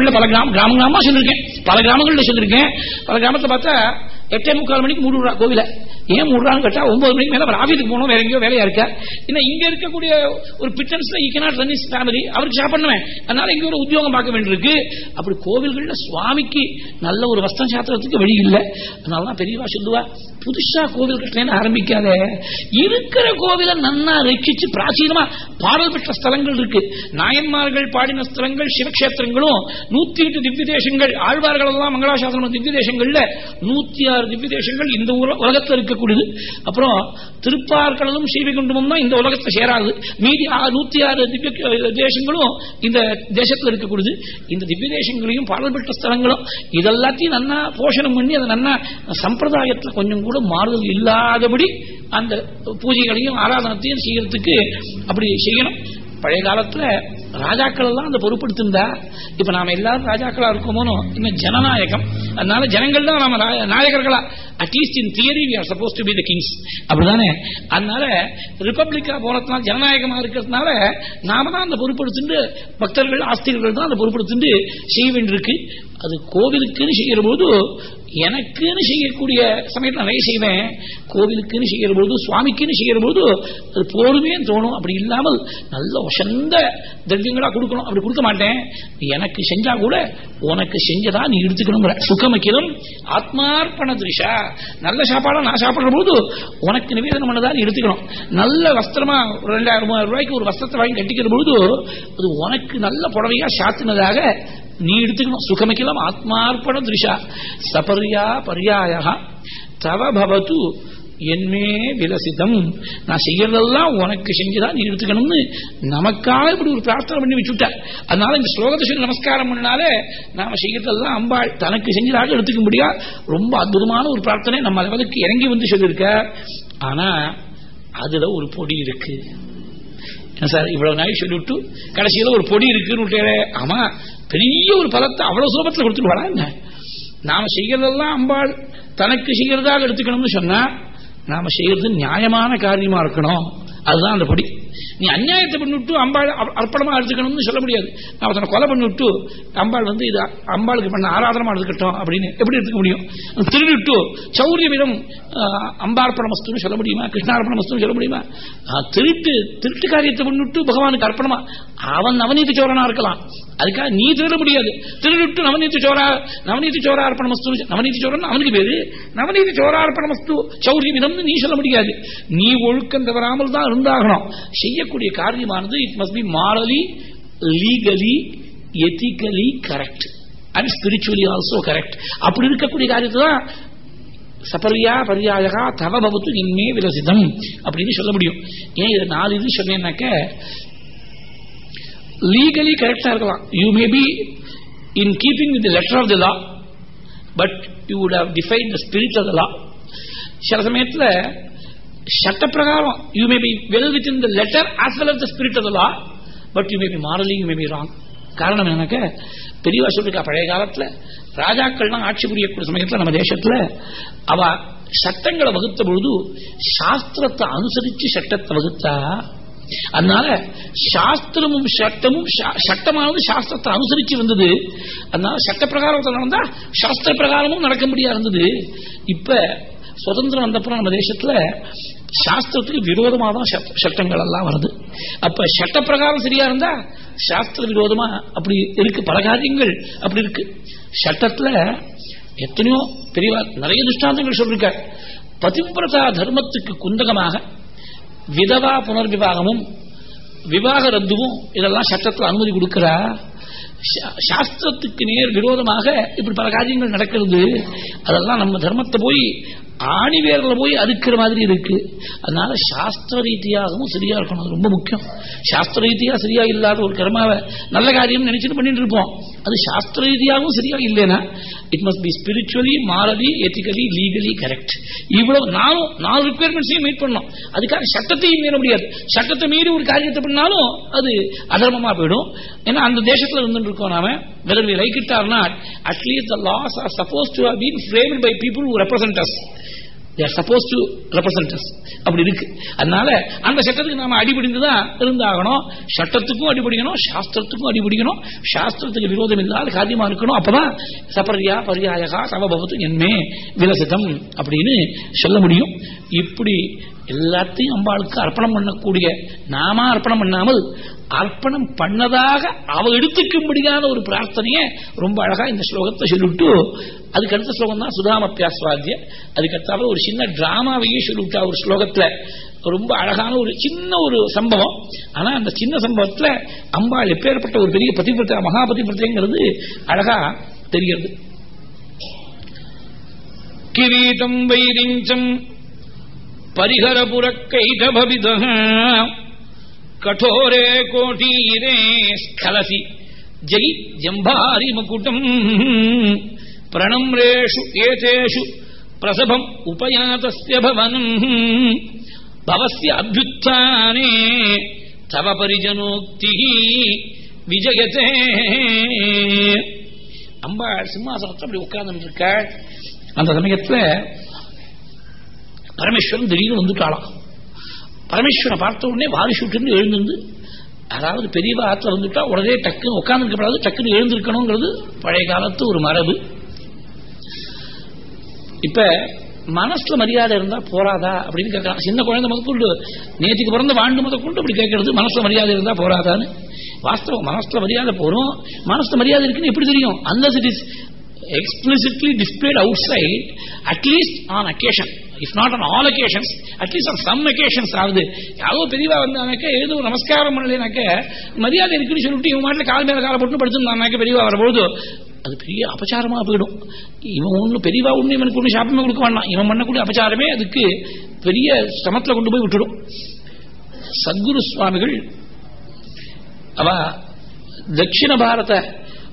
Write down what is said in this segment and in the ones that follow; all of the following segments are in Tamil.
தமிழ்ல பல கிராம கிராம கிராமமா சொல்லிருக்கேன் பல கிராமங்கள்ல சொல்லிருக்கேன் பல கிராமத்தை பார்த்தா எட்டே முக்கால் மணிக்கு மூடுறா கோவில. ஏன் மூடுறான்னு கேட்டா ஒன்பது மணிக்கு மேல ஆபீஸுக்கு போகணும். வேற எங்கேயோ வேலையா இருக்கா. ஏன்னா இங்க இருக்கக்கூடிய ஒரு pittance he cannot run his family அவருக்கு சாப்பிடணுவேன் அதனால இங்க ஒரு உத்தியோகம் பார்க்க வேண்டியிருக்கு. அப்படி கோவில்கள்ல சுவாமிக்கு நல்ல ஒரு வஸ்திரம் சாத்திரத்துக்கு வழி இல்லை. அதனாலதான் பெரியவா சொல்லுவா புதுசா கோவில் கட்டணேன்னு ஆரம்பிக்காத. இருக்கிற கோவில நன்னா ரட்சிச்சு பிராச்சீனமா பாடல் பெற்ற ஸ்தலங்கள் இருக்கு. நாயன்மார்கள் பாடின ஸ்தலங்கள் சிவக்ஷேத்திரங்களும் நூத்தி எட்டு திவ்ய தேசங்கள் ஆழ்வார்கள் எல்லாம் மங்களாசாசனம் திவ்ய தேசங்கள்ல நூத்தி ஆறு திவ்ய தேசங்கள் இந்த உலகத்தில் இருக்கக்கூடியது. அப்புறம் திருப்பார்கடலும் ஸ்ரீவைகுண்டமும் தான் இந்த உலகத்தில் சேராது. மீதி நூத்தி ஆறு திவ்ய தேசங்களும் இந்த தேசத்தில் இருக்கக்கூடியது. இந்த திவ்ய தேசங்களையும் பாடல் பெற்ற ஸ்தலங்களும் இதெல்லாத்தையும் நன்னா போஷணம் பண்ணி அதை நன்னா சம்பிரதாயத்தில் கொஞ்சம் கூட மாறுதல் இல்லாதபடி அந்த பூஜைகளையும் ஆராதனத்தையும் செய்யறதுக்கு அப்படி செய்யணும். பழைய காலத்துல ராஜாக்கள் எல்லாம் அந்த பொறுப்படுத்திருந்தா இப்ப நாம எல்லாரும் ராஜாக்களா இருக்கோமோனோ இன்னும் ஜனநாயகம். அதனால ஜனங்கள் தான் நாம நாயகர்களா. At least in theory we are supposed to be the kings அப்படிதானே? அதனால ரிப்பப்ளிக்கா போனதுனால ஜனநாயகமா இருக்கிறதுனால நாம தான் அந்த பொறுப்படுத்திட்டு பக்தர்கள் ஆஸ்திகர்கள் தான் அந்த பொறுப்படுத்திட்டு செய்ய வேண்டியிருக்கு அது கோவிலுக்குன்னு செய்யற போது எனக்குன்னு செய்யக்கூடிய சமயத்தில் நிறைய செய்வேன். கோவிலுக்குன்னு செய்யற போது சுவாமிக்குன்னு செய்யற போது அது போதுமே தோணும். அப்படி இல்லாமல் நல்ல வசந்த திரவியங்களா கொடுக்கணும். அப்படி கொடுக்க மாட்டேன். எனக்கு செஞ்சா கூட உனக்கு செஞ்சதா நீ எடுத்துக்கணுங்கிற. சுகமக்கிலும் ஆத்மார்ப்பண திருஷா. நல்ல சாப்பாடா நான் சாப்பிடுற போது உனக்கு நிவேதனம் பண்ணதான் நீ எடுத்துக்கணும். நல்ல வஸ்திரமா ஒரு ரெண்டாயிரம் மூவாயிரம் ரூபாய்க்கு ஒரு வஸ்திரத்தை வாங்கி கட்டிக்கிற பொழுது அது உனக்கு நல்ல புடவையா சாத்தினதாக நீ எடுத்துக்கணும். சுகமிக்கலாம். ஆத்மார்ப்பண திருஷா. சபர்யா பர்யாயா. தவ பவத்து என்மே விலசிதம். நான் செய்யறதெல்லாம் உனக்கு செஞ்சுதான் நீ எடுத்துக்கணும்னு நமக்காக இப்படி ஒரு பிரார்த்தனை பண்ணி வச்சுட்ட அதனால இந்த ஸ்லோகத்தை சொல்லி நமஸ்காரம் பண்ணனாலே நாம செய்யறதெல்லாம் அம்பாள் தனக்கு செஞ்சதாக எடுத்துக்க முடியா ரொம்ப அற்புதமான ஒரு பிரார்த்தனை நம்ம அளவுக்கு இறங்கி வந்து சொல்லியிருக்க. ஆனா அதுல ஒரு பொடி இருக்கு. என்ன சார் இவ்வளவு நாய் சொல்லிவிட்டு கடைசியில ஒரு பொடி இருக்குன்னு ஆமா பெரிய ஒரு பலத்தை அவ்வளவு சுலபத்தில் கொடுத்துட்டு என்ன? நாம செய்யறதெல்லாம் அம்பாள் தனக்கு செய்யறதாக எடுத்துக்கணும்னு சொன்னா நாம செய்யறது நியாயமான காரியமா இருக்கணும். அதுதான் அந்த படி. நீ அநியாயத்தை பண்ணிவிட்டு அம்பாள் அர்ப்பணமா எடுத்துக்கணும்னு சொல்ல முடியாது. நான் ஒருத்தனை கொலை பண்ணிவிட்டு அம்பாள் வந்து இது அம்பாளுக்கு பண்ண ஆராதனமா எடுத்துக்கட்டும் அப்படின்னு எப்படி எடுத்துக்க முடியும்? திருடிட்டு சௌரியமிடம் அம்பார்ப்பணமஸ்துன்னு சொல்ல முடியுமா? கிருஷ்ணார்ப்பணமஸ்துன்னு சொல்ல முடியுமா? திருட்டு திருட்டு காரியத்தை பண்ணிவிட்டு பகவானுக்கு அர்ப்பணமா. அவன் நவநீதி சோரனா இருக்கலாம். அதுக்காக நீ திருட முடியாது. திருடிட்டு நவநீதி சோரா நவநீத சோரார்ப்பணமஸ்து நவநீதி சோரன் அவனுக்கு பேரு. நவநீதி நவநீத சோரார்ப்பணமஸ்து சௌரியமிதம்னு நீ சொல்ல முடியாது. நீ ஒழுக்கம் தவறாமல் தான் இருந்தாகணும். செய்யக்கூடிய காரியமானது it must be morally legally ethically correct and spiritually also correct அப்படி இருக்கக்கூடிய காரியத்தை தான் சபரியா பரியாயகா தவ பகுத்து இன்மே விலசிதம் அப்படின்னு சொல்ல முடியும். ஏன் இது நாலு இது சொன்னேன்னாக்க லீகலி கரெக்டா இருக்கலாம். You may be in keeping with letter of the law but you would have define the spirit of the law சில சமயத்தில் சட்டப்பிரகாரம். You may be well with in the letter as well as the spirit of but you may be morally you may be wrong காரணம் என்னன்னாக்க பெரியவா சொல்லிருக்கா பழைய காலத்துல ராஜாக்கள்லாம் ஆட்சி புரியக்கூடிய சமயத்துல நம்ம தேசத்துல அவ சட்டங்களை வகுத்த பொழுது சாஸ்திரத்தை அனுசரிச்சு சட்டத்தை வகுத்தா? அதனால சாஸ்திரமும் சட்டமும் சா- சட்டமானது சாஸ்திரத்தை அனுசரிச்சு வந்தது. அதனால சட்ட பிரகாரத்தில் நடந்தா சாஸ்திர பிரகாரமும் நடக்க முடியாது இருந்தது இப்ப சுதந்திரம் வந்தப்பறம் நம்ம தேசத்துல சாஸ்திரத்துக்கு விரோதமா தான் சட்டங்கள் எல்லாம் வருது. அப்ப சட்ட பிரகாரம் சரியா இருந்தா சாஸ்திர விரோதமா அப்படி இருக்கு பல காரியங்கள் அப்படி இருக்கு. சட்டத்துல எத்தனையோ பெரிய நிறைய துஷ்டாந்தங்கள் சொல்லிருக்க பதிவிரதா தர்மத்துக்கு குந்தகமாக விதவா புனர்விவாகமும் விவாக ரத்துவும் இதெல்லாம் சட்டத்தில் அனுமதி கொடுக்கிறா. சாஸ்திரத்துக்கு நேர் விரோதமாக இப்படி பல காரியங்கள் நடக்கிறது. அதெல்லாம் நம்ம தர்மத்தை போய் ஆணிவேர்ல போய் அறுக்கிற மாதிரி இருக்கு. அதனால சாஸ்திர ரீதியாகவும் சரியா இருக்கணும். அது ரொம்ப முக்கியம். சாஸ்திர ரீதியா சரியா இல்லாத ஒரு கர்மாவை நல்ல காரியம் நினைச்சிட்டு பண்ணிட்டு இருப்போம். அது சாஸ்திர ரீதியாகவும் சரியா இல்லைன்னா it must be spiritually morally ethically legally correct இவ்வளவு நானும் நாலு ரிக்குவயர்மெண்ட்ஸையும் மீட் பண்ணோம் அதுக்காக சட்டத்தையும் மீற முடியாது. சட்டத்தை மீறி ஒரு காரியத்தை பண்ணாலும் அது அதர்மமா போயிடும். ஏன்னா அந்த தேசத்துல இருந்துட்டு இருக்கோம் நாம. whether we like it or not at least the laws are supposed to have been framed by people who represent us. Suppose to representers அப்படி இருக்கு. அதனால அந்த சட்டத்துக்கு நாம அடிபடிந்துதான் இருந்தாகணும். சட்டத்துக்கும் அடிபடிக்கணும் சாஸ்திரத்துக்கும் அடிபடிக்கணும். சாஸ்திரத்துக்கு விரோதம் இல்லாத காரியமா இருக்கணும். அப்பதான் சபரியா பரியாயகா சமபவத்து என்மே விலசிதம் அப்படின்னு சொல்ல முடியும். இப்படி எல்லாத்தையும் அம்பாளுக்கு அர்ப்பணம் பண்ணக்கூடிய நாம அர்ப்பணம் பண்ணாமல் அர்ப்பணம் பண்ணதாக அவ எடுத்துக்கும்படியான ஒரு பிரார்த்தனையை ரொம்ப அழகா இந்த ஸ்லோகத்தை சொல்லிவிட்டு அதுக்கு அடுத்த ஸ்லோகம் தான் சுதாமப்பியாஸ்வாத்திய அதுக்கு அடுத்தால ஒரு சின்ன டிராமாவையே சொல்லிவிட்டா ஒரு ஸ்லோகத்துல. ரொம்ப அழகான ஒரு சின்ன ஒரு சம்பவம். ஆனா அந்த சின்ன சம்பவத்துல அம்பாள் எப்பேற்பட்ட ஒரு பெரிய பதிவிரத்தை மகாபதிப்பிரத்தைங்கிறது அழகா தெரிகிறது. கிரீட்டம் வைரிஞ்சம் பரிகரபுர கைதபவித கட்டோரே கோட்டீரே ஸ்கலசி ஜெயி ஜம்பாரி மகுட்டம் பிரணம்ரேஷு ஏதேஷு பிரசபம் உபயாதஸ்ய பவனம் பவஸ்ய அபியுத்தானே தவ பரிஜனோக்தி விஜயத்தே அம்பாள் சிம்மாசனத்தை அப்படி உட்கார்ந்துட்டு இருக்காள் அந்த சமயத்தில் பரமேஸ்வரன் திடீர்னு வந்துட்டாளாம். பரமேஸ்வரனை பார்த்த உடனே வாரி சுட்டு எழுந்து அதாவது பெரியவா ஆத்துல வந்துட்டா உடனே டக்குன்னு உட்காந்துருக்கப்படாது டக்குன்னு எழுந்திருக்கணுங்கிறது பழைய காலத்து ஒரு மரபு. இப்ப மனசுல மரியாதை இருந்தா போராதா அப்படின்னு கேட்கலாம். சின்ன குழந்தை முதற்கொண்டு நேற்றுக்கு பிறந்த வாண்டு முதற்கொண்டு அப்படி கேட்கறது மனசுல மரியாதை இருந்தா போராதான்னு வாஸ்தவம் மனசுல மரியாதை போறோம். மனசுல மரியாதை இருக்குன்னு எப்படி தெரியும்? அந்த it is explicitly displayed outside at least on occasion if not on all occasions. At least on some some ஆகுது. யாரோ பெரியவா வந்தானாக்க ஏதோ நமஸ்காரம் பண்ணலைனாக்க மரியாதை இருக்குன்னு சொல்லிட்டு இவன் மாட்டில் கால் மேல கால போட்டு படுத்திருந்தானாக்க பெரியவா வரும்போது அது பெரிய அபச்சாரமா போயிடும். இவன் ஒண்ணு பெரியவா ஒண்ணு இவனுக்கு ஒண்ணு சாப்பிடமே கொடுக்க வேண்டாம். இவன் பண்ணக்கூடிய அபச்சாரமே அதுக்கு பெரிய சமத்துல கொண்டு போய் விட்டுடும். சத்குரு சுவாமிகள் அவ தட்சிண பாரத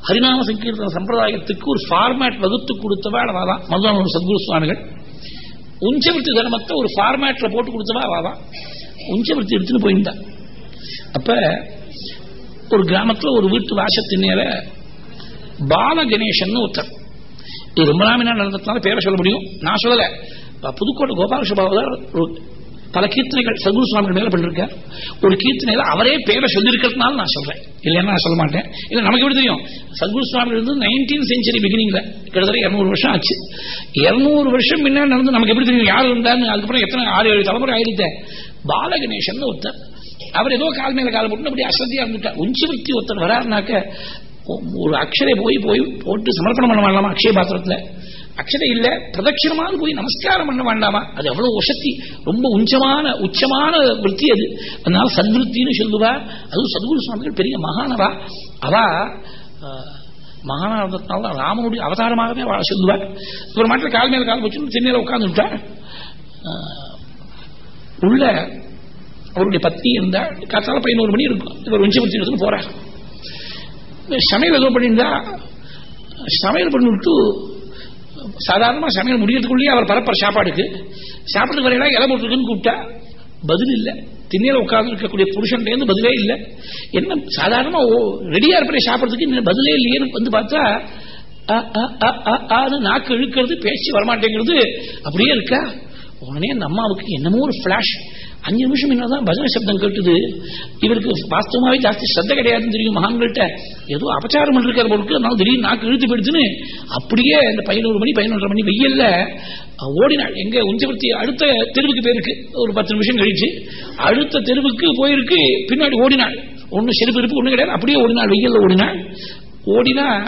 ஹரிநாம சங்கீர்த்தன சம்பிரதாயத்துக்கு ஒரு ஃபார்மேட் வகுத்து கொடுத்தவா அவாதான். மதுரான சத்குரு சுவாமிகள். உஞ்சவிருத்தி தர்மத்தை ஒரு ஃபார்மேட்ல போட்டு கொடுத்தவா அவாதான் உஞ்சவிருத்தி எடுத்துன்னு போயிருந்தா. அப்ப ஒரு கிராமத்துல ஒரு வீட்டு வாசத்தினேல பால கணேசன் ஒருத்தர் இது ரொம்ப நாமினா நடந்ததுனால பேரை சொல்ல முடியும். நான் சொல்லல. புதுக்கோட்டை கோபால சுபாவதார் பல கீர்த்தனைகள் சத்குரு சுவாமிகள் மேல பண்ணிருக்க. ஒரு கீர்த்தனையில அவரே பேரை சொல்லியிருக்கிறதுனால நான் சொல்றேன். இல்லைன்னா நான் சொல்ல மாட்டேன். இல்ல நமக்கு எப்படி தெரியும்? சத்குரு சுவாமிகள் வந்து நைன்டீன் செஞ்சுரி பிகினிங்ல கிட்டத்தட்ட இருநூறு வருஷம் ஆச்சு. இருநூறு வருஷம் முன்னாடி நடந்து நமக்கு எப்படி தெரியும்? யார் இருந்தான்னு அதுக்கப்புறம் எத்தனை ஆறு ஏழு தலைமுறை ஆயிடுத்த? பாலகணேசன் ஒருத்தர். அவர் ஏதோ கால் மேல கால் போட்டு அப்படி அசதியா இருந்துட்டார். உஞ்சிவர்த்தி ஒருத்தர் வராருனாக்க ஒரு அக்ஷரை போய் போய் போட்டு சமர்ப்பணம் பண்ண மாட்டலாமா அக்ஷய பாத்திரத்துல. அக்ஷதை இல்ல பிரதட்சிணமாக போய் நமஸ்காரம் பண்ண வேண்டாமா? அது அவ்வளவு உசத்தி ரொம்ப உச்சமான உச்சமான விற்பி அது. அதனால சத்விருத்தின்னு சொல்லுவா. அதுவும் சத்குரு சுவாமிகள் பெரிய மகானவா அவா தான் ராமனுடைய அவதாரமாகவே சொல்லுவார் ஒரு மாட்டில் கால் மேல கால் வச்சு சென்னையில் உட்கார்ந்து உள்ள அவருடைய பத்தி இருந்தா காத்தால பதினோரு மணி இருக்கும். இவர் வஞ்சபத்தி எடுத்துன்னு போறார் சமையல் ஏதோ பண்ணியிருந்தா சமையல் பண்ணிவிட்டு சாதாரணமா சமையல் முடியறதுக்குள்ளேயே அவர் பரப்பர் சாப்பாடுக்கு. சாப்பிட்டு வரையெல்லாம் இலை போட்டுருக்குன்னு கூப்பிட்டா பதில் இல்லை. திண்ணையில உட்கார்ந்து இருக்கக்கூடிய புருஷன் பதிலே இல்லை. என்ன சாதாரணமா ரெடியா இருப்பதை சாப்பிட்றதுக்கு பதிலே இல்லையேன்னு வந்து பார்த்தா நாக்கு இழுக்கிறது பேச்சு வரமாட்டேங்கிறது அப்படியே இருக்கா? உடனே அந்த அம்மாவுக்கு என்னமோ ஒரு பிளாஷ் அஞ்சு நிமிஷம் என்னதான் பஜனை சப்தம் கேட்டுது. இவருக்கு வாஸ்தவமாவே ஜாஸ்தி சத்த கிடையாதுன்னு தெரியும் மகான்கள்ட்ட ஏதோ அபச்சாரம் பண்ணிருக்கிற பொருட்கள் அதனால திடீர்னு நாக்கு இழுத்து போயிடுச்சுன்னு அப்படியே இந்த பதினோரு மணி பதினொன்றரை மணி வெயில்ல ஓடினாள். எங்க உஞ்சவர்த்தி அடுத்த தெருவுக்கு போயிருக்கு. ஒரு பத்து நிமிஷம் கழிச்சு. அடுத்த தெருவுக்கு போயிருக்கு. பின்னாடி ஓடினாள். ஒன்னும் செருப்பு இருப்பு ஒண்ணு கிடையாது. அப்படியே ஓடினாள். வெயில்ல ஓடினாள். ஓடினா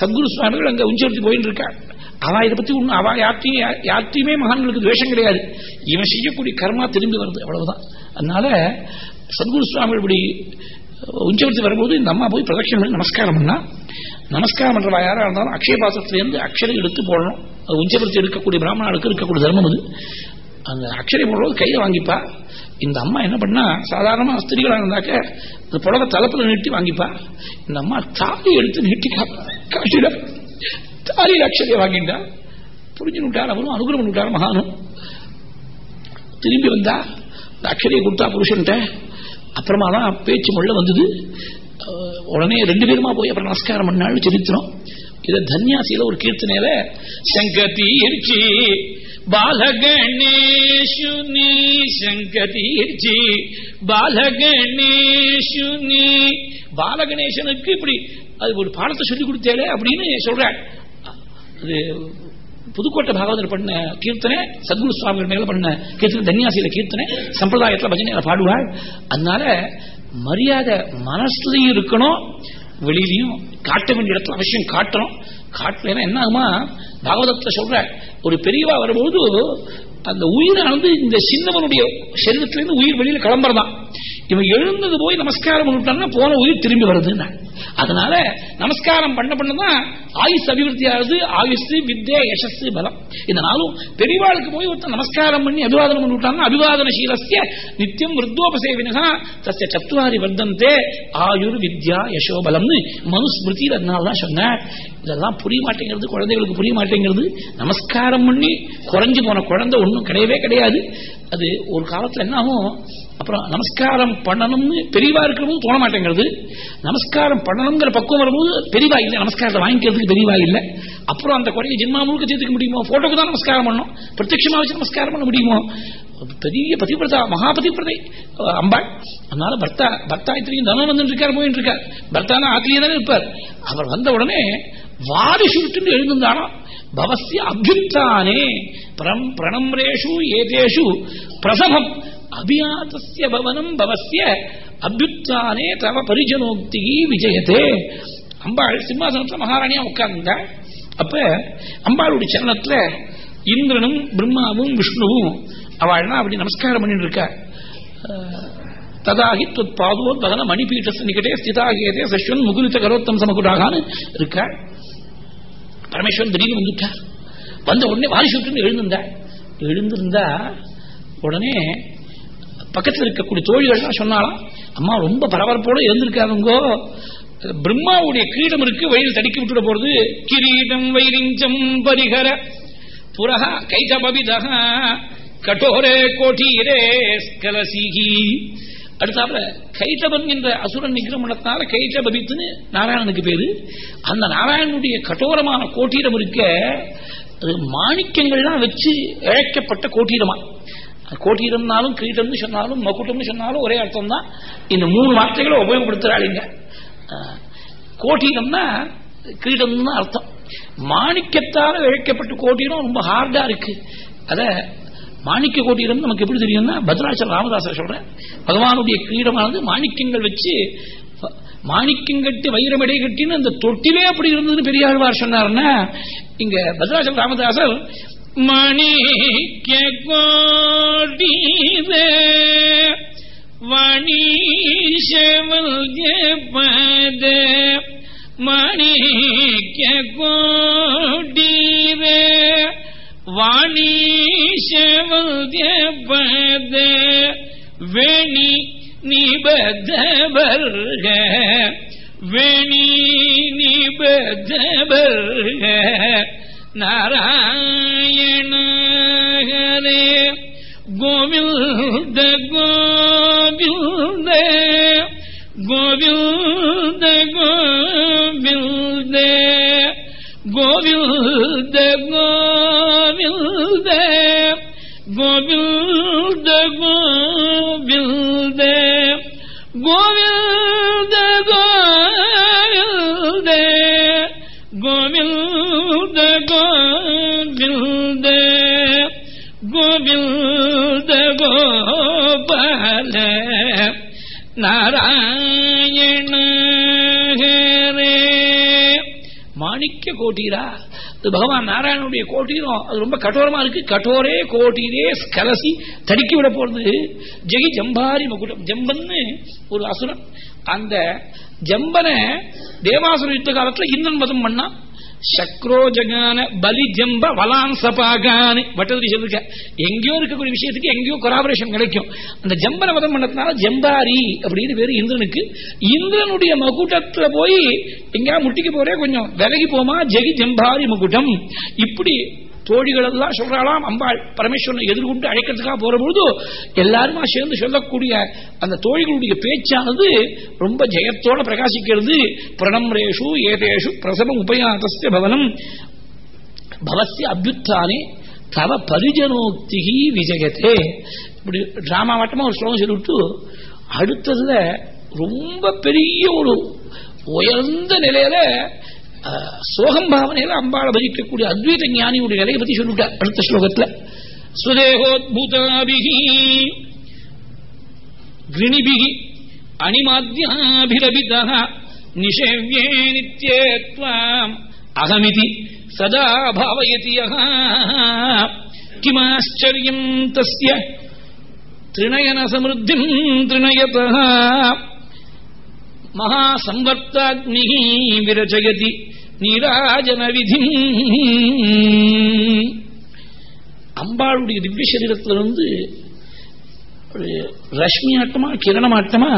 சத்குரு சுவாமிகள் அங்க உஞ்சவர்த்தி போயின்னு இருக்காள் அவ இதை பத்தி ஒண்ணு அவ யார்த்தையும் யார்த்தையுமே மகான்களுக்கு துவேஷம் கிடையாது. இவன் செய்யக்கூடிய கர்மா திரும்பி வருது அவ்வளவுதான். அதனால சத்குரு சுவாமி இப்படி உஞ்சவர்த்தி வரும்போது இந்த அம்மா போய் பிரதட்சணம் பண்ணி நமஸ்காரம் பண்ணா. நமஸ்காரம் பண்றவா யாரா இருந்தாலும் அக்ஷய பாத்திரத்திலேருந்து அக்ஷரை எடுத்து போடணும். அது உஞ்சவர்த்தி எடுக்கக்கூடிய பிராமணர்களுக்கு இருக்கக்கூடிய தர்மம் அது. அந்த அக்ஷரை போடுறது கையில வாங்கிப்பா. இந்த அம்மா என்ன பண்ணா சாதாரணமா ஸ்திரீகளாக இருந்தாக்க இந்த புடவை தலைப்புல நீட்டி வாங்கிப்பா. இந்த அம்மா தாலி எடுத்து நீட்டி காட்டிட தாலி லட்சதேவாகின்றார் புரிஞ்சு விட்டார் அவரும் அனுகிரகம் விட்டார் மகானும். திரும்பி வந்தா இந்த அக்ஷதையை கொடுத்தா புருஷன்ட்ட. அப்புறமா தான் பேச்சு முள்ள வந்தது. உடனே ரெண்டு பேருமா போய் அப்புறம் நமஸ்காரம் பண்ணாலும் சரித்திரம் இதை தன்யாசியில ஒரு கீர்த்தனையில சங்கதீர்ச்சி பாலகணேஷுனி சங்கதீர்ச்சி பாலகணேஷுனி பாலகணேசனுக்கு இப்படி அது ஒரு பாடத்தை சொல்லி கொடுத்தேலே அப்படின்னு சொல்றேன் அது புதுக்கோட்டை பாகவதர் பண்ண கீர்த்தனை சத்குரு சுவாமிகள் மேல பண்ண கீர்த்தனை தன்யாசியில கீர்த்தனை சம்பிரதாயத்துல பஜனை பாடுவாள். அதனால மரியாதை மனசுலையும் இருக்கணும் வெளியிலையும் காட்ட வேண்டிய இடத்துல அவசியம் காட்டணும். காட்டலைன்னா என்ன ஆகுமா? பாகவதத்தை சொல்ற ஒரு பெரியவா வரும்போது அந்த உயிரானது இந்த சின்னவனுடைய சரீரத்திலிருந்து உயிர் வெளியில கிளம்புறதான். இவன் எழுந்தது போய் நமஸ்காரம் பண்ணிட்டான்னா போன உயிர் திரும்பி வருதுன்னு. அதனால நமஸ்காரம் பண்ண பண்ணதான் ஆயுஷ் அபிவிருத்தி ஆகுது ஆயுஷ் வித்யா யசஸ் பலம். இதனாலும் பெரியவாளுக்கு போய் ஒருத்தர் நமஸ்காரம் பண்ணி அபிவாதனம் பண்ணி விட்டாங்க அபிவாதன சீலசிய நித்தியம் விருத்தோபசேவினா தஸ்ய சத்துவாரி வர்த்தந்தே ஆயுர் வித்யா யசோபலம்னு மனுஸ்மிருதியில் அதனாலதான் சொன்னார். இதெல்லாம் புரிய மாட்டேங்கிறது குழந்தைகளுக்கு புரிய மாட்டேங்கிறது. நமஸ்காரம் பண்ணி குறைஞ்சு போன குழந்தை ஒன்றும் கிடையவே கிடையாது. அது ஒரு காலத்தில் என்ன ஆகும் அப்புறம் நமஸ்காரம் பண்ணணும்னு பெரியவா இருக்கணும் தோண மாட்டேங்கிறது. நமஸ்காரம் பண்ணணுங்கிற பக்குவம் வரும்போது பெரியவா இல்லை நமஸ்காரத்தை வாங்கிக்கிறதுக்கு பெரியவா இல்லை. அப்புறம் அந்த குறையை ஜென்மா முழுக்க தீர்த்துக்க முடியுமோ? போட்டோக்கு தான் நமஸ்காரம் பண்ணணும். பிரத்யட்சமா வச்சு நமஸ்காரம் பண்ண முடியுமோ? பெரிய பதிப்பிரதா மகாபதிப்பிரதை அம்பாள் அதனால பர்த்தா பர்த்தா இத்தனையும் தனம் வந்துட்டு இருக்கார் போயிட்டு இருக்கார். பர்த்தானா ஆத்திலேயே தானே இருப்பார். அவர் வந்த உடனே வாரி சுருட்டு எழுந்திருந்தானா? பவசிய அபியுத்தானே பரம் பிரணம்ரேஷு ஏதேஷு பிரசவம். அபியாத்தசிய பவனம் பவசிய அபியுத்தானே தவ பரிஜனோக்தி விஜயத்தே அம்பாள் சிம்மாசனத்துல மகாராணியா உட்கார்ந்தா அப்ப அம்பாளுடைய சரணத்துல இந்திரனும் பிரம்மாவும் விஷ்ணுவும் அவள்னா அப்படி நமஸ்காரம் பண்ணிட்டு இருக்கா ததாகி தொத் பாதோ தகன மணிபீட்டஸ் நிகட்டே ஸ்திதாகியதே சஷ்வன் முகுலித்த கரோத்தம் சமகுடாகான்னு இருக்க பரமேஸ்வரன் திடீர்னு வந்துட்டார் வந்த உடனே வாரிசுட்டு எழுந்திருந்த எழுந்திருந்தா உடனே பக்கத்தில் இருக்கக்கூடிய தோழிகள்லாம் சொன்னாலாம் அம்மா ரொம்ப பரபரப்போடு இருந்திருக்காதுங்கோ பிரம்மாவுடைய கிரீடம் இருக்கு வழியில் தடுக்கி விட்டுட போறது. கிரீடம் வைரிஞ்சம் பரிகர புரகா கைதபவிதக கடோரே கோட்டீரே ஸ்கலசிகி அடுத்தாப்புல கைதபன் என்ற அசுரன் நிகிரமணத்தால கைதபபித்துன்னு நாராயணனுக்கு பேரு. அந்த நாராயணனுடைய கடோரமான கோட்டீரம் இருக்க அது மாணிக்கங்கள்லாம் வச்சு இழைக்கப்பட்ட கோட்டீரமா. கோட்டீரம்னாலும் கிரீட்டம்னு சொன்னாலும் மகுட்டம்னு சொன்னாலும் ஒரே அர்த்தம் தான் இந்த மூணு வார்த்தைகளை உபயோகப்படுத்துறாளிங்க. கோட்டீரம்னா கிரீடம்னு அர்த்தம். மாணிக்கத்தால் இழைக்கப்பட்ட கோட்டீரம் ரொம்ப ஹார்டா இருக்கு. அத மாணிக்க கோட்டீரம் நமக்கு எப்படி தெரியும்னா பத்ராச்சல ராமதாசர் சொல்றேன் பகவானுடைய கிரீடமானது மாணிக்கங்கள் வச்சு மாணிக்கம் கட்டி வைரமடை கட்டின்னு அந்த தொட்டிலே அப்படி இருந்ததுன்னு பெரியாழ்வார் சொன்னார்னா இங்க பத்ராச்சல ராமதாசர் மணிக்க கோட்டீரே வணிஷவல் பத மணிக்க கோட்டீரே வாணீஷவல் பத வேணி நிபதவர்க வேணி நிபதவர்க. நாராயண ஹரே கோவிந்த கோவிந்த கோவிந்த கோவிந்த கோவிந்த கோவிந்த கோவிந்த கோவிந்த கோவிந்த கோவிந்த கோவிந்த கோவிந்த கோபால நாராயண மாணிக்க கோட்டீரா அது பகவான் நாராயணனுடைய கோட்டீரம் அது ரொம்ப கடோரமா இருக்கு கடோரே கோட்டீரே கலசி தடுக்கி விட போறது ஜெகி ஜம்பாரி மகுடம் ஜம்பன்னு ஒரு அசுரன் அந்த ஜம்பனை தேவாசுர யுத்த காலத்துல இந்திரன் மதம் பண்ணான் சக்ரோஜகான பலி ஜம்ப வலான் சபாகான் வட்டதிரி சொல்லிருக்க. எங்கேயோ இருக்கக்கூடிய விஷயத்துக்கு எங்கேயோ கொலாபரேஷன் கிடைக்கும். அந்த ஜம்பன வதம் பண்ணதுனால ஜம்பாரி அப்படின்னு பேரு இந்திரனுக்கு. இந்திரனுடைய மகுட்டத்துல போய் எங்கேயா முட்டிக்க போறே கொஞ்சம். விலகி போமா? ஜெகி ஜம்பாரி மகுட்டம். இப்படி தோழிகள் எல்லாம் சொல்றாளாம் அம்பாள் பரமேஸ்வரனை எதிர்கொண்டு அழைக்கிறதுக்காக போற பொழுது எல்லாருமா சேர்ந்து சொல்லக்கூடிய அந்த தோழிகளுடைய பேச்சானது ரொம்ப ஜெயத்தோட பிரகாசிக்கிறது. பிரணம்ரேஷு ஏதேஷு பிரசவம் உபயாதஸ்ய பவனம். பவசிய அபியுத்தானே தவ பரிஜனோக்தி விஜயத்தே இப்படி டிராமாவட்டமா ஒரு ஸ்லோகம் சொல்லிவிட்டு அடுத்ததுல ரொம்ப பெரிய ஒரு உயர்ந்த நிலையில சோகம் பாவனையில அம்பாளை பஜிக்கக்கூடிய அத்வைத ஞானியுடைய நிலையை பத்தி சொல்லிவிட்டார் அடுத்த ஸ்லோகத்துல. சுதேகோத்புதாபிகி கிரிணிபிகி அணிமாத்தியாபிரபிதா நிஷேவ்யே நித்யே துவாம் அகமிதி சதா பாவயதி கிமாச்சரியம் தஸ்ய திரிணயன சமிருத்திம் திரிணயத மகாசம்வர்த்தாத்மி விரச்சயதி நீராஜன விதிம் அம்பாளுடைய திவ்ய சரீரத்திலிருந்து ரஷ்மி ஆட்டமா கிரணமாட்டமா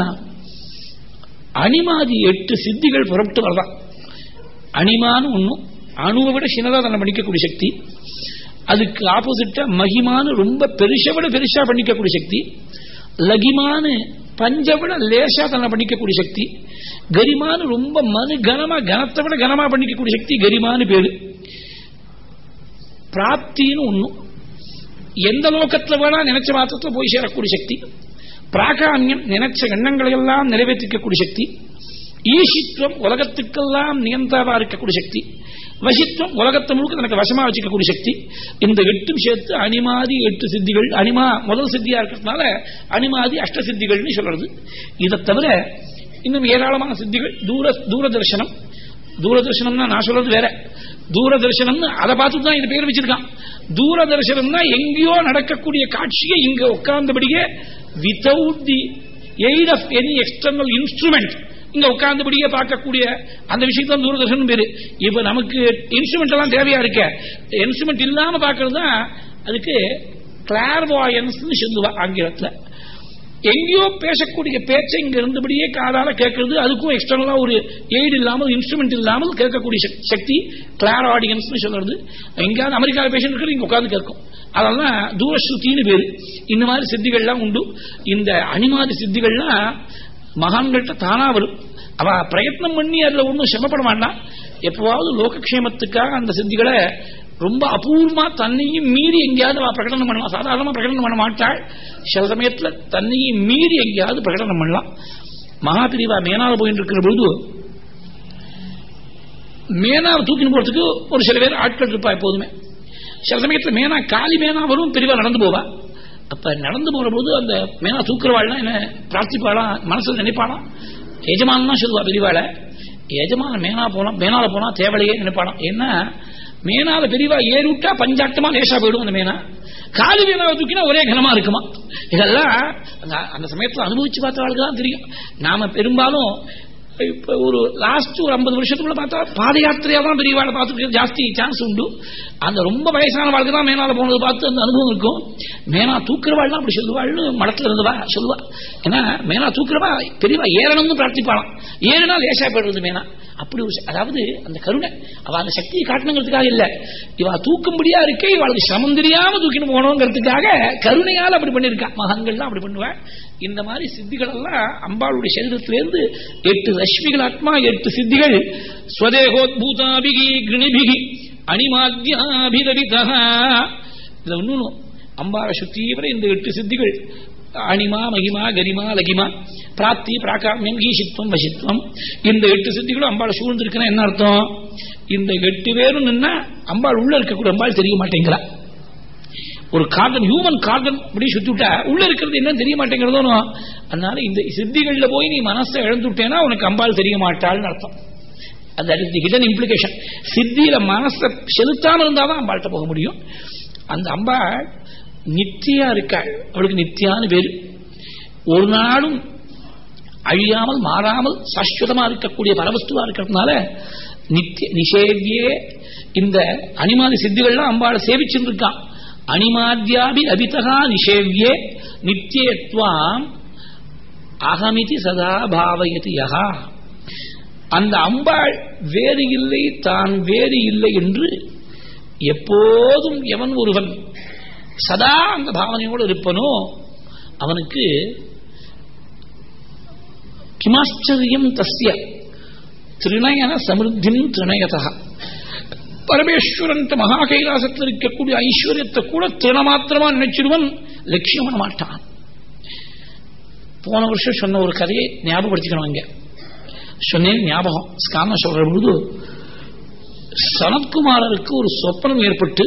அணிமாதி எட்டு சித்திகள் புறப்பட்டு வரலாம் அணிமான்னு ஒண்ணும் அணுவை விட சின்னதா தன்னை பண்ணிக்கக்கூடிய சக்தி. அதுக்கு ஆப்போசிட்டா மகிமான்னு ரொம்ப பெருசை விட பெருசா பண்ணிக்கக்கூடிய சக்தி. லகிமான்னு பஞ்சவிட லேசா தன்னை பண்ணிக்கக்கூடிய சக்தி. கரிமானு ரொம்ப மனு கனமா கனத்தை விட கனமா பண்ணிக்கக்கூடிய சக்தி கரிமான்னு பேரு. பிராப்தின்னு ஒண்ணும் எந்த லோகத்துல வேணா நினைச்ச மாத்திரத்துல போய் சேரக்கூடிய சக்தி. பிராகாமியம் நினைச்ச எண்ணங்களை எல்லாம் நிறைவேற்றிக்கக்கூடிய சக்தி. ஈசித்வம் உலகத்துக்கெல்லாம் நியந்தாவா இருக்கக்கூடிய சக்தி. வசித்துவம் உலகத்தை முழுக்க தனக்கு வசமா வச்சுக்கக்கூடிய சக்தி. இந்த எட்டும் சேர்த்து அணிமாதி எட்டு சித்திகள். அனிமா முதல் சித்தியா இருக்கிறதுனால அனிமாதி அஷ்ட சித்திகள்னு சொல்றது. இதை தவிர இன்னும் ஏராளமான சித்திகள். தூர தூரதர்சனம் தூரதர்சனம்னா நான் சொல்றது வேற. தூரதர்சனம்னு அதை பார்த்து தான் இந்த பேர் வச்சிருக்கான். தூரதர்சனம்னா எங்கேயோ நடக்கக்கூடிய காட்சியை இங்க உட்கார்ந்தபடியே without the aid of any external instrument இங்க உட்கார்ந்தபடியே பார்க்கக்கூடிய அந்த விஷயத்தான் தூரதர்ஷன் பேரு. இப்ப நமக்கு இன்ஸ்ட்ருமெண்ட் எல்லாம் தேவையா இருக்க. இன்ஸ்ட்ருமெண்ட் இல்லாம பார்க்கறது தான் அதுக்கு கிளார்வாயன்ஸ் சொல்லுவா ஆங்கிலத்துல. எங்கேயோ பேசக்கூடிய பேச்சை இங்க இருந்தபடியே காதால கேட்கறது அதுக்கும் எக்ஸ்டர்னலா ஒரு எய்டு இல்லாமல் இன்ஸ்ட்ருமெண்ட் இல்லாமல் கேட்கக்கூடிய சக்தி கிளார் ஆடியன்ஸ் சொல்றது. எங்கேயாவது அமெரிக்காவில் பேஷண்ட் இருக்கிறது இங்க உட்காந்து கேட்கும். அதெல்லாம் தூரஸ்ருத்தின்னு பேரு. இந்த மாதிரி சித்திகள்லாம் உண்டு. இந்த அணிமாதி சித்திகள்லாம் மகான்கள்ட்ட தானா வரும். அவ பிரயத்னம் பண்ணி அதுல ஒன்றும் சிரமப்பட மாட்டான் எப்பவாவது லோகக்ஷேமத்துக்காக அந்த சித்திகளை ரொம்ப அபூர்வமா தன்னையும் மீறி எங்கேயாவது அவ பிரகடனம் பண்ணலாம். சாதாரணமா பிரகடனம் பண்ண மாட்டாள். சில சமயத்துல தன்னையும் மீறி எங்கேயாவது பிரகடனம் பண்ணலாம். மகாபிரிவா மேனால போயிட்டு இருக்கிற பொழுது மேனாவை தூக்கின்னு போறதுக்கு ஒரு சில பேர் ஆட்கள் இருப்பா எப்போதுமே. சில சமயத்துல மேனா காலி மேனா வரும் பிரிவா நடந்து போவா. அப்ப நடந்து போற போது அந்த மேனா தூக்குறவாள்னா என்ன? பிரார்த்திப்பாளா? மனசுல நினைப்பாளாம் எஜமான் தான் சொல்லுவா பெரியவாளை. எஜமான மேனா போலாம் மேனால போனா தேவலையே நினைப்பாளாம். ஏன்னா மேனால பெரியவா ஏறிவிட்டா பஞ்சாட்டமா லேசா போயிடும் அந்த மேனா. காலி மேனாவை தூக்கினா ஒரே கனமா இருக்குமா? இதெல்லாம் அந்த- அந்த சமயத்துல அனுபவிச்சு பார்த்தவர்களுக்கு தான் தெரியும். நாம பெரும்பாலும் இப்ப ஒரு லாஸ்ட் ஒரு ஐம்பது வருஷத்துக்குள்ள பார்த்தா பாத யாத்திரையா தான் பெரியவாளை பார்த்துருக்கு ஜாஸ்தி சான்ஸ் உண்டு. அந்த ரொம்ப வயசான வாழ்க்கை தான் மேனால போனது பார்த்து அந்த அனுபவம் இருக்கும். மேனா தூக்குறவாள் அப்படி சொல்லுவாள்னு மடத்துல இருந்தவா? சொல்லுவா. ஏன்னா மேனா தூக்குறவா பெரியவா ஏறணும்னு பிரார்த்திப்பாளாம். ஏறினா லேசா போயிடுறது மேனா. அப்படி ஒரு அதாவது அந்த கருணை. அவ அந்த சக்தியை காட்டணுங்கிறதுக்காக இல்ல. இவா தூக்கும்படியா இருக்கே இவளுக்கு சிரமம் தெரியாம தூக்கிட்டு போகணுங்கிறதுக்காக கருணையால் அப்படி பண்ணிருக்கா. மகன்கள்லாம் அப்படி பண்ணுவேன் இந்த மாதிரி சித்திகள் எல்லாம் அம்பாளுடைய சரீரத்திலிருந்து எட்டு ரஷ்மிகள் ஆத்மா எட்டு சித்திகள். ஸ்வதேகோத்பூதாபிகி கிருணிபிகி அணிமாத்யாபிதரிதா இதுல ஒண்ணு அம்பாவை சுத்தீவிர இந்த எட்டு சித்திகள். அணிமா மகிமா கரிமா லகிமா. பிராப்தி பிராகாமியம் ஈசித்வம் வசித்வம். இந்த எட்டு சித்திகளும் அம்பாள் சூழ்ந்திருக்குன்னா என்ன அர்த்தம்? இந்த எட்டு பேரும் நின்னா அம்பாள் உள்ள இருக்கக்கூடிய அம்பாள் தெரிய மாட்டேங்கிறா. ஒரு கார்டன் ஹியூமன் கார்டன் அப்படி சுத்தி விட்டா உள்ள இருக்கிறது என்னன்னு தெரிய மாட்டேங்கிறதோ அதனால இந்த சித்திகள்ல போய் நீ மனசை இழந்துட்டேன்னா உனக்கு அம்பாள் தெரிய மாட்டாள்னு அர்த்தம். அது இஸ் தி ஹிடன் இம்ப்ளிகேஷன் சித்தியில மனசை செலுத்தாம இருந்தாதான் அம்பாள்கிட்ட போக முடியும். அந்த அம்பாள் நித்தியா இருக்காள். அவளுக்கு நித்தியான்னு பேரு ஒரு நாளும் அழியாமல் மாறாமல் சாஸ்வதமா இருக்கக்கூடிய பரவஸ்துவா இருக்கிறதுனால நித்திய நிஷேவியே இந்த அனிமாதி சித்திகள்லாம் அம்பாளை சேவிச்சிருக்கான் அனிமாத்யாபி அபிதகா நிஷேவியே நித்தியத்வாம் அகமிதி சதா பாவயதி யகா. அந்த அம்பாள் வேறு இல்லை தான் வேறு இல்லை என்று எப்போதும் எவன் ஒருவன் சதா அந்த பாவனையோடு இருப்பனோ அவனுக்கு கிமாச்சரியம் தஸ்ய திருநயன சமிருத்தின் திருநயதா பரமேஸ்வரன் மகா கைலாசத்தில் இருக்கக்கூடிய ஐஸ்வர்யத்தை கூட தினமாத்திரமா நினைச்சிருவன் லட்சியம் பண்ண மாட்டான். போன வருஷம் சொன்ன ஒரு கதையை ஞாபகப்படுத்திக்கணும் இங்க சொன்னேன் ஞாபகம். ஸ்காம சொல்ற பொழுது சனத்குமாரருக்கு ஒரு சொப்பனம் ஏற்பட்டு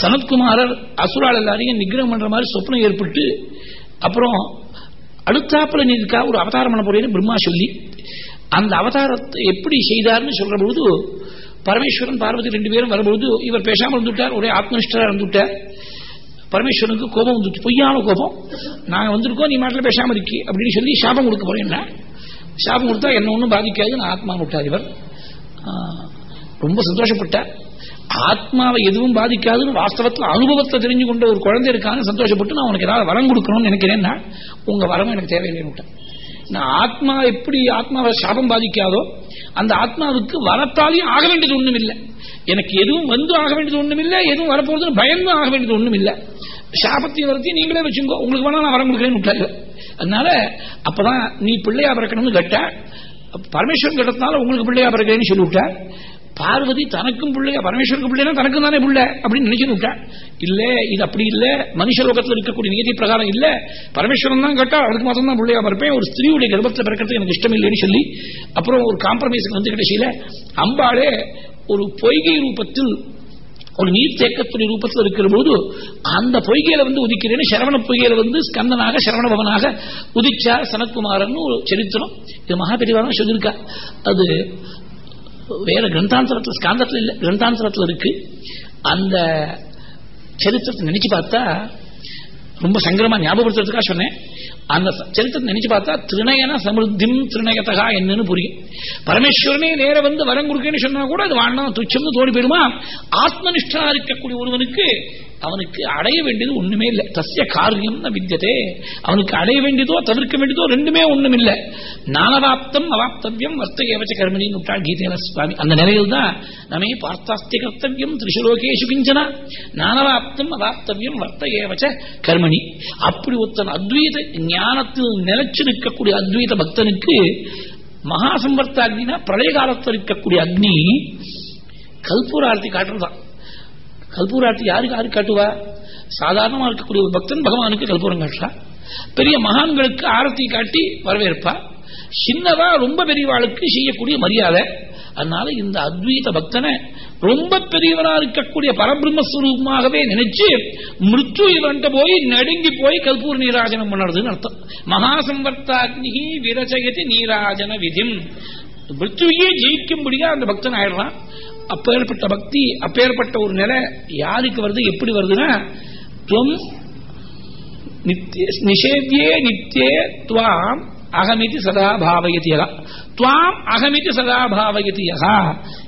சனத்குமாரர் அசுரால் எல்லாரையும் நிகிரம் பண்ற மாதிரி சொப்பனம் ஏற்பட்டு அப்புறம் அடுத்தாப்புல நீ ஒரு அவதாரம் பண்ண போறேன்னு பிரம்மா சொல்லி அந்த அவதாரத்தை எப்படி செய்தார்னு சொல்ற பொழுது பரமேஸ்வரன் பார்வதி ரெண்டு பேரும் வரும்பொழுது இவர் பேசாமல் இருந்துட்டார் ஒரே ஆத்மனிஷ்டராக இருந்துட்டார். பரமேஸ்வரனுக்கு கோபம் வந்துட்டு பொய்யான கோபம். நாங்க வந்திருக்கோம் நீ மாட்டில் பேசாமல் இருக்கி அப்படின்னு சொல்லி சாபம் கொடுக்க போறேன் சாபம் கொடுத்தா என்ன ஒன்றும் பாதிக்காது நான் ஆத்மா விட்டார் இவர். ரொம்ப சந்தோஷப்பட்டார். ஆத்மாவை எதுவும் பாதிக்காதுன்னு வாஸ்தவத்தில் அனுபவத்தை தெரிஞ்சு கொண்ட ஒரு குழந்தை இருக்கான்னு சந்தோஷப்பட்டு நான் உனக்கு ஏதாவது வரம் கொடுக்கணும்னு நினைக்கிறேன்னா உங்க வரமும் எனக்கு தேவையில்லைன்னு விட்டேன். நான் ஆத்மா எப்படி ஆத்மாவை சாபம் பாதிக்காதோ அந்த ஆத்மாவுக்கு வரத்தாலையும் ஆக வேண்டியது ஒண்ணும் இல்லை எனக்கு எதுவும் வந்து ஆக வேண்டியது ஒண்ணும் இல்லை எதுவும் வரப்போறது பயந்து ஆக வேண்டியது ஒண்ணும் இல்லை சாபத்தையும் வரத்தையும் நீங்களே வச்சுங்கோ உங்களுக்கு வேணா நான் வரம் கொடுக்குறேன்னு விட்டாரு. அதனால அப்பதான் நீ பிள்ளையா பிறக்கணும்னு கேட்ட பரமேஸ்வரன் கேட்டதுனால உங்களுக்கு பிள்ளையா பிறக்கிறேன்னு சொல்லிவிட்டேன் பார்வதி தனக்கும் பிள்ளைய பரமேஸ்வருக்கு பிள்ளைனா தனக்கும் தானே பிள்ளை அப்படின்னு நினைச்சு விட்டா இல்ல இது அப்படி இல்ல. மனுஷ லோகத்தில் இருக்கக்கூடிய நியதி பிரகாரம் இல்ல. பரமேஸ்வரன் தான் கேட்டா அவருக்கு மாத்திரம் தான் பிள்ளையா பிறப்பேன். ஒரு ஸ்திரீவுடைய கர்ப்பத்தில் பிறக்கிறது எனக்கு இஷ்டம் இல்லைன்னு சொல்லி அப்புறம் ஒரு காம்ப்ரமைஸுக்கு வந்து கடைசியில அம்பாளே ஒரு பொய்கை ரூபத்தில் ஒரு நீர்த்தேக்கத்துடைய ரூபத்தில் இருக்கிற போது அந்த பொய்கையில வந்து உதிக்கிறேன்னு சரவண பொய்கையில வந்து ஸ்கந்தனாக சரவண பவனாக உதிச்சார் சனத்குமாரன் ஒரு சரித்திரம். இது மகாபெரிவாரம் சொல்லியிருக்கா. அது வேற கிரந்தாந்தரத்தில் ஸ்காந்தத்தில் இல்லை கிரந்தாந்தரத்தில் இருக்கு. அந்த சரித்திரத்தை நினைச்சு பார்த்தா ரொம்ப சங்கரமா ஞாபகப்படுத்துறதுக்காக சொன்னேன். அந்த சரித்திரத்தை நினைச்சு பார்த்தா திருநயன சமிருத்திம் திருநயத்தகா என்னன்னு புரியும். பரமேஸ்வரனே நேர வந்து வரம் கொடுக்கன்னு சொன்னா கூட அது வாண்டாம் துச்சம்னு தோணி போயிடுமா? ஆத்மனிஷ்டா இருக்கக்கூடிய ஒருவனுக்கு அவனுக்கு அடைய வேண்டியது ஒண்ணுமே இல்லை. தசிய காரியம் வித்தியதே அவனுக்கு அடைய வேண்டியதோ தவிர்க்க வேண்டியதோ ரெண்டுமே ஒண்ணும் இல்லை நானவாப்தம் அவாப்தவியம் வர்த்தகேவச்ச கர்மணின்னு விட்டாள் கீதையில சுவாமி. அந்த நிலையில் தான் நமே பார்த்தாஸ்தி கர்த்தவியம் திரிசுலோகேஷு கிஞ்சனா. நானவாப்தம் அவாப்தவியம் வர்த்தகேவச்ச கர்மணி. அப்படி ஒருத்தன் அத்வைத ஞானத்தில் நிலைச்சு நிற்கக்கூடிய அத்வைத பக்தனுக்கு மகாசம்பர்த்த அக்னினா பிரளய காலத்தில் இருக்கக்கூடிய அக்னி கல்பூரார்த்தி காட்டுறதுதான் கல்பூரார்த்தி யாருக்கு யாருக்கு காட்டுவா? சாதாரணமா இருக்கக்கூடிய ஒரு பக்தன் பகவானுக்கு கல்பூரம் காட்டுறா. பெரிய மகான்களுக்கு ஆரத்தி காட்டி வரவேற்பா. சின்னதா ரொம்ப பெரியவாளுக்கு செய்யக்கூடிய மரியாதை. அதனால இந்த அத்வைத பக்தனை ரொம்ப பெரியவரா இருக்கக்கூடிய பரபிரம்மஸ்வரூபமாகவே நினைச்சு மிருத்து இவன்ட்ட போய் நடுங்கி போய் கல்பூர் நீராஜனம் பண்ணுறதுன்னு அர்த்தம். மகாசம்பர்த்தாக்னி விரச்சயதி நீராஜன விதிம். மிருத்துவையே ஜெயிக்கும்படியா அந்த பக்தன் ஆயிடுறான். அப்பேற்பட்ட பக்தி அப்பேற்பட்ட ஒரு நிலை யாருக்கு வருது எப்படி வருதுன்னா துவம் நிஷேவியே நித்தியே துவாம் அகமிதி சதா பாவயதியா துவாம் அகமிதி சதா பாவயதியா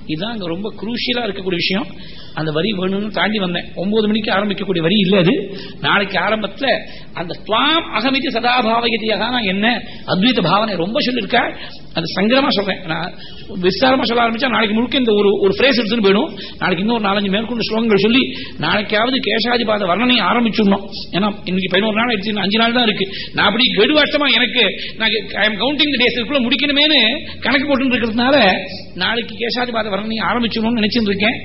இதுதான் அங்கே ரொம்ப குரூஷியலா இருக்கக்கூடிய விஷயம். அந்த வரி வேணும்னு தாண்டி வந்தேன். ஒன்பது மணிக்கு ஆரம்பிக்கக்கூடிய வரி இல்ல அது. நாளைக்கு ஆரம்பத்துல அந்த துவாம் அகமிதி சதா பாவகதியாக என்ன அத்வைத பாவனை ரொம்ப சொல்லியிருக்கா அது சங்கரமா சொல்றேன். நான் விசாரமா சொல்ல ஆரம்பிச்சா நாளைக்கு முழுக்க இந்த ஒரு ஒரு பிரேஸ் எடுத்துன்னு போயிடும். நாளைக்கு இன்னொரு நாலஞ்சு மேற்கொண்டு ஸ்லோகங்கள் சொல்லி நாளைக்காவது கேசாதிபாத வர்ணனை ஆரம்பிச்சிடணும். ஏன்னா இன்னைக்கு பதினோரு நாள் எடுத்து அஞ்சு நாள் தான் இருக்கு. நான் அப்படி கெடுவாட்டமா எனக்கு நான் ஐ எம் கவுண்டிங் டேஸ் முடிக்கணுமேனு கணக்கு போட்டு இருக்கிறதுனால நாளைக்கு கேசாதிபாத வரணி ஆரம்பிச்சிடணும்னு நினைச்சிட்டு இருக்கேன்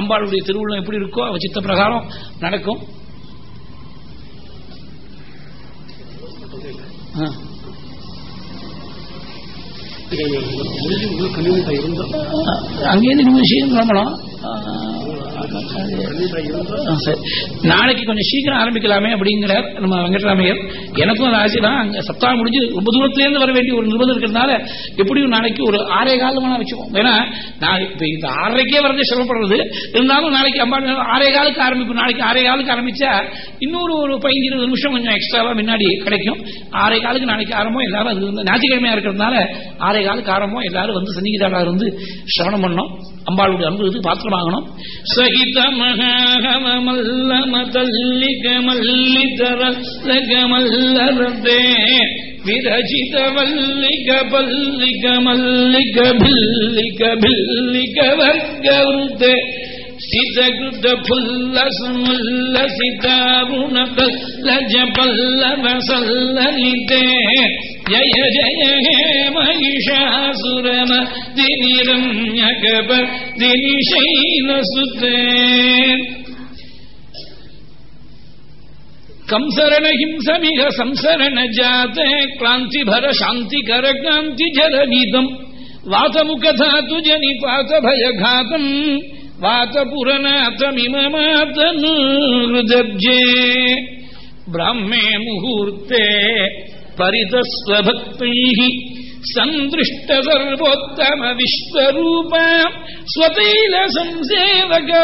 அம்பாளுடைய திருவுள்ளம் எப்படி இருக்கோ அவ சித்த பிரகாரம் நடக்கும். அங்கேயிருந்து நிமிஷம் கிளம்பலாம் நாளைக்கு கொஞ்சம் சீக்கிரம் ஆரம்பிக்கலாமே அப்படிங்கிற நம்ம வெங்கட்ராமையர். எனக்கும் அது ஆசை தான். அங்க சப்தாகம் முடிஞ்சு ரொம்ப தூரத்திலேருந்து வர வேண்டிய ஒரு நிர்பந்தம் இருக்கிறதுனால எப்படியும் நாளைக்கு ஒரு ஆறே காலம் வச்சுக்கோம் ஏன்னா நான் இப்ப இந்த ஆறரைக்கே வரது சிரமப்படுறது. இருந்தாலும் நாளைக்கு அம்பா ஆறே காலுக்கு ஆரம்பிக்கும் நாளைக்கு ஆறே காலுக்கு ஆரம்பிச்சா இன்னொரு ஒரு பதினஞ்சு இருபது நிமிஷம் கொஞ்சம் எக்ஸ்ட்ராவா முன்னாடி கிடைக்கும். ஆறே காலுக்கு நாளைக்கு ஆரம்பம். எல்லாரும் அது ஞாயிற்றுக்கிழமையா இருக்கிறதுனால ஆறே காலுக்கு ஆரம்பம். எல்லாரும் வந்து சன்னிகிதாளர் வந்து சிரவணம் பண்ணோம் அம்பாளுடைய அனுபவத்துக்கு பாத்திரமாகணும் சகித மகாமல்ல தல்லிக மல்லிதரக விரஜித வல்லிக பல்லிக மல்லிக பில்லிக பில்லிக வர்க்கே சிதகுத புல்ல சுமுல்ல சிதாருண பல்ல ஜபல்ல வசல்லிதே जय जय हे महिषासुरमदिनिरम्यकपदिनिशैलसुते कंसरण हिंसमिह संसरण जाते क्लान्तिभर शान्तिकर क्रान्तिजलनीतम् वातमुखधातु जनिपात भयघातम् वातपुरनाथमिममातनुहृदब्जे ब्राह्मे मुहूर्ते परितस्वभक्तैः सन्दृष्ट सर्वोत्तम विश्वरूप स्वतैल संसेवकरोगहर्त्रे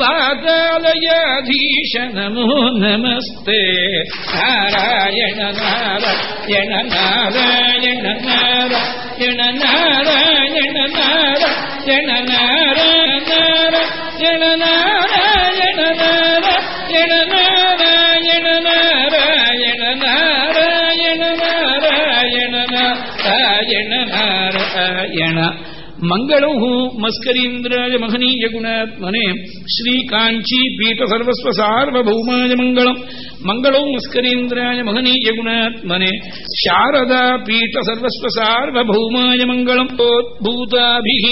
वातालयाधीश नमो नमस्ते नारायण नारायण नारायण नारायण नारायण नारायण नारायण नारायण नारायण नारायण मङ्गलौ मस्करीन्द्राय महनीयगुणात्मने श्रीकाञ्चीपीठसर्वस्वसार्वभौमायमङ्गलम्। मङ्गलौ मस्करीन्द्राय महनीयगुणात्मने शारदापीठसर्वस्वसार्वभौमायमङ्गलम्। प्रोद्भूताभिः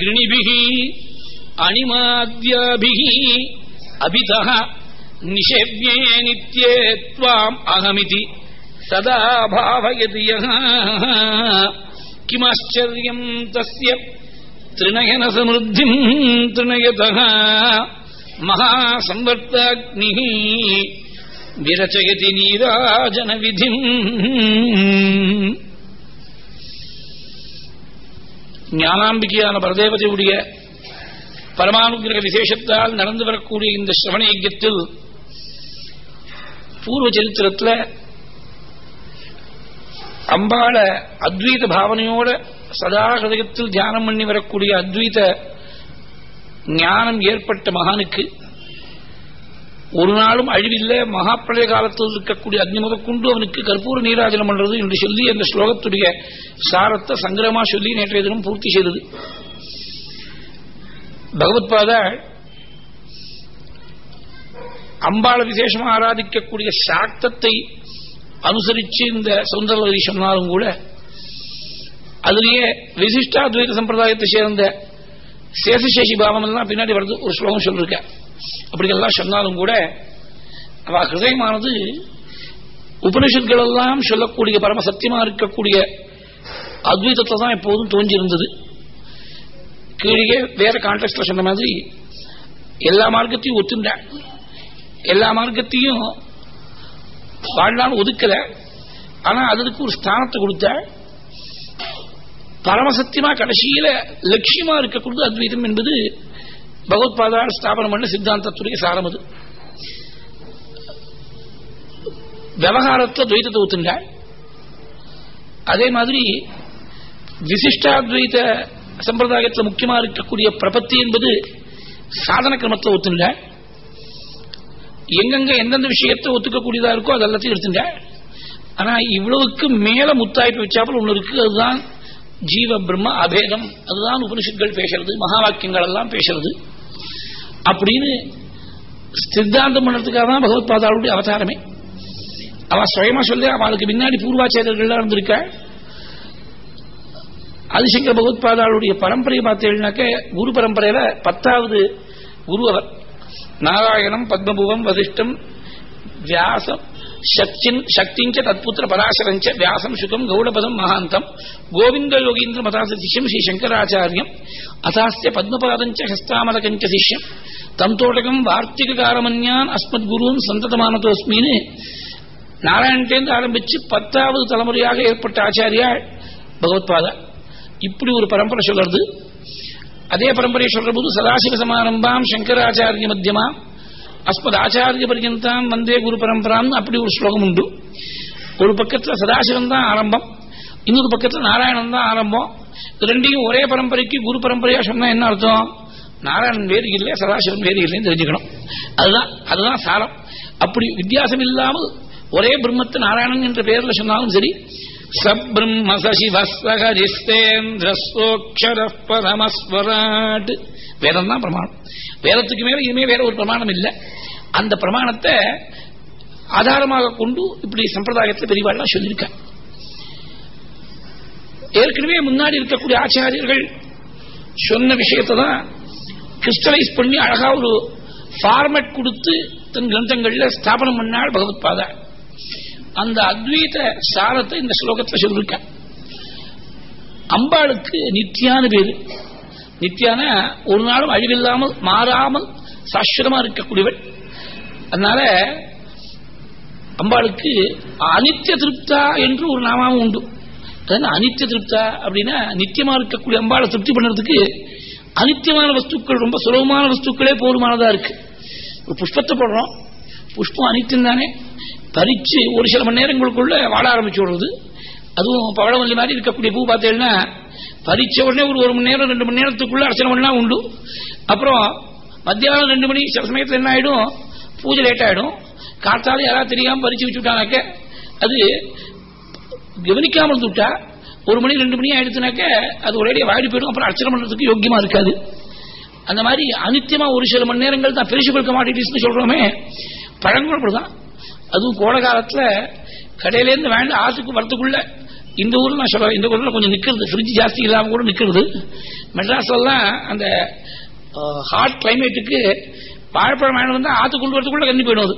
गृणिभिः अणिमाद्याभिः अभितः निशव्ये नित्ये त्वाम् अनमिति ததா பாவயதிய கிமாச்சரியம் தஸ்ய திருநயன சமிருத்திம் திருநயத மகாசம்வர்த்தாக்னி விரச்சயதி நீராஜன விதிம் ஞானாம்பிகையான பரதேவதையுடைய பரமானுகிரக விசேஷத்தால் நடந்து வரக்கூடிய இந்த சிரவண யஜ்யத்தில் பூர்வ சரித்திரத்தில் அம்பாள அத்வைத பாவனையோட சதா ஹதயத்தில் தியானம் பண்ணி வரக்கூடிய அத்வைத ஞானம் ஏற்பட்ட மகானுக்கு ஒரு நாளும் அழிவில்லை. மகாப்பிரளய காலத்தில் இருக்கக்கூடிய அக்னி முதற்கொண்டு அவனுக்கு கற்பூர நீராஜனம் பண்றது என்று சொல்லி அந்த ஸ்லோகத்துடைய சாரத்தை சங்கிரமா சொல்லி நேற்றைய தினம் பூர்த்தி செய்தது. பகவத்பாத அம்பாள விசேஷமா ஆராதிக்கக்கூடிய சாக்தத்தை அனுசரிச்சு இந்த சுந்தரவதி சொன்னாலும் கூட அதுலேயே விசிஷ்டாத்வைத சம்பிரதாயத்தை சேர்ந்த சேஷசேஷி பாவம் எல்லாம் பின்னாடி வருது ஒரு ஸ்லோகம் சொல்லிருக்க. அப்படியெல்லாம் சொன்னாலும் கூட அவ ஹிருதயமானது உபனிஷத்கள் எல்லாம் சொல்லக்கூடிய பரம சத்தியமா இருக்கக்கூடிய அத்வைதத்தை தான் எப்போதும் தோன்றியிருந்தது. கீழே வேற கான்டெக்ட்ல சொன்ன மாதிரி எல்லா மார்க்கத்தையும் ஒத்துண்ட எல்லா மார்க்கத்தையும் வாழ்நாள் ஒதுக்கல. ஆனா அதுக்கு ஒரு ஸ்தானத்தை கொடுத்த பரமசத்தியமா கடைசியில லட்சியமா இருக்கக்கூடியது அத்வைதம் என்பது பகவத்பாதால் ஸ்தாபனம் பண்ண சித்தாந்தத்துடைய சாரம் அது. விவகாரத்தில் துவைத்தத்தை ஒத்துங்க அதே மாதிரி விசிஷ்டாத்வைத சம்பிரதாயத்தில் முக்கியமா இருக்கக்கூடிய பிரபத்தி என்பது சாதன கிரமத்தில் ஒத்துங்க எங்கெங்க எந்தெந்த விஷயத்தை ஒத்துக்கக்கூடியதா இருக்கோ அது எல்லாத்தையும் எடுத்துங்க ஆனா இவ்வளவுக்கு மேல முத்தாய்ப்பு வச்சாப்புல ஒண்ணு இருக்கு. அதுதான் ஜீவ பிரம்ம அபேதம். அதுதான் உபனிஷத்கள் பேசுறது மகா வாக்கியங்கள் எல்லாம் பேசுறது. அப்படின்னு சித்தாந்தம் பண்ணுறதுக்காக தான் பகவத் பாதாளுடைய அவதாரமே. அவ சுயமா சொல்லி அவளுக்கு பின்னாடி பூர்வாச்சாரியர்கள்லாம் இருந்திருக்க. ஆதிசங்கர் பகவத் பாதாளுடைய பரம்பரையை பார்த்தீங்கன்னாக்க குரு பரம்பரையில பத்தாவது குரு அவர். நாராயணம் பத்மபுவம் வசிஷ்டம் வியாசம் சக்தின் சக்திஞ்ச தத்புத்திர பராசரஞ்ச வியாசம் சுகம் கௌடபதம் மகாந்தம் கோவிந்த யோகீந்திர மதாச சிஷ்யம் ஸ்ரீ சங்கராச்சாரியம் அதாஸ்ய பத்மபாதஞ்ச ஹஸ்தாமலகஞ்ச சிஷ்யம் தந்தோடகம் வார்த்திகாரமன்யான் அஸ்மத் குருவும் சந்ததமானதோஸ்மின்னு நாராயணன்டேந்து ஆரம்பிச்சு பத்தாவது தலைமுறையாக ஏற்பட்ட ஆச்சாரியா பகவத்பாதா. இப்படி ஒரு பரம்பரை சொல்றது. அதே பரம்பரையை சொல்ற போது சதாசிவ சமாரம்பாம் சங்கராச்சாரிய மத்தியமா அஸ்மத் ஆச்சாரிய பர்யந்தாம் வந்தே குரு பரம்பராம் அப்படி ஒரு ஸ்லோகம் உண்டு. ஒரு பக்கத்துல சதாசிவம் தான் ஆரம்பம். இன்னொரு பக்கத்துல நாராயணன் தான் ஆரம்பம் ரெண்டையும் ஒரே பரம்பரைக்கு குரு பரம்பரையா சொன்னா என்ன அர்த்தம்? நாராயணன் வேறு இல்லை சதாசிவன் வேறு இல்லைன்னு தெரிஞ்சுக்கணும். அதுதான் அதுதான் சாரம். அப்படி வித்தியாசம் இல்லாமல் ஒரே பிரம்மத்து நாராயணன் என்ற பெயர்ல சொன்னாலும் சரி சப்ரம்ம சசிவஸ்வகரிஸ்தேந்திரஸ்வோக்ஷர பரமஸ்வராட் வேதம் தான் பிரமாணம். வேதத்துக்கு மேல இனிமே வேற ஒரு பிரமாணம் இல்லை. அந்த பிரமாணத்தை ஆதாரமாக கொண்டு இப்படி சம்பிரதாயத்தில் பெரியவாள்லாம் சொல்லியிருக்க ஏற்கனவே முன்னாடி இருக்கக்கூடிய ஆச்சாரியர்கள் சொன்ன விஷயத்தை தான் கிறிஸ்டலைஸ் பண்ணி அழகா ஒரு ஃபார்மேட் கொடுத்து தன் கிரந்தங்கள்ல ஸ்தாபனம் பண்ணாள் பகவத் பாதா அந்த அத்வைத சாரத்தை இந்த ஸ்லோகத்தில் சொல்லிருக்க. அம்பாளுக்கு நித்தியான பேரு. நித்தியான ஒரு நாளும் அழிவில்லாமல் மாறாமல் சாஸ்வதமா இருக்கக்கூடியவள். அதனால அம்பாளுக்கு அனித்திய திருப்தா என்று ஒரு நாமாவும் உண்டு. அனித்திய திருப்தா அப்படின்னா நித்தியமா இருக்கக்கூடிய அம்பாளை திருப்தி பண்ணுறதுக்கு அனித்தியமான வஸ்துக்கள் ரொம்ப சுலபமான வஸ்துக்களே போதுமானதா இருக்கு. ஒரு புஷ்பத்தை போடுறோம். புஷ்பம் அனித்தியம் தானே. பறிச்சு ஒரு சில மணி நேரங்களுக்குள்ள வாழ ஆரம்பிச்சு விடுறது. அதுவும் பவளவல்லி மாதிரி இருக்கக்கூடிய பூ பார்த்தீங்கன்னா பறிச்ச உடனே ஒரு ஒரு மணி நேரம் ரெண்டு மணி நேரத்துக்குள்ள அர்ச்சனை பண்ணலாம் உண்டு. அப்புறம் மத்தியானம் ரெண்டு மணி சில சமயத்தில் என்ன ஆயிடும்? பூஜை லேட் ஆயிடும். காத்தாலும் யாராவது தெரியாம பறிச்சு வச்சுட்டானாக்க அது கவனிக்காமல் விட்டா ஒரு மணி ரெண்டு மணி ஆயிடுச்சுனாக்க அது ஒரேடியா வாடி போயிடும். அப்புறம் அர்ச்சனை பண்றதுக்கு யோக்கியமாக இருக்காது. அந்த மாதிரி அனித்தியமா ஒரு சில மணி நேரங்கள் தான் கொடுக்க கமாடிட்டிஸ் சொல்றோமே. பழங்கள் தான் அதுவும் கோடை காலத்துல கடையிலேருந்து வாங்க ஆற்றுக்கு வரத்துக்குள்ள இந்த ஊர்ல நான் சொல்ல இந்த ஊர்ல கொஞ்சம் நிக்கிறது ஃப்ரிட்ஜ் ஜாஸ்தி இல்லாம கூட நிக்கிறது. மெட்ராஸ்லாம் அந்த ஹாட் கிளைமேட்டுக்கு வாழைப்பழம் வேணும் தான் ஆத்து கொண்டு வரதுக்குள்ள கண்ணி போயிடும் அது.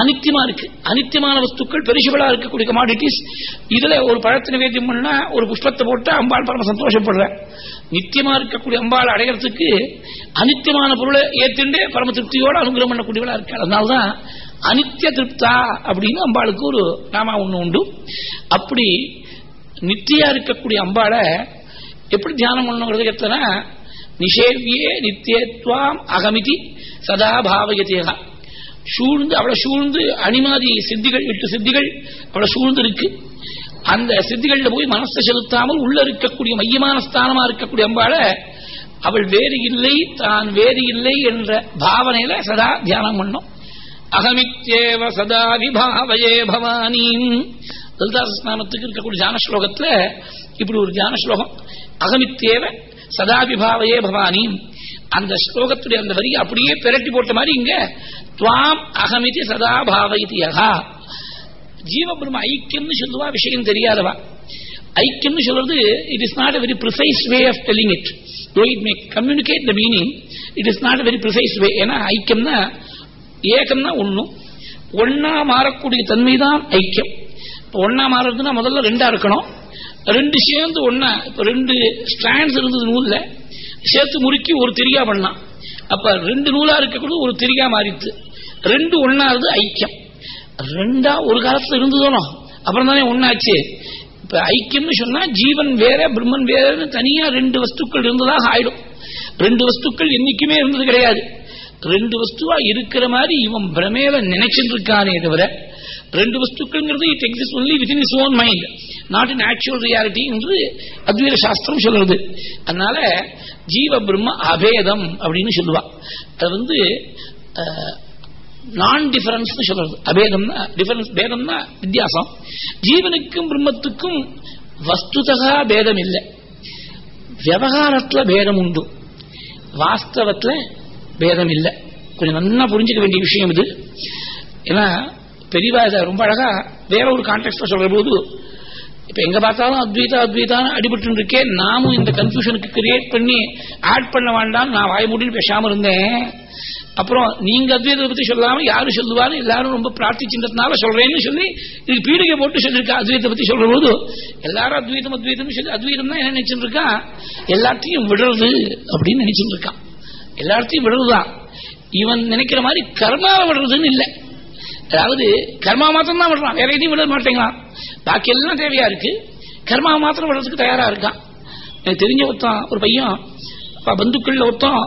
அனித்தியமா இருக்கு. அனித்தியமான வஸ்துக்கள் பெரிசுகளா இருக்கக்கூடிய கமாடிட்டிஸ் இதுல ஒரு பழத்தை நிவேத்தியம் பண்ணா ஒரு புஷ்பத்தை போட்டு அம்பாள் பரம சந்தோஷப்படுற. நித்தியமா இருக்கக்கூடிய அம்பாள் அடைகிறதுக்கு அனித்தியமான பொருளை ஏத்துண்டு பரம திருப்தியோட அனுகிரகம் பண்ணக்கூடியவளா இருக்காள். அதனால்தான் அனித்திய திருப்தா அப்படின்னு அம்பாளுக்கு ஒரு நாமா ஒன்று உண்டு. அப்படி நித்தியா இருக்கக்கூடிய அம்பாளை எப்படி தியானம் பண்ணணுங்கிறது எத்தனை நிஷேவியே நித்தியத்வாம் அகமிதி சதா பாவகத்தியா சூழ்ந்து அவளை சூழ்ந்து அணிமாதி சித்திகள் எட்டு சித்திகள் அவளை சூழ்ந்து இருக்கு அந்த சித்திகள்ல போய் மனசை செலுத்தாமல் உள்ள இருக்கக்கூடிய மையமான ஸ்தானமா இருக்கக்கூடிய அம்பாளை அவள் வேறு இல்லை தான் வேறு இல்லை என்ற பாவனையில சதா தியானம் பண்ணும். அகமித்தேவ சதா விபாவயே பவானீம் லலிதாசஸ்நாமத்துக்கு இருக்கக்கூடிய ஜான ஸ்லோகத்துல இப்படி ஒரு ஜான ஸ்லோகம் அகமித்தேவ சதா விபாவையே பவானி அந்த ஸ்லோகத்துடைய அந்த வரி அப்படியே பெரட்டி போட்ட மாதிரி இங்க துவாம் அகமிதி சதா பாவயிதி யகா ஜீவபிரம ஐக்கியம்னு சொல்லுவா விஷயம் தெரியாதவா? ஐக்கியம்னு சொல்றது it is not a very precise way of telling it though it may communicate the meaning it is not a very precise way ஏன்னா ஐக்கியம்னா ஏகம்னா ஒன்றும் ஒன்னா மாறக்கூடிய தன்மை தான் ஐக்கியம் ஒன்னா மாறதுன்னா முதல்ல ரெண்டா இருக்கணும். ரெண்டு சேர்ந்து ஒன்னா இப்ப ரெண்டு ஸ்டாண்ட்ஸ் இருந்தது நூல்ல. சேர்த்து முறுக்கி ஒரு திரியா பண்ணலாம். அப்ப ரெண்டு நூலா இருக்கக்கூட ஒரு திரியா மாறித்து ரெண்டு ஒன்னாவது ஐக்கியம். ரெண்டா ஒரு காலத்துல இருந்ததோனோ அப்புறம் தானே ஒன்னாச்சு இப்ப ஐக்கியம்னு சொன்னா ஜீவன் வேற பிரம்மன் வேறன்னு தனியா ரெண்டு வஸ்துக்கள் இருந்ததாக ஆயிடும். ரெண்டு வஸ்துக்கள் என்னைக்குமே இருந்தது கிடையாது. ரெண்டு வஸ்துவா இருக்கிற மாதிரி இவன் பிரமேல நினைச்சிட்டு இருக்கானே தவிர ரெண்டு வஸ்துக்கள்ங்கிறது it exist only within his own mind not in actual reality என்று அத்வைத சாஸ்திரம் சொல்றது அதனால ஜீவ பிரம்ம அபேதம் அப்படின்னு சொல்லுவா. அது வந்து நான் டிஃபரன்ஸ் சொல்றது. அபேதம்னா டிஃபரன்ஸ் பேதம்னா வித்தியாசம். ஜீவனுக்கும் பிரம்மத்துக்கும் வஸ்துதகா பேதம் இல்லை. விவகாரத்துல பேதம் உண்டு. வாஸ்தவத்துல பேதம் இல்லை கொஞ்சம் நல்லா புரிஞ்சுக்க வேண்டிய விஷயம் இது. ஏன்னா பெரியவா இதை ரொம்ப அழகா வேற ஒரு கான்டெக்ட்ல சொல்ற போது இப்ப எங்க பார்த்தாலும் அத்வைதா அத்வைதான் அடிபட்டு இருக்கேன் நாமும் இந்த கன்ஃபியூஷனுக்கு கிரியேட் பண்ணி ஆட் பண்ண வேண்டாம் நான் வாய் மூடின்னு பேசாம இருந்தேன். அப்புறம் நீங்க அத்வைதத்தை பத்தி சொல்லாம யாரும் சொல்லுவாரு? எல்லாரும் ரொம்ப பிரார்த்திச்சின்றதுனால சொல்றேன்னு சொல்லி இதுக்கு பீடிகை போட்டு சொல்லியிருக்கா அத்வைதத்தை பத்தி சொல்ற போது எல்லாரும் அத்வைதம் அத்வைதம் சொல்லி அத்வைதம் தான் என்ன நினைச்சிட்டு இருக்கா? எல்லாத்தையும் விடுறது அப்படின்னு நினைச்சிட்டு இருக்கான் எல்லாத்தையும் விடுறதுதான். இவன் நினைக்கிற மாதிரி கர்மாவை விடுறதுன்னு இல்லை. அதாவது கர்மா மாத்திரம் தான் விடுறான். வேற எதையும் விட மாட்டேங்கிறான். பாக்கி எல்லாம் தேவையா இருக்கு? கர்மா மாத்திரம் விடுறதுக்கு தயாரா இருக்கான். எனக்கு தெரிஞ்ச ஒருத்தன் ஒரு பையன் பந்துக்கள்ல ஒருத்தன்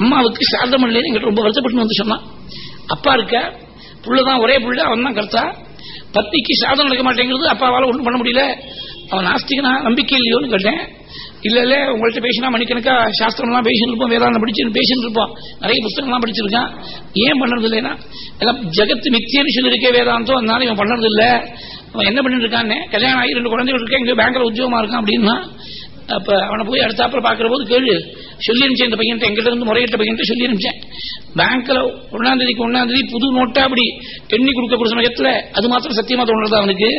அம்மாவுக்கு சாரதம் இல்லைன்னு எங்கிட்ட ரொம்ப வருத்தப்பட்டு வந்து சொன்னான். அப்பா இருக்க புள்ளதான் ஒரே புள்ள அவன் தான் கருத்தா. பத்திக்கு சாதம் நடக்க மாட்டேங்கிறது அப்பாவால ஒன்றும் பண்ண முடியல. அவன் நாஸ்திகனா நம்பிக்கை இல்லையோன்னு கேட்டேன். இல்ல இல்ல உங்கள்கிட்ட பேசினா மணிக்கணக்கா சாஸ்திரம்லாம் பேசிட்டு இருப்போம் வேதாந்தம் படிச்சு பேசிட்டு இருப்போம். நிறைய புத்தகம்லாம் படிச்சிருக்கான். ஏன் பண்றது இல்லைன்னா எல்லாம் ஜெகத்து மித்தியன்னு சொல்லியிருக்கே வேதாந்தம் அதனால இவன் பண்றது இல்ல அவன் என்ன பண்ணிட்டு இருக்கான்னு கல்யாணம் ஆகி ரெண்டு குழந்தைகள் இருக்கேன் இங்க பேங்க்ல உத்தியோகமா இருக்கான் அப்படின்னா அப்ப அவனை போய் அடுத்தாப்புல பாக்குற போது கேள்வி சொல்லி இந்த பையன் எங்கிட்ட இருந்து முறையிட்ட பையன் சொல்லி அனுப்பிச்சேன் பேங்க்ல ஒன்னாம் தேதிக்கு ஒன்னாம் தேதி புது நோட்டா அப்படி எண்ணி கொடுக்கக்கூடிய சமயத்துல அது மாத்திரம் சத்தியமா தோணுறதா அவனுக்கு?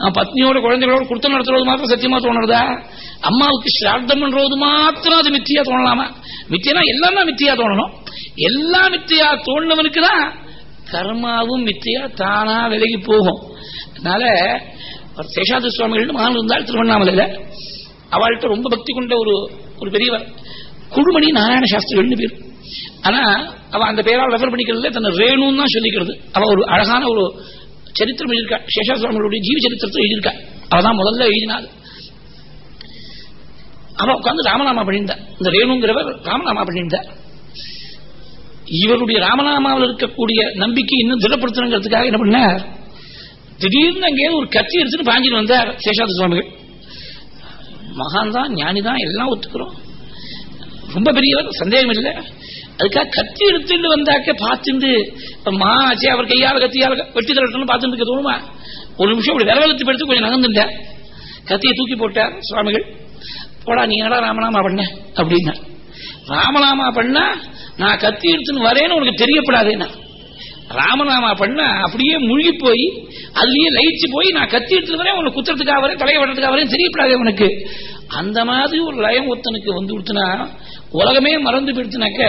அவன் பத்னியோட குழந்தைகளோட கொடுத்த நடத்துறது மாத்திரம் சத்தியமா தோணுறதா அம்மாவுக்கு சிரார்த்தம் பண்றது மாத்திரம் அது மித்தியா தோணலாமா? மித்தியனா எல்லாமே மித்தியா தோணணும். எல்லாம் மித்தியா தோணுனவனுக்கு தான் கர்மாவும் மித்தியா தானா விலகி போகும். அதனால சேஷாதி சுவாமிகள் மகான் இருந்தால் திருவண்ணாமலையில அவள்கிட்ட ரொம்ப பக்தி கொண்ட ஒரு ஒரு பெரியவர். குழுமணி நாராயண சாஸ்திரிகள்னு பேர். ஆனா அவ அந்த பேரால் ரெஃபர் பண்ணிக்கிறதுல தன்னை ரேணுன்னு தான் சொல்லிக்கிறது. அவ ஒரு அழகான ஒரு சரித்திரம் எழுதியிருக்கா. சேஷா சுவாமிகளுடைய ஜீவ சரித்திரத்தை எழுதியிருக்கா. அவதான் முதல்ல எழுதினாள். அவன் உட்காந்து ராமநாமா பண்ணியிருந்தா இந்த ரேணுங்கிறவர் ராமநாமா பண்ணியிருந்தா இவருடைய ராமநாமாவில் இருக்கக்கூடிய நம்பிக்கை இன்னும் திடப்படுத்தணுங்கிறதுக்காக என்ன பண்ணார்? திடீர்னு அங்கே ஒரு கத்தி எடுத்துன்னு பாஞ்சின்னு வந்தார் சேஷாத சுவாமிகள். மகான் தான் ஞானி தான் எல்லாம் ஒத்துக்கிறோம். ரொம்ப பெரியவர் சந்தேகம் இல்லை. அதுக்காக கத்தி எடுத்துட்டு வந்தாக்க பார்த்துட்டு மா ஆச்சே அவர் கையால கத்தியால வெட்டி தரட்டும் பார்த்துட்டு இருக்க தோணுமா? ஒரு நிமிஷம் இப்படி விரவலத்து எடுத்து கொஞ்சம் நகர்ந்துட்டார். கத்தியை தூக்கி போட்டார் சுவாமிகள். போடா நீ என்னடா ராமநாமா பண்ண? அப்படின்னா ராமநாமா பண்ணா நான் கத்தி எடுத்துன்னு வரேன்னு உனக்கு தெரியப்படாதேன்னா. ராமநாமா பண்ண அப்படியே முழுகி போய் அதுலயே லயிச்சு போய் நான் கத்தி எடுத்துட்டு வரேன் உனக்கு குத்துறதுக்காக வரேன் தலையை வர்றதுக்காக வரேன் தெரியப்படாதே உனக்கு. அந்த மாதிரி ஒரு லயம் ஒருத்தனுக்கு வந்து கொடுத்தனா உலகமே மறந்து போயிடுச்சுனாக்க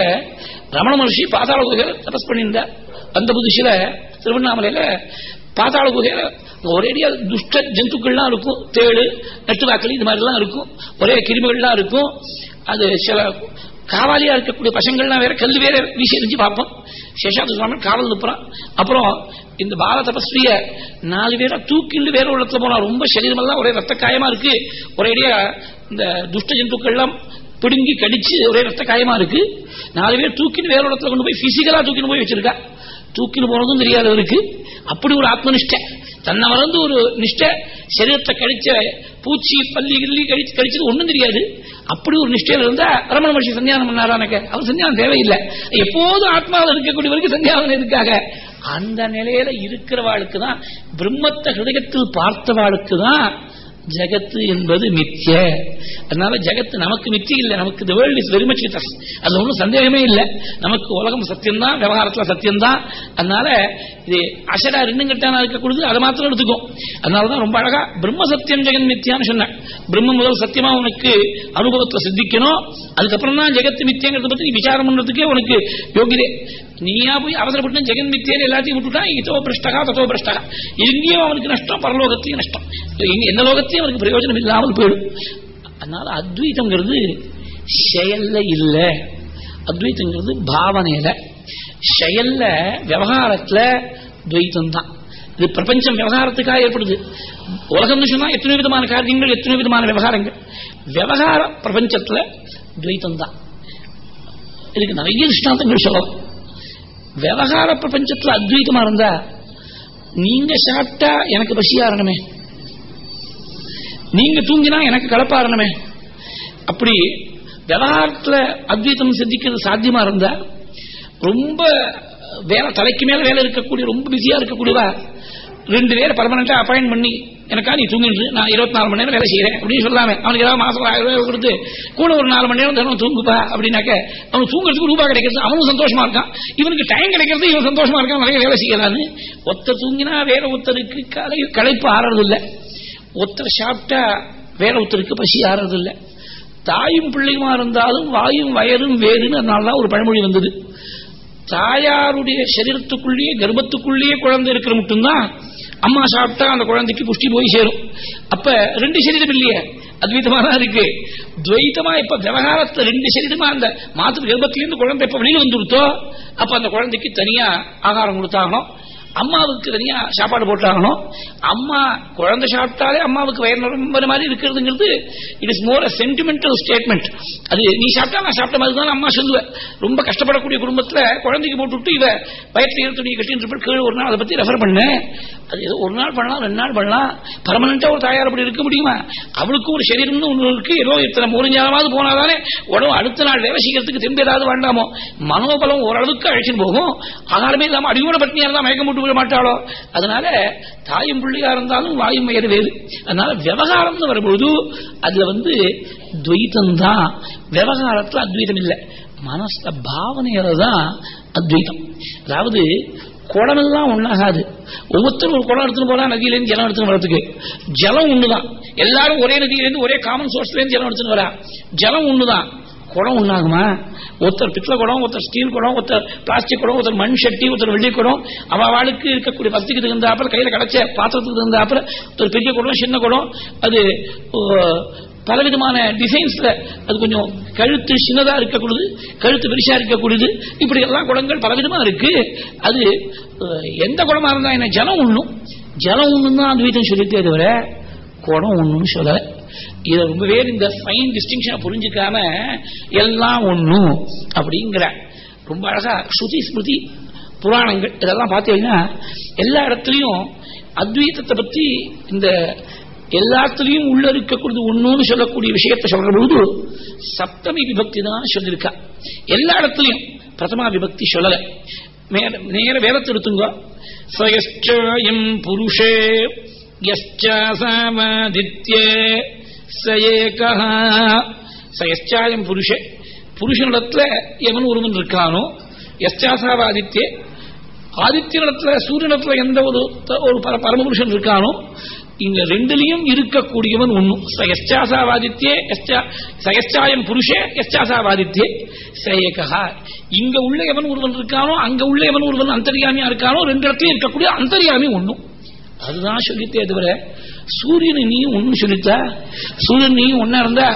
ரமண மகர்ஷி பாதாள குகையில தபஸ் பண்ணியிருந்தார். அந்த புதுசில திருவண்ணாமலையில பாதாள குகையில ஒரேடியா துஷ்ட ஜந்துக்கள்லாம் இருக்கும். தேடு நெட்டுவாக்கள் இது மாதிரிலாம் இருக்கும். ஒரே கிருமிகள்லாம் இருக்கும். அது சில காவாலியா இருக்கக்கூடிய பசங்கள்லாம் வேற கல் வேற வீசி எரிஞ்சு பார்ப்போம். சேஷாத சுவாமி காவல் நிற்பான் அப்புறம் இந்த பால தபஸ்விய நாலு பேரை தூக்கிண்டு வேற உள்ளத்துல போனா ரொம்ப சரீரமெல்லாம் ஒரே ரத்த காயமா இருக்கு. ஒரேடியா இந்த துஷ்ட ஜந்துக்கள்லாம் பிடுங்கி கடிச்சு ஒரே ரத்த காயமா இருக்கு. நாலு பேர் தூக்கின்னு வேற இடத்துல கொண்டு போய் பிசிக்கலா தூக்கின்னு போய் வச்சிருக்கா. தூக்கில் போனதும் தெரியாதவருக்கு அப்படி ஒரு ஆத்மனிஷ்டை தன்னை மறந்து ஒரு நிஷ்டை சரீரத்தை கழிச்ச பூச்சி பள்ளி கிள்ளி கழிச்சு கழிச்சது ஒன்றும் தெரியாது. அப்படி ஒரு நிஷ்டையில இருந்தா ரமண மகர்ஷி சந்தியானம் பண்ணாரானக்க. அவர் சந்தியானம் தேவையில்லை. எப்போதும் ஆத்மாவில் இருக்கக்கூடியவருக்கு சந்தியானம் இருக்காக அந்த நிலையில இருக்கிறவாளுக்கு தான் பிரம்மத்தை ஹிருதயத்தில் பார்த்தவாளுக்கு தான் ஜகத்து என்பது மித்திய அதனால ஜகத்து நமக்கு மித்தியம் இல்லை நமக்கு the world is very much with us அது ஒன்றும் சந்தேகமே இல்லை. நமக்கு உலகம் சத்தியம்தான் விவகாரத்துல சத்தியம்தான். அதனால இது அசடா ரெண்டு கட்டான இருக்கக்கூடியது அதை மாத்திரம் எடுத்துக்கும் அதனாலதான் ரொம்ப அழகா பிரம்ம சத்தியம் ஜெகன் மித்தியான்னு சொன்னேன். பிரம்ம முதல் சத்தியமா உனக்கு அனுபவத்தை சித்திக்கணும். அதுக்கப்புறம் தான் ஜெகத்து மித்தியங்கிறத பத்தி நீ விசாரம் பண்றதுக்கே உனக்கு யோகிதே. நீயா போய் அவசரப்பட்டு ஜெகன் மித்தியன்னு எல்லாத்தையும் விட்டுட்டான் இதோ பிரஷ்டகா தத்தோ பிரஷ்டகா. எங்கேயும் அவனுக்கு நஷ்டம் பரலோகத்தையும் நஷ்டம். எந்த லோகத்தையும் அவருக்கு பிரயோஜனம் இல்லாமல் போயிடும். அதனால அத்வைத்தங்கிறது செயல்ல இல்ல. அத்வைத்தங்கிறது பாவனையில. செயல்ல விவகாரத்துல துவைத்தம் தான் இது பிரபஞ்சம் விவகாரத்துக்காக ஏற்படுது. உலகம்னு சொன்னா எத்தனை விதமான காரியங்கள் எத்தனை விதமான விவகாரங்கள். விவகார பிரபஞ்சத்துல துவைத்தம் தான் இதுக்கு நிறைய திருஷ்டாந்தங்கள் சொல்லலாம். விவகார பிரபஞ்சத்துல அத்வைத்தமா இருந்தா நீங்க சாப்பிட்டா எனக்கு பசியாரணுமே நீங்க தூங்கினா எனக்கு கலப்பாரணுமே அப்படி விவகாரத்துல அத்வைத்தம் சித்திக்கிறது சாத்தியமா இருந்தா ரொம்ப வேலை தலைக்கு மேல வேலை இருக்கக்கூடிய ரொம்ப பிஸியா இருக்கக்கூடியவா ரெண்டு பேரை பர்மனண்டா அப்பாயின் பண்ணி எனக்கா நீ தூங்கிட்டு நான் இருபத்தி நாலு மணி நேரம் வேலை செய்யறேன் அப்படின்னு சொல்லாம அவனுக்கு ஏதாவது மாசம் ஆயிரம் ரூபாய் கொடுத்து கூட ஒரு நாலு மணி நேரம் தினம் தூங்குப்பா அப்படின்னாக்க அவனுக்கு தூங்குறதுக்கு ரூபாய் கிடைக்கிறது அவனும் சந்தோஷமா இருக்கான். இவனுக்கு டைம் கிடைக்கிறது இவன் சந்தோஷமா இருக்கான் நிறைய வேலை செய்யலான்னு ஒத்த தூங்கினா வேற ஒருத்தருக்கு கலை களைப்பு ஆறது இல்லை ஒருத்தர் சாப்பிட்டா வேற ஒருத்தருக்கு பசி ஆறது இல்லை தாயும் பிள்ளையுமா இருந்தாலும் வாயும் வயரும் வேறுன்னு அதனாலதான் ஒரு பழமொழி வந்தது. தாயாருடைய சரீரத்துக்குள்ளேயே கர்ப்பத்துக்குள்ளேயே குழந்தை இருக்கிற மட்டும்தான் அம்மா சாப்பிட்டா அந்த குழந்தைக்கு புஷ்டி போய் சேரும். அப்ப ரெண்டு சரீரம் இல்லையே அத்வைத்தமா தான் இருக்கு. துவைத்தமா இப்ப விவகாரத்துல ரெண்டு சரீரமா அந்த மாத்து கர்ப்பத்திலேருந்து குழந்தை இப்ப வெளியில் வந்து கொடுத்தோ அப்ப அந்த குழந்தைக்கு தனியா ஆகாரம் கொடுத்தாகணும். அம்மாவுக்கு தனியா சாப்பாடு போட்டாகணும். அம்மா குழந்தை சாப்பிட்டாலே அம்மாவுக்கு வயிறு நிரம்புற மாதிரி இருக்கிறதுங்கிறது it is more a sentimental statement அது நீ சாப்பிட்டா நான் சாப்பிட்ட மாதிரி தான் அம்மா சொல்லுவேன் ரொம்ப கஷ்டப்படக்கூடிய குடும்பத்துல குழந்தைக்கு போட்டுவிட்டு இவ வயிற்று துணியை கட்டின்னு கீழே ஒரு நாள் அதை பத்தி ரெஃபர் பண்ணேன் அது ஏதோ ஒரு நாள் பண்ணலாம் ரெண்டு நாள் பண்ணலாம். பர்மனண்டா ஒரு தாயார் அப்படி இருக்க முடியுமா? அவளுக்கு ஒரு சரீரம்னு ஒன்று இருக்கு. ஏதோ இத்தனை ஒரு போனாதானே உடம்பு அடுத்த நாள் வேலை செய்யறதுக்கு தெம்பு ஏதாவது வேண்டாமோ? மனோபலம் ஓரளவுக்கு அழைச்சிட்டு போகும். ஆனாலுமே இல்லாம அடியோட பத்னியா இருந்தா மயக்கம் போட்டு விட மாட்டாளோ? அதனால தாயும் பிள்ளையா இருந்தாலும் வாயும் வயது வேறு. அதனால விவகாரம்னு வரும்பொழுது அதுல வந்து துவைத்தம் தான் விவகாரத்துல அத்வைதம் இல்லை. மனசுல பாவனையில தான் அத்வைதம் அதாவது குடமெல்லாம் ஒண்ணாகாது. ஒவ்வொருத்தரும் ஒரு குடம் எடுத்துன்னு போறா நதியிலேருந்து ஜலம் எடுத்துன்னு வரதுக்கு ஜலம் ஒண்ணுதான். எல்லாரும் ஒரே நதியிலேருந்து ஒரே காமன் சோர்ஸ்லேருந்து ஜலம் எடுத்துன்னு வரா. ஜலம் ஒண்ணுதான். குடம் ஒன்றாகுமா ஒருத்தர் பித்தளை குடம் ஒருத்தர் ஸ்டீல் குடம் ஒருத்தர் பிளாஸ்டிக் குடம் ஒருத்தர் மண் சட்டி ஒருத்தர் வெள்ளி குடம். அவ வாழ்க்கை இருக்கக்கூடிய பக்திக்கு தகுந்தாப்புல கையில கிடைச்ச பாத்திரத்துக்கு தகுந்தாப்புல ஒரு பெரிய குடம் சின்ன குடம். அது ஓ, பலவிதமான டிசைன்ஸ்ல அது கொஞ்சம் கழுத்து சின்னதா இருக்கக்கூடியது கழுத்து பெருசா இருக்கக்கூடியது இப்படி எல்லாம் குடங்கள் பலவிதமா இருக்கு. அது எந்த குளமா இருந்தா என்ன ஜலம் உண்ணும். ஜலம் உண்ணும் தான் அத்வைதம் சொல்லிட்டே தவிர குடம் ஒண்ணுன்னு சொல்லலை. இதை ரொம்ப பேர் இந்த ஃபைன் டிஸ்டிங்ஷனை புரிஞ்சுக்காம எல்லாம் ஒண்ணும் அப்படிங்கிற ரொம்ப அழகா ஸ்ருதி ஸ்மிருதி புராணங்கள் இதெல்லாம் பார்த்தீங்கன்னா எல்லா இடத்துலையும் அத்வைத்தத்தை பத்தி இந்த எல்லாத்துலயும் உள்ள இருக்கக்கூடியது ஒண்ணுன்னு சொல்லக்கூடிய விஷயத்தை சொல்ற பொழுது சப்தமி விபக்தி தான் சொல்லியிருக்கா எல்லா இடத்துலயும் பிரதமா விபக்தி சொல்லல. நேர வேதத்தை எடுத்துங்க. சயஷ்டாயம் புருஷே யஷ்டாசாமாதித்யே சயேகா சயஷ்டாயம் புருஷே. புருஷனிடத்துல எவன் ஒருவன் இருக்கானோ யஷ்டாசாவாதித்யே ஆதித்யனிடத்துல சூரியனிடத்துல எந்த ஒரு ஒரு பரமபுருஷன் இருக்கானோ இங்க ரெண்டுலயும் இருக்கக்கூடியவன் ஒண்ணும் சயச்சாசாவாதித்யே சயச்சாயம் புருஷே எச்சாசாவாதித்யே சயேகா இங்க உள்ள எவன் ஒருவன் இருக்கானோ அங்க உள்ள எவன் ஒருவன் அந்தரியாமியா இருக்கானோ ரெண்டு இடத்துலயும் இருக்கக்கூடிய அந்தரியாமி ஒண்ணும் அதுதான் சொல்லித்தே தவிர சூரியனை நீயும் ஒன்னு சொல்லித்தா சூரியன் நீயும் ஒன்னா இருந்தா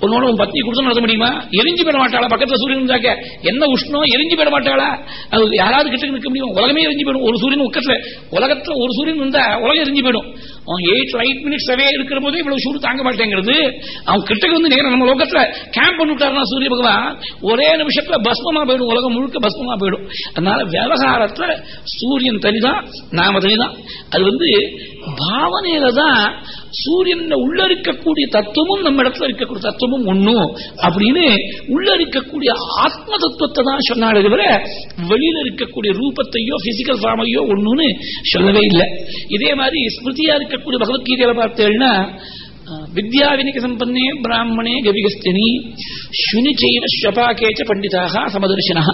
உன்னோட உன் பத்தி கொடுத்து நடத்த முடியுமா? எரிஞ்சு போயிட மாட்டாளா? பக்கத்துல சூரியன் இருந்தாக்க என்ன உஷ்ணம்? எரிஞ்சு போயிட மாட்டாளா? அது யாராவது கிட்ட நிற்க முடியும்? உலகமே எரிஞ்சு போயிடும். ஒரு சூரியன் உக்கத்துல உலகத்துல ஒரு சூரியன் இருந்தா உலகம் எரிஞ்சு போயிடும். அவன் எயிட் எயிட் மினிட்ஸ் அவே இருக்கிற போதே இவ்வளவு சூடு தாங்க மாட்டேங்கிறது. அவன் கிட்டக்கு வந்து நேரம் நம்ம லோகத்துல கேம்ப் பண்ணிவிட்டாருன்னா சூரிய பகவான் ஒரே நிமிஷத்துல பஸ்மமா போயிடும். உலகம் முழுக்க பஸ்மமா போயிடும். அதனால விவகாரத்துல சூரியன் தனிதான் நாம தனிதான். அது வந்து பாவனையில தான் சூரியன் உள்ள இருக்கக்கூடிய தத்துவமும் நம்ம இடத்துல இருக்கக்கூடிய தத்துவமும் ஒண்ணும் அப்படின்னு உள்ள இருக்கக்கூடிய ஆத்ம தத்துவத்தை தான் சொன்னாலே தவிர வெளியில இருக்கக்கூடிய ரூபத்தையோ பிசிக்கல் ஃபார்மையோ ஒண்ணுன்னு சொல்லவே இல்லை. இதே மாதிரி ஸ்மிருதியா இருக்கக்கூடிய பகவத்கீதையில பார்த்தேன்னா வித்யா வினிக சம்பன்னே பிராமணே கவிகஸ்தினி சுனி செய்வ ஸ்வபாகேச்ச பண்டிதாக சமதர்ஷனா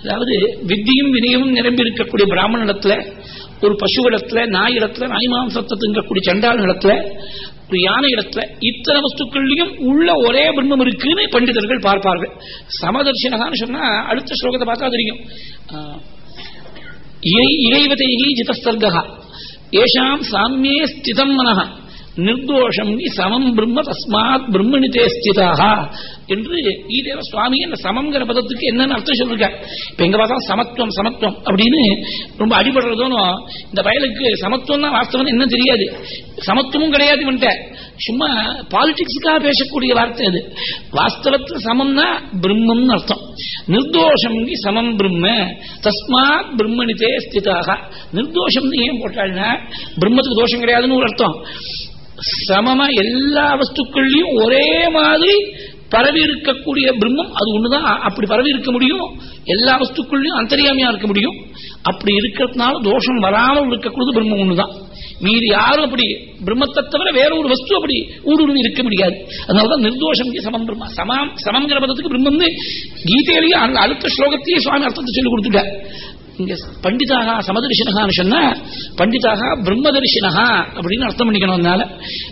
அதாவது வித்தியும் வினயமும் நிரம்பி இருக்கக்கூடிய பிராமணத்துல ஒரு பசு இடத்துல நாய் இடத்துல நாய் மாம்சத்தை திங்கக்கூடிய சண்டாள் இடத்துல ஒரு யானை இடத்துல இத்தனை வஸ்துக்கள்லையும் உள்ள ஒரே பிரம்மம் இருக்குன்னு பண்டிதர்கள் பார்ப்பார்கள். சமதர்ஷனகான்னு சொன்னா அடுத்த ஸ்லோகத்தை பார்த்தா தெரியும். ஆஹ், இறைவதைகி ஜிதஸ்தர்கா ஏஷாம் சாமியே ஸ்திதம் மனஹா நிர்தோஷம் சமம் பிரம்ம தஸ்மாத் பிரம்மணிதே ஸ்திதாக என்று கீதையில சுவாமி அந்த சமங்கிற பதத்துக்கு என்னன்னு அர்த்தம் சொல்லிருக்க இப்ப எங்க பார்த்தா சமத்துவம் சமத்துவம் அப்படின்னு ரொம்ப அடிபடுறதும் இந்த வயலுக்கு சமத்துவம் தான் வாஸ்தவம் என்ன தெரியாது. சமத்துவமும் கிடையாது இவன்ட்ட சும்மா பாலிடிக்ஸுக்காக பேசக்கூடிய வார்த்தை அது. வாஸ்தவத்துல சமம்னா பிரம்மம்னு அர்த்தம். நிர்தோஷம் நீ சமம் பிரம்ம தஸ்மாத் பிரம்மணித்தே ஸ்திதாக நிர்தோஷம் ஏன் போட்டாள்னா பிரம்மத்துக்கு தோஷம் கிடையாதுன்னு ஒரு அர்த்தம். சமமா எல்லா வஸ்துக்கள்லயும் ஒரே மாதிரி பரவி இருக்கக்கூடிய பிரம்மம் அது ஒண்ணுதான். அப்படி பரவி இருக்க முடியும். எல்லா வஸ்துக்குள்ளயும் அந்தரியாமையா இருக்க முடியும். அப்படி இருக்கிறதுனால தோஷம் வராமல் இருக்கக்கூடியது பிரம்மம் ஒண்ணுதான். மீதி யாரும் அப்படி பிரம்மத்தை தவிர வேற ஒரு வஸ்து அப்படி ஊடுருவி இருக்க முடியாது. அதனாலதான் நிர்தோஷம் சமம் பிரம்ம. சமம் சமங்கிற பதத்துக்கு பிரம்மம் கீதையிலேயே அந்த அடுத்த ஸ்லோகத்தையே சுவாமி அர்த்தத்தை சொல்லி கொடுத்துட்டார். இங்க பண்டிதாக சமதர்ஷனகான்னு சொன்னா பண்டிதாக பிரம்மதர்ஷினகா அப்படின்னு அர்த்தம் பண்ணிக்கணும் அதனால.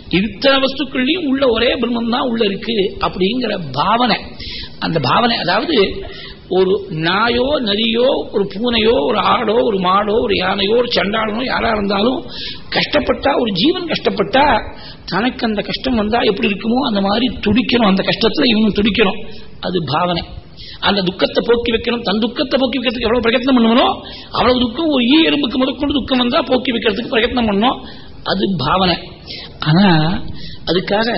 இத்தனை வஸ்துக்கள்லயும் உள்ள ஒரே பிரம்மம் தான் உள்ள இருக்கு அப்படிங்கிற பாவனை. அந்த பாவனை அதாவது ஒரு நாயோ நரியோ ஒரு பூனையோ ஒரு ஆடோ ஒரு மாடோ ஒரு யானையோ ஒரு சண்டாளனோ யாரா இருந்தாலும் கஷ்டப்பட்டா ஒரு ஜீவன் கஷ்டப்பட்டா தனக்கு அந்த கஷ்டம் வந்தா எப்படி இருக்குமோ அந்த மாதிரி துடிக்கணும். அந்த கஷ்டத்துல இவனும் துடிக்கணும். அது பாவனை. அந்த துக்கத்தை போக்கி வைக்கணும். தன் துக்கத்தை போக்கி வைக்கிறதுக்கு எவ்வளவு பிரயத்னம் பண்ணணும் அவ்வளவு துக்கம் ஒரு ஈ எறும்புக்கு முதற்கொண்டு துக்கம் வந்தா போக்கி வைக்கிறதுக்கு பிரயத்னம் பண்ணணும் அது பாவனை. ஆனா அதுக்காக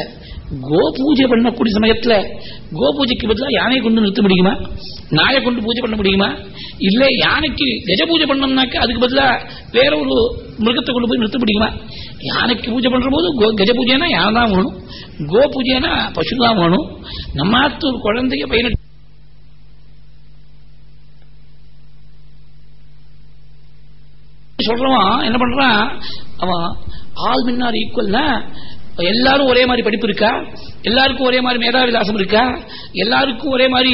கோ பூஜை பண்ணக்கூடிய சமயத்துல கோ பூஜைக்கு பதிலாக யானையை கொண்டு நிறுத்த முடியுமா? நாயை கொண்டு பூஜை பண்ண முடியுமா? இல்ல யானைக்கு கஜ பூஜை பண்ணோம்னாக்க அதுக்கு பதிலா வேற ஒரு மிருகத்தை கொண்டு போய் நிறுத்த முடியுமா? யானைக்கு பூஜை பண்ற போது கோ- கஜ பூஜைனா யானை தான் வேணும் கோ பூஜைனா பசு தான் வேணும் நம்மாத்து ஒரு குழந்தைய பையனை சொல்றவன் என்ன பண்றான்? அவன் ஆல் மின்னார் ஈக்குவல்னா எல்லாரும் ஒரே மாதிரி படிப்பு இருக்கா? எல்லாருக்கும் ஒரே மாதிரி மேதாவிலாசம் இருக்கா? எல்லாருக்கும் ஒரே மாதிரி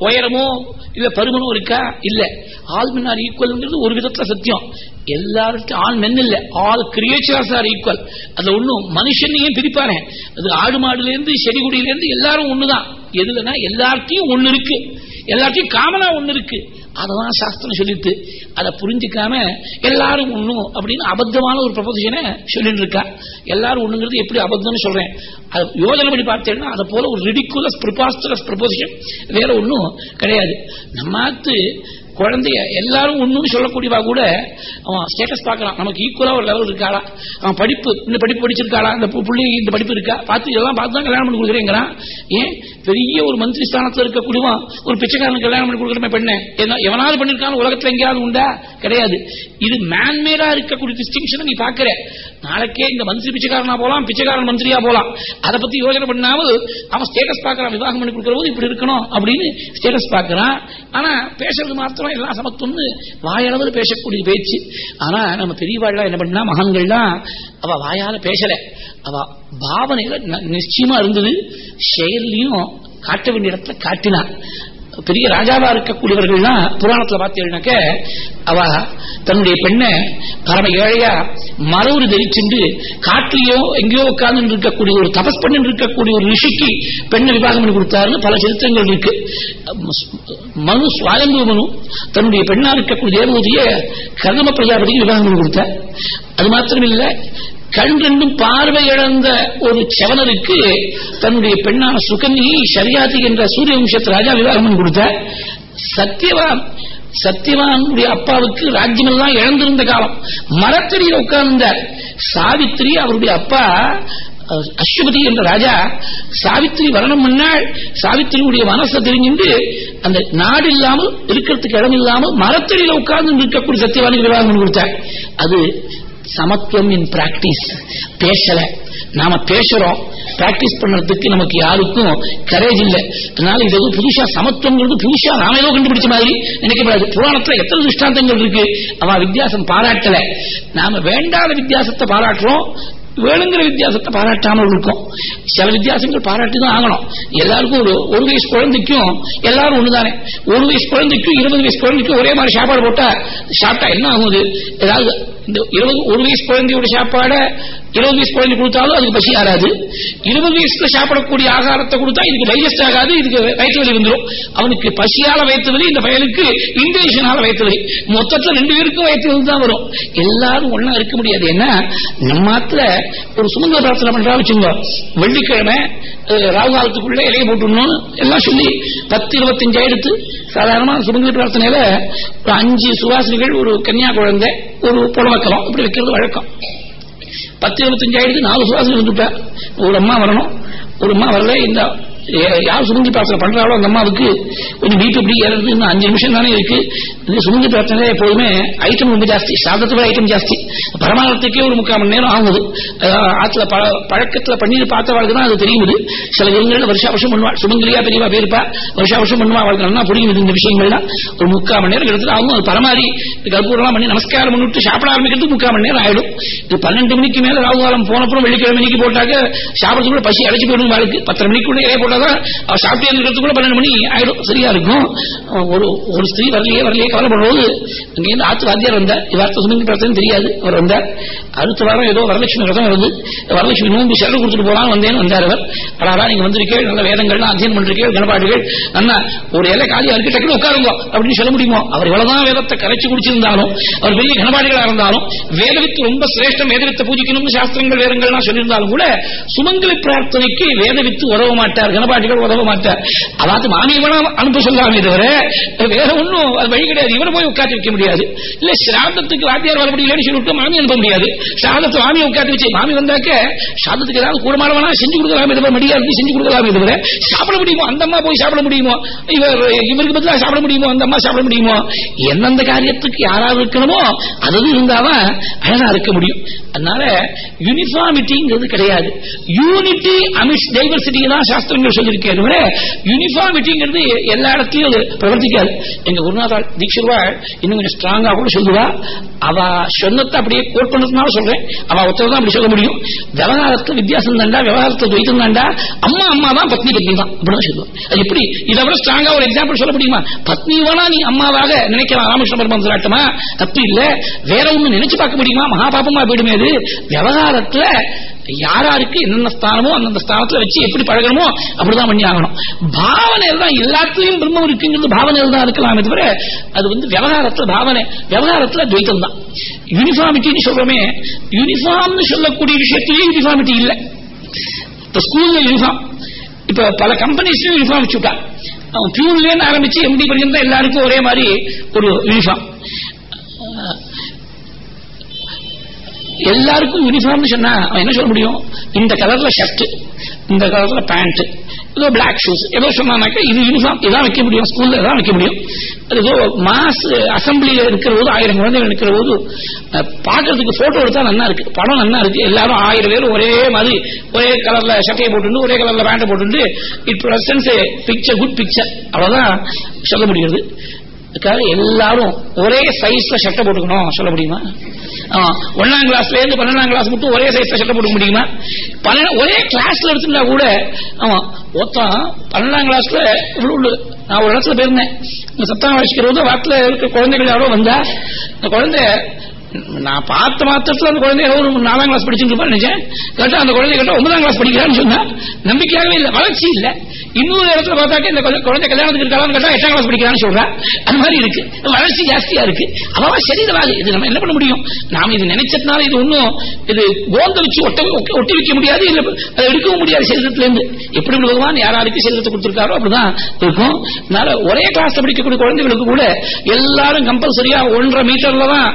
உயரமோ இல்ல பருமனோ இருக்கா? இல்ல. ஆல் மென் ஆர் ஈக்குவல்ங்கிறது ஒரு விதத்துல சத்தியம். எல்லாருக்கும் ஆள் மென் இல்ல. ஆல் கிரியேச்சர்ஸ் ஆர் ஈக்குவல் அதுல ஒண்ணும் மனுஷனையும் பிரிப்பாரு அது ஆடு மாடுல இருந்து செடி கொடியில இருந்து எல்லாரும் ஒண்ணுதான். எதுலன்னா எல்லார்ட்டையும் ஒண்ணு இருக்கு. எல்லார்ட்டையும் காமனா ஒண்ணு இருக்கு. அதுதான் சாஸ்திரம் சொல்லிட்டு அதை புரிஞ்சுக்காம எல்லாரும் ஒண்ணும் அப்படின்னு அபத்தமான ஒரு ப்ரொபோசிஷனை சொல்லிட்டு இருக்கா எல்லாரும் ஒண்ணுங்கிறது எப்படி அபத்தம்னு சொல்றேன். அது யோஜனை பண்ணி பார்த்தேன்னா அதை போல ஒரு ரிடிக்குலஸ் ப்ரிபாஸ்டரஸ் ப்ரொபோசிஷன் வேற ஒன்றும் கிடையாது. நம்மாத்து குழந்தைய எல்லாரும் ஒண்ணுன்னு சொல்லக்கூடியவா கூட அவன் ஸ்டேட்டஸ் பார்க்கலாம் நமக்கு ஈக்குவலா ஒரு லெவல் இருக்காளா? அவன் படிப்பு இந்த படிப்பு படிச்சிருக்காளா? இந்த பு- புள்ளி இந்த படிப்பு இருக்கா? பார்த்து இதெல்லாம் பார்த்து தான் கல்யாணம் பண்ணி கொடுக்குறேங்கிறான். ஏன்? பெரிய ஒரு மந்திரி ஸ்தானத்தில் இருக்கக்கூடியவன் ஒரு பிச்சைக்காரனுக்கு கல்யாணம் பண்ணி கொடுக்குறமே பெண்ணு என்ன எவனாவது பண்ணிருக்கான உலகத்துல எங்கேயாவது உண்டா? கிடையாது. இது மேன்மேடா இருக்கக்கூடிய டிஸ்டிங்ஷனை நீ பாக்குற நாளைக்கே இந்த மந்திரி பிச்சைக்காரனா போலாம் பிச்சைக்காரன் மந்திரியா போலாம். அதை பத்தி யோசனை பண்ணாமல் அவன் ஸ்டேட்டஸ் பார்க்கறான். விவாகம் பண்ணி கொடுக்கிற போது இப்படி இருக்கணும் அப்படின்னு ஸ்டேட்டஸ் பார்க்கறான். ஆனா பேசுறது மாத்திரம் எல்லாம் சமத்துவம்னு வாயளவு பேசக்கூடிய பேச்சு. ஆனா நம்ம பெரியவாள்லாம் என்ன பண்ணா மகான்கள்லாம் அவ வாயால பேசல. அவ பாவனையில ந- நிச்சயமா இருந்தது. செயல்லையும் காட்ட வேண்டிய இடத்துல காட்டினான் பெரிய ராஜாவா இருக்கக்கூடியவர்கள்னா புராணத்துல பார்த்தீங்கன்னாக்க அவ தன்னுடைய பெண்ணை பரம ஏழையா மரவுரு தரிச்சுண்டு காட்டிலேயோ எங்கேயோ உட்கார்ந்து இருக்கக்கூடிய ஒரு தபஸ் பண்ணி இருக்கக்கூடிய ஒரு ரிஷிக்கு பெண்ணை விவாகம் பண்ணி கொடுத்தாருன்னு பல சரித்திரங்கள் இருக்கு. மனு சுவாயம்பு மனு தன்னுடைய பெண்ணா இருக்கக்கூடிய தேவபூதிய கர்ம பிரஜாபதிக்கு விவாகம் பண்ணி கொடுத்தார். அது மாத்திரம் கண்கண்டும் கண் பார்வை இழந்த ஒரு செவனருக்கு தன்னுடைய பெண்ணான சுகன்யை சரியாதி என்ற சூரிய வம்சத்து ராஜா விவாகம் கொடுத்த. சத்தியவான் சத்தியவானுடைய அப்பாவுக்கு ராஜ்யமெல்லாம் இழந்திருந்த காலம். மரத்தடியில் உட்கார்ந்தார் சாவித்திரி அவருடைய அப்பா அஹ், அஸ்வபதி என்ற ராஜா சாவித்திரி வரணம் முன்னாள் சாவித்திரியுடைய மனசை தெரிஞ்சுட்டு அந்த நாடு இல்லாமல் இருக்கிறதுக்கு இடம் இல்லாமல் மரத்தடியில் உட்கார்ந்து இருக்கக்கூடிய சத்தியவானுக்கு விவாகம் கொடுத்தார். அது சமத்துவம் இன் பிராக்டிஸ் பேசல. நாம பேசுறோம். பிராக்டிஸ் பண்றதுக்கு நமக்கு யாருக்கும் கரேஜ் இல்ல. அதனால இது புதுசா சமத்துவங்கிறது புதுசா நாம ஏதோ கண்டுபிடிச்ச மாதிரி நினைக்கப்படாது. புராணத்துல எத்தனை திருஷ்டாந்தங்கள் இருக்கு? அவ வித்தியாசம் பாராட்டல. நாம வேண்டாத வித்தியாசத்தை பாராட்டுறோம். வேணுங்கிற வித்தியாசத்தை பாராட்டாமல் இருக்கும். சில வித்தியாசங்கள் பாராட்டி தான் ஆகணும். எல்லாருக்கும் ஒரு ஒரு வயசு குழந்தைக்கும் எல்லாரும் ஒண்ணுதானே. ஒரு வயசு குழந்தைக்கும் இருபது வயசு குழந்தைக்கும் ஒரே மாதிரி சாப்பாடு போட்டா சாப்பிட்டா என்ன ஆகுது ஏதாவது இந்த இருபது ஒரு வயசு குழந்தையோட சாப்பாடை இருபது வயசு குழந்தை கொடுத்தாலும் அதுக்கு பசி ஆறாது. இருபது வயசுல சாப்பிடக்கூடிய ஆகாரத்தை கொடுத்தா இதுக்கு டைஜஸ்ட் ஆகாது இதுக்கு வயிற்று வலி வந்துடும் அவனுக்கு பசியால வயிற்று வலி இந்த பையனுக்கு இன்டேஷனால வயிற்று வலி மொத்தத்துல ரெண்டு பேருக்கும் வயிற்று வலி தான் வரும். எல்லாரும் ஒண்ணா இருக்க முடியாது. ஏன்னா நம்ம ஒரு சுமங்கல பிரார்த்தனை பண்றா வச்சுங்க வெள்ளிக்கிழமை ராகுகாலத்துக்குள்ள ராகு இலையை போட்டுடணும் எல்லாம் சொல்லி பத்து இருபத்தஞ்சு எடுத்து சாதாரணமா சுமங்கல பிரார்த்தனையில ஒரு அஞ்சு சுவாசினிகள் ஒரு கன்னியா குழந்தை ஒரு புலவக்கலம் இப்படி வைக்கிறது வழக்கம். பத்து இருபத்தஞ்சு ஆயிடுச்சு நாலு சுவாசம் வந்துட்டா ஒரு அம்மா வரணும். ஒரு அம்மா வரல இந்த யார் சுருங்கி பிரார்த்தனை பண்றாளோ அந்த அம்மாவுக்கு கொஞ்சம் வீட்டு இப்படி ஏறது இன்னும் அஞ்சு நிமிஷம் தானே இருக்கு. இந்த சுமங்கி பிரார்த்தனை எப்போதுமே ஐட்டம் ரொம்ப ஜாஸ்தி. சாதத்துக்கு ஐட்டம் ஜாஸ்தி. பரமானத்துக்கே ஒரு முக்கால் மணி நேரம் ஆகுது. ஆத்துல பழ- பழக்கத்துல பண்ணி பார்த்தவாளுக்கு தான் அது தெரியுது. சில இடங்கள்ல வருஷா வருஷம் பண்ணுவா. சுமங்கலியா பெரியவா பேருப்பா வருஷா வருஷம் பண்ணுவா. அவளுக்கு நல்லா புரியுது இந்த விஷயங்கள்லாம். ஒரு முக்கால் மணி நேரம் எடுத்துட்டு ஆகும். அது பரமாரி கற்பூரம்லாம் பண்ணி நமஸ்காரம் பண்ணிட்டு சாப்பிட ஆரம்பிக்கிறதுக்கு முக்கால் மணி நேரம் ஆயிடும். இது பன்னெண்டு மணிக்கு மேல ராகுகாலம் போனப்புறம் வெள்ளிக்கிழமை மணிக்கு போட்டாக்க சாப்பிடறதுக்குள்ள பசி அடைச்சு போயிடும் வாழ்க்கை. பத்தரை மணிக்குள்ள போட்டா போட்டாதான் அவ இருக்கிறதுக்குள்ள பன்னெண்டு மணி ஆயிடும். சரியா இருக்கும். ஒரு ஒரு ஸ்திரீ வரலையே வரலையே கவலைப்படும்போது அங்கேருந்து ஆத்து வாத்தியார் வந்தார். இவார்த்தை சுமங்கி பிரச்சனை தெரியாது. அவர் வந்தார். அடுத்த வாரம் ஏதோ வரலட்சுமி விரதம் வருது. வரலட்சுமி நோம்பு செலவு கொடுத்துட்டு போலாம் வந்தேன்னு வந்தார் அவர். அடாடா நீங்க வந்திருக்கீங்க. நல்ல வேதங்கள்லாம் அத்தியனம் பண்றீங்க கணபாடுகள் அண்ணா ஒரு இலை காலியா இருக்கு டக்குனு உட்காருங்க அப்படின்னு சொல்ல முடியுமோ? அவர் எவ்வளவுதான் வேதத்தை கரைச்சு குடிச்சிருந்தாலும் அவர் பெரிய கணபாடிகளா இருந்தாலும் வேதவித்து ரொம்ப சிரேஷ்டம் வேதவித்தை பூஜிக்கணும்னு சாஸ்திரங்கள் வேதங்கள்லாம் சொல்லியிருந்தாலும் கூட சுமங்கலி பிரார்த்தனைக்கு வேதவித்து உறவ மாட்டார்கள். மனப்பாட்டிகள் உதவ மாட்டேன் அதாவது மாமியை வேணா அனுப்ப சொல்லாமே தவிர வேற ஒண்ணும் வழி கிடையாது. இவரை போய் உட்காந்து வைக்க முடியாது. இல்ல சிராதத்துக்கு வாத்தியார் வர முடியலன்னு சொல்லிட்டு மாமி அனுப்ப முடியாது. சாதத்தை மாமியை உட்காந்து வச்சு மாமி வந்தாக்க சாதத்துக்கு ஏதாவது கூடமானவனா செஞ்சு கொடுக்கலாமே தவிர மடியா இருந்து செஞ்சு கொடுக்கலாமே தவிர சாப்பிட முடியுமோ? அந்த அம்மா போய் சாப்பிட முடியுமோ? இவர் இவருக்கு பதிலாக சாப்பிட முடியுமோ? அந்த அம்மா சாப்பிட முடியுமோ? எந்தெந்த காரியத்துக்கு யாராவது இருக்கணுமோ அது இருந்தாதான் அழகா இருக்க முடியும். அதனால யூனிஃபார்மிட்டிங்கிறது கிடையாது. யூனிட்டி அமிட்ஸ் டைவர்சிட்டி தான் சாஸ்திரங்கள் சொல்லியிருக்கேன். யூனிஃபார்மிட்டிங்கிறது எல்லா இடத்துலயும் பிரவர்த்திக்காது. எங்க குருநாதா தீட்சிருவாள் இன்னும் கொஞ்சம் ஸ்ட்ராங்கா கூட சொல்லுவா. அவ சொன்னத்தை அப்படியே கோட் பண்ணதுனால சொல்றேன். அவ ஒருத்தர் தான் அப்படி சொல்ல முடியும். விவகாரத்துல வித்தியாசம் தாண்டா விவகாரத்துல துவைத்தம் தாண்டா அம்மா அம்மா தான் பத்னி பத்னி தான் அப்படின்னு சொல்லுவான் அது எப்படி? இதை விட ஸ்ட்ராங்கா ஒரு எக்ஸாம்பிள் சொல்ல முடியுமா? பத்னி வேணா நீ அம்மாவாக நினைக்கலாம் ராமகிருஷ்ண பரமன் தப்பு இல்ல. வேற ஒண்ணு நினைச்சு பார்க்க முடியுமா? மகாபாபமா போயிடுமே அது. விவகாரத்துல யாராருக்கு என்னென்ன ஸ்தானமோ அந்தந்த ஸ்தானத்துல வச்சு எப்படி பழகணுமோ அப்படிதான் பண்ணி ஆகணும். பாவனையில் தான் எல்லாத்துலயும் பிரம்மம் இருக்குங்கிறது பாவனையில் தான் இருக்கலாமே தவிர அது வந்து விவகாரத்துல பாவனை விவகாரத்துல துவைத்தம் தான். யூனிஃபார்மிட்டின்னு சொல்றோமே யூனிஃபார்ம்னு சொல்லக்கூடிய விஷயத்திலேயே யூனிஃபார்மிட்டி இல்லை. இப்ப ஸ்கூல்ல யூனிஃபார்ம் இப்ப பல கம்பெனிஸ்லயும் யூனிஃபார்ம் வச்சுட்டா அவன் பியூன்லேருந்து ஆரம்பிச்சு எம்டி படிக்கிற எல்லாருக்கும் ஒரே மாதிரி ஒரு யூனிஃபார்ம் எல்லாருக்கும் யூனிஃபார்ம்னு சொன்னா அவன் என்ன சொல்ல முடியும்? இந்த கலர்ல ஷர்ட் இந்த கலர்ல பேண்ட் ஏதோ பிளாக் ஷூஸ் ஏதோ சொன்னாக்கா இது யூனிஃபார்ம் இதான் வைக்க முடியும். ஸ்கூல்ல தான் வைக்க முடியும். ஏதோ மாஸ் அசம்பிளியில இருக்கிற போது ஆயிரம் குழந்தைகள் இருக்கிற போது பாக்குறதுக்கு போட்டோ எடுத்தா நல்லா இருக்கு. படம் நல்லா இருக்கு. எல்லாரும் ஆயிரம் பேர் ஒரே மாதிரி ஒரே கலர்ல ஷர்ட்டையை போட்டு ஒரே கலர்ல பேண்டை போட்டு it presents picture good picture அவ்வளவுதான் சொல்ல முடியுது அதுக்காக எல்லாரும் ஒரே சைஸ்ல ஷர்ட்டை போட்டுக்கணும். சொல்ல முடியுமா? ஒன்னாம் கிளாஸ்ல இருந்து பன்னெண்டாம் கிளாஸ் மட்டும் ஒரே சைஸ்ல சட்டை போட்டுக்க முடியுமா? ஒரே கிளாஸ்ல எடுத்துட்டா கூட ஆமா ஒருத்தான் பன்னெண்டாம் கிளாஸ்ல இவ்வளவு நான் ஒரு இடத்துல போயிருந்தேன். சத்தாம் வச்சுக்கிற போது வாட்டில் இருக்க குழந்தைகள் யாரோ வந்தா அந்த குழந்தை நான் பார்த்த மாத்திரத்துல அந்த குழந்தை ஒரு நாலாம் கிளாஸ் படிச்சுட்டு நினைச்சேன். கேட்டா அந்த குழந்தை கேட்டா ஒன்பதாம் கிளாஸ் படிக்கிறான்னு சொன்னா நம்பிக்கையாகவே இல்லை வளர்ச்சி இல்ல. இன்னொரு இடத்துல பார்த்தாக்க இந்த குழந்தை கல்யாணத்துக்கு இருக்கான்னு கேட்டா எட்டாம் கிளாஸ் படிக்கிறான்னு சொல்றா. அந்த மாதிரி இருக்கு. வளர்ச்சி ஜாஸ்தியா இருக்கு. அவன் சரீரவாதி இது நம்ம என்ன பண்ண முடியும்? நாம இது நினைச்சதுனால இது ஒன்றும் இது கோந்த வச்சு ஒட்ட ஒட்டி வைக்க முடியாது இல்ல அதை எடுக்கவும் முடியாது சரீரத்துல இருந்து எப்படி பகவான் யாராருக்கு சரீரத்தை கொடுத்திருக்காரோ அப்படிதான் இருக்கும். அதனால ஒரே கிளாஸ் படிக்கக்கூடிய குழந்தைகளுக்கு கூட எல்லாரும் கம்பல்சரியா ஒன்றரை மீட்டர்ல தான்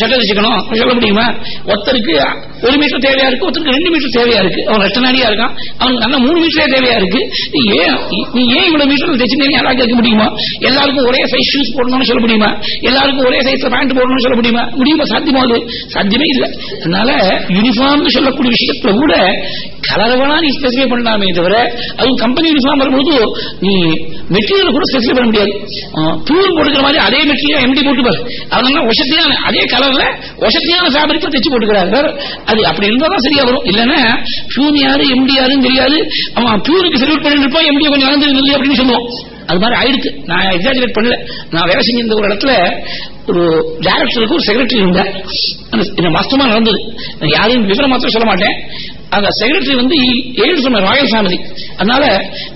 சட்ட வச்சுக்கணும். சொல்ல முடியுமா? ஒருத்தருக்கு ஒரு மீட்டர் தேவையா இருக்கு ஒருத்தருக்கு ரெண்டு மீட்டர் தேவையா இருக்கு. அவன் ரெட்டனாடியா இருக்கான். அவனுக்கு நல்ல மூணு மீட்டரே தேவையா இருக்கு. நீ ஏன் நீ ஏன் இவ்வளவு மீட்டர் தைச்சு யாராவது கேட்க முடியுமா? எல்லாருக்கும் ஒரே சைஸ் ஷூஸ் போடணும்னு சொல்ல முடியுமா? எல்லாருக்கும் ஒரே சைஸ் பேண்ட் போடணும்னு சொல்ல முடியுமா? முடியுமா? சாத்தியமா அது? சாத்தியமே இல்லை. அதனால யூனிஃபார்ம் சொல்லக்கூடிய விஷயத்துல கூட கலரவனா நீ ஸ்பெசிஃபை பண்ணலாமே தவிர அதுவும் கம்பெனி யூனிஃபார்ம் வரும்போது நீ மெட்டீரியல் கூட ஸ்பெசிஃபை பண்ண முடியாது. பியூர் போட்டுக்கிற மாதிரி அதே மெட்டீரியல் எம்டி போட்டுப்பார். அதனால வசதியான அதே கலர்ல வசதியான ஃபேப்ரிக் தைச்சு போட்டுக்கிறாரு. அது அப்படி இருந்தா தான் சரியா வரும். இல்லைன்னா பியூன் யாரு எம்டி யாருன்னு தெரியாது. அவன் பியூருக்கு செல்யூட் பண்ணிட்டு இருப்பான் எம்டி கொஞ்சம் நடந்து இல்லை அப்படின்னு சொல்லுவோம். அது மாதிரி ஆயிடுச்சு நான் எக்ஸாஜுரேட் பண்ணல. நான் வேலை செஞ்சிருந்த ஒரு இடத்துல ஒரு டைரக்டருக்கு ஒரு செக்ரட்டரி இருந்தார். மாசமா நடந்தது. யாரையும் விவரம் மாத்திரம் சொல்ல மாட்டேன். அந்த செக்ரட்டரி வந்து ஏழு சொன்ன ராயல் ஃபேமிலி அதனால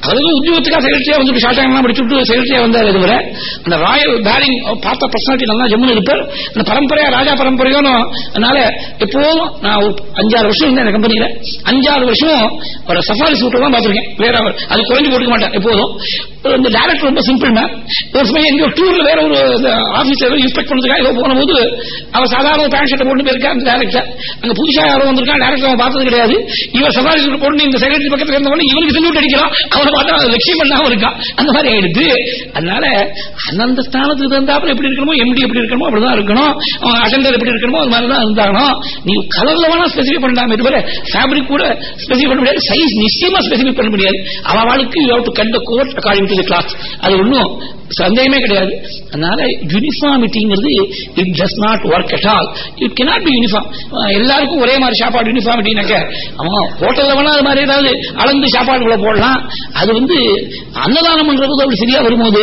அதாவது உத்தியோகத்துக்காக செக்ரட்டரியா வந்து ஷார்ட்டாங்கலாம் படிச்சுட்டு செக்ரட்டரியா வந்தார் இதுவரை அந்த ராயல் பேரிங் பார்த்த பர்சனாலிட்டி நல்லா ஜம்முன்னு இருப்பார். அந்த பரம்பரையா ராஜா பரம்பரையும் அதனால எப்போதும் நான் ஒரு அஞ்சாறு வருஷம் இருந்தேன் அந்த கம்பெனியில அஞ்சாறு வருஷம் ஒரு சஃபாரி சூட்டை தான் பார்த்துருக்கேன். வேற அது குறைஞ்சு போட்டுக்க மாட்டேன் எப்போதும். இந்த டேரக்டர் ரொம்ப சிம்பிள் மேம் ஒரு சமயம் எங்கேயோ டூர்ல வேற ஒரு ஆபீஸ்ல இன்ஸ்பெக்ட் பண்ணதுக்காக ஏதோ போன போது அவன் சாதாரண பேண்ட் ஷர்ட் போட்டு போயிருக்கா அந்த டேரக்டர் அங்க புதுசாக யாரும் வந்திருக்கா டேரக்டர் அவன் பார்த்தது கிடையாது. இவன் சஃபாரி சூட் போட்டு இந்த செக்ரட்டரி பக்கத்துல இருந்தவொடனே இவனுக்கு செல்யூட் அடிக்கிறான் அவனை பார்த்தா லட்சியம் பண்ணாம இருக்கான் அந்த மாதிரி ஆயிடுது. அதனால அந்தந்த ஸ்தானத்துக்கு தந்தாப்புல எப்படி இருக்கணுமோ எம்டி எப்படி இருக்கணுமோ அப்படிதான் இருக்கணும். அவன் அட்டண்டர் எப்படி இருக்கணுமோ அது மாதிரி தான் இருந்தாகணும். நீ கலர்ல வேணா ஸ்பெசிஃபை பண்ணலாமே தவிர ஃபேப்ரிக் கூட ஸ்பெசிஃபை பண்ண முடியாது. சைஸ் நிச்சயமா ஸ்பெசிஃபை பண்ண முடியாது. அவளுக்கு you have to cut the coat according to the class அது ஒன்றும் சந்தேகமே கிடையாது. அதனால யூனிஃபார்மிட்டிங்கிறது it does not work at all it cannot be uniform எல்லாருக்கும் ஒரே மாதிரி சாப்பாடு யூனிஃபார்மிட்டினாக்க அவன் ஹோட்டல்ல வேணா அது மாதிரி ஏதாவது அளந்து சாப்பாடுகளை போடலாம். அது வந்து அன்னதானம் பண்றது அப்படி சரியா வரும்போது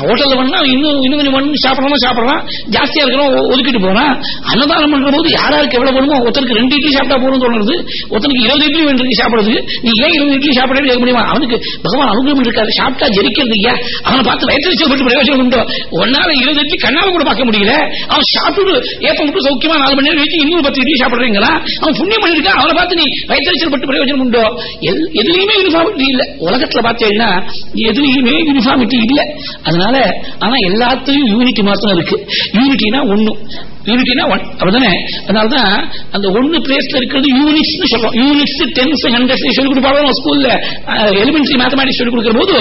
ஹோட்டல்ல வேணா இன்னும் இன்னும் கொஞ்சம் பண்ணி சாப்பிடணும் சாப்பிடலாம். ஜாஸ்தியா இருக்கிறோம் ஒதுக்கிட்டு போறான் அன்னதானம் பண்ற போது யாராருக்கு எவ்வளவு வேணுமோ ஒருத்தருக்கு ரெண்டு இட்லி சாப்பிட்டா போகணும்னு தோணுது ஒருத்தனுக்கு இருபது இட்லி வேண்டியது சாப்பிடுறதுக்கு நீ ஏன் இருபது இட்லி சாப்பிட முடியுமா? அவனுக்கு பகவான் அனுகிரகம் இருக்காது. சாப்பிட்டா ஜெரிக்கிறது ஐயா அவனை பார்த்து வயிற்று பட்டு பிரயோஜனம் உண்டோ? ஒன்னால இருபது கண்ணால கூட பார்க்க முடியல. அவன் சாப்பிட்டு ஏப்ப மட்டும் சௌக்கியமா நாலு மணி நேரம் வச்சு இன்னொரு பத்து இட்லி சாப்பிடுறீங்களா? அவன் புண்ணியம் பண்ணிருக்கான் அவனை பார்த்து நீ வயிற்று பட்டு பிரயோஜனம் உண்டோ? எதுலையுமே யூனிஃபார்மிட்டி இல்ல. உலகத்துல பார்த்தீங்கன்னா எதுலையுமே யூனிஃபார்மிட்டி இல்ல. அதனால ஆனா எல்லாத்துலயும் யூனிட்டி மாத்திரம் இருக்கு. யூனிட்டினா ஒண்ணு. யூனிட்டினா ஒன் அப்படிதானே? அதனாலதான் அந்த ஒன்னு பிளேஸ்ல இருக்கிறது யூனிட்ஸ் சொல்றோம். யூனிட்ஸ் டென்ஸ் ஹண்ட்ரட்ஸ் சொல்லி கொடுப்பாங்க. ஸ்கூல்ல எலிமெண்ட்ரி மேத்தமேட்டிக்ஸ் சொல்லி கொடுக்கிற போது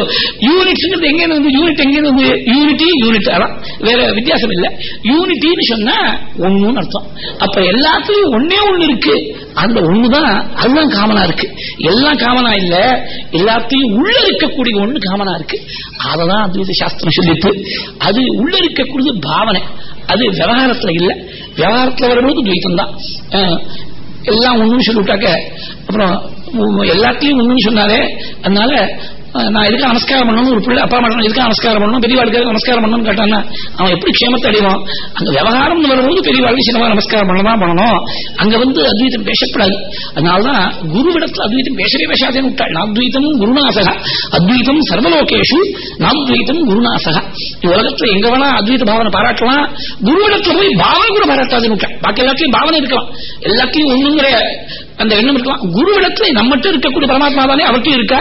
யூனிட்ஸ் எங்க இருந்து யூனிட் எங்க இருந்து அது யூனிட்டி யூனிட் அதான். வேற வித்தியாசம் இல்ல. யூனிட்டின்னு சொன்னா ஒண்ணுன்னு அர்த்தம். அப்ப எல்லாத்துலயும் ஒன்னே ஒண்ணு இருக்கு. அந்த ஒண்ணுதான் அதுதான் காமனா இருக்கு. எல்லாம் காமனா இல்ல எல்லாத்தையும் உள்ள இருக்கக்கூடிய ஒண்ணு காமனா இருக்கு. அததான் அத்வைத சாஸ்திரம் சொல்லிட்டு. அது உள்ள இருக்கக்கூடியது பாவனை. அது விவகாரத்துல இல்ல. விவகாரத்துல வரும்போது துவைத்தம் தான் எல்லாம் ஒண்ணுன்னு சொல்லிவிட்டாக்க அப்புறம் எல்லாத்தையும் ஒண்ணுன்னு சொன்னாலே அதனால நான் எதுக்கு நமஸ்காரம் பண்ணணும் ஒரு பிள்ளை அப்பா மட்டும் எதுக்கு நமஸ்காரம் பண்ணணும் பெரியவாளுக்கு நமஸ்காரம் பண்ணணும்னு கேட்டான்னா அவன் எப்படி க்ஷேமத்தை அடைவான் அங்க விவகாரம்னு வரும்போது பெரியவாளுக்கு சின்னவா நமஸ்காரம் பண்ணதான் பண்ணணும் அங்க வந்து அத்வைத்தம் பேசப்படாது அதனாலதான் குருவிடத்துல அத்வைத்தம் பேசவே பேசாதேன்னு விட்டாள் நாத்வைத்தம் குருநாசகா அத்வைத்தம் சர்வலோகேஷு நாத்வைத்தம் குருநாசகா உலகத்துல எங்க வேணா அத்வைத பாவனை பாராட்டலாம் குருவிடத்துல போய் பாவனை கூட பாராட்டாதுன்னு விட்டாள் பாக்கி எல்லாத்தையும் பாவனை இருக்கலாம் எல்லாத்தையும் ஒண்ணுங்கிற அந்த எண்ணம் இருக்கலாம் குருவிடத்துல நம்மகிட்ட இருக்கக்கூடிய பரமாத்மா தானே அவர்கிட்ட இருக்கா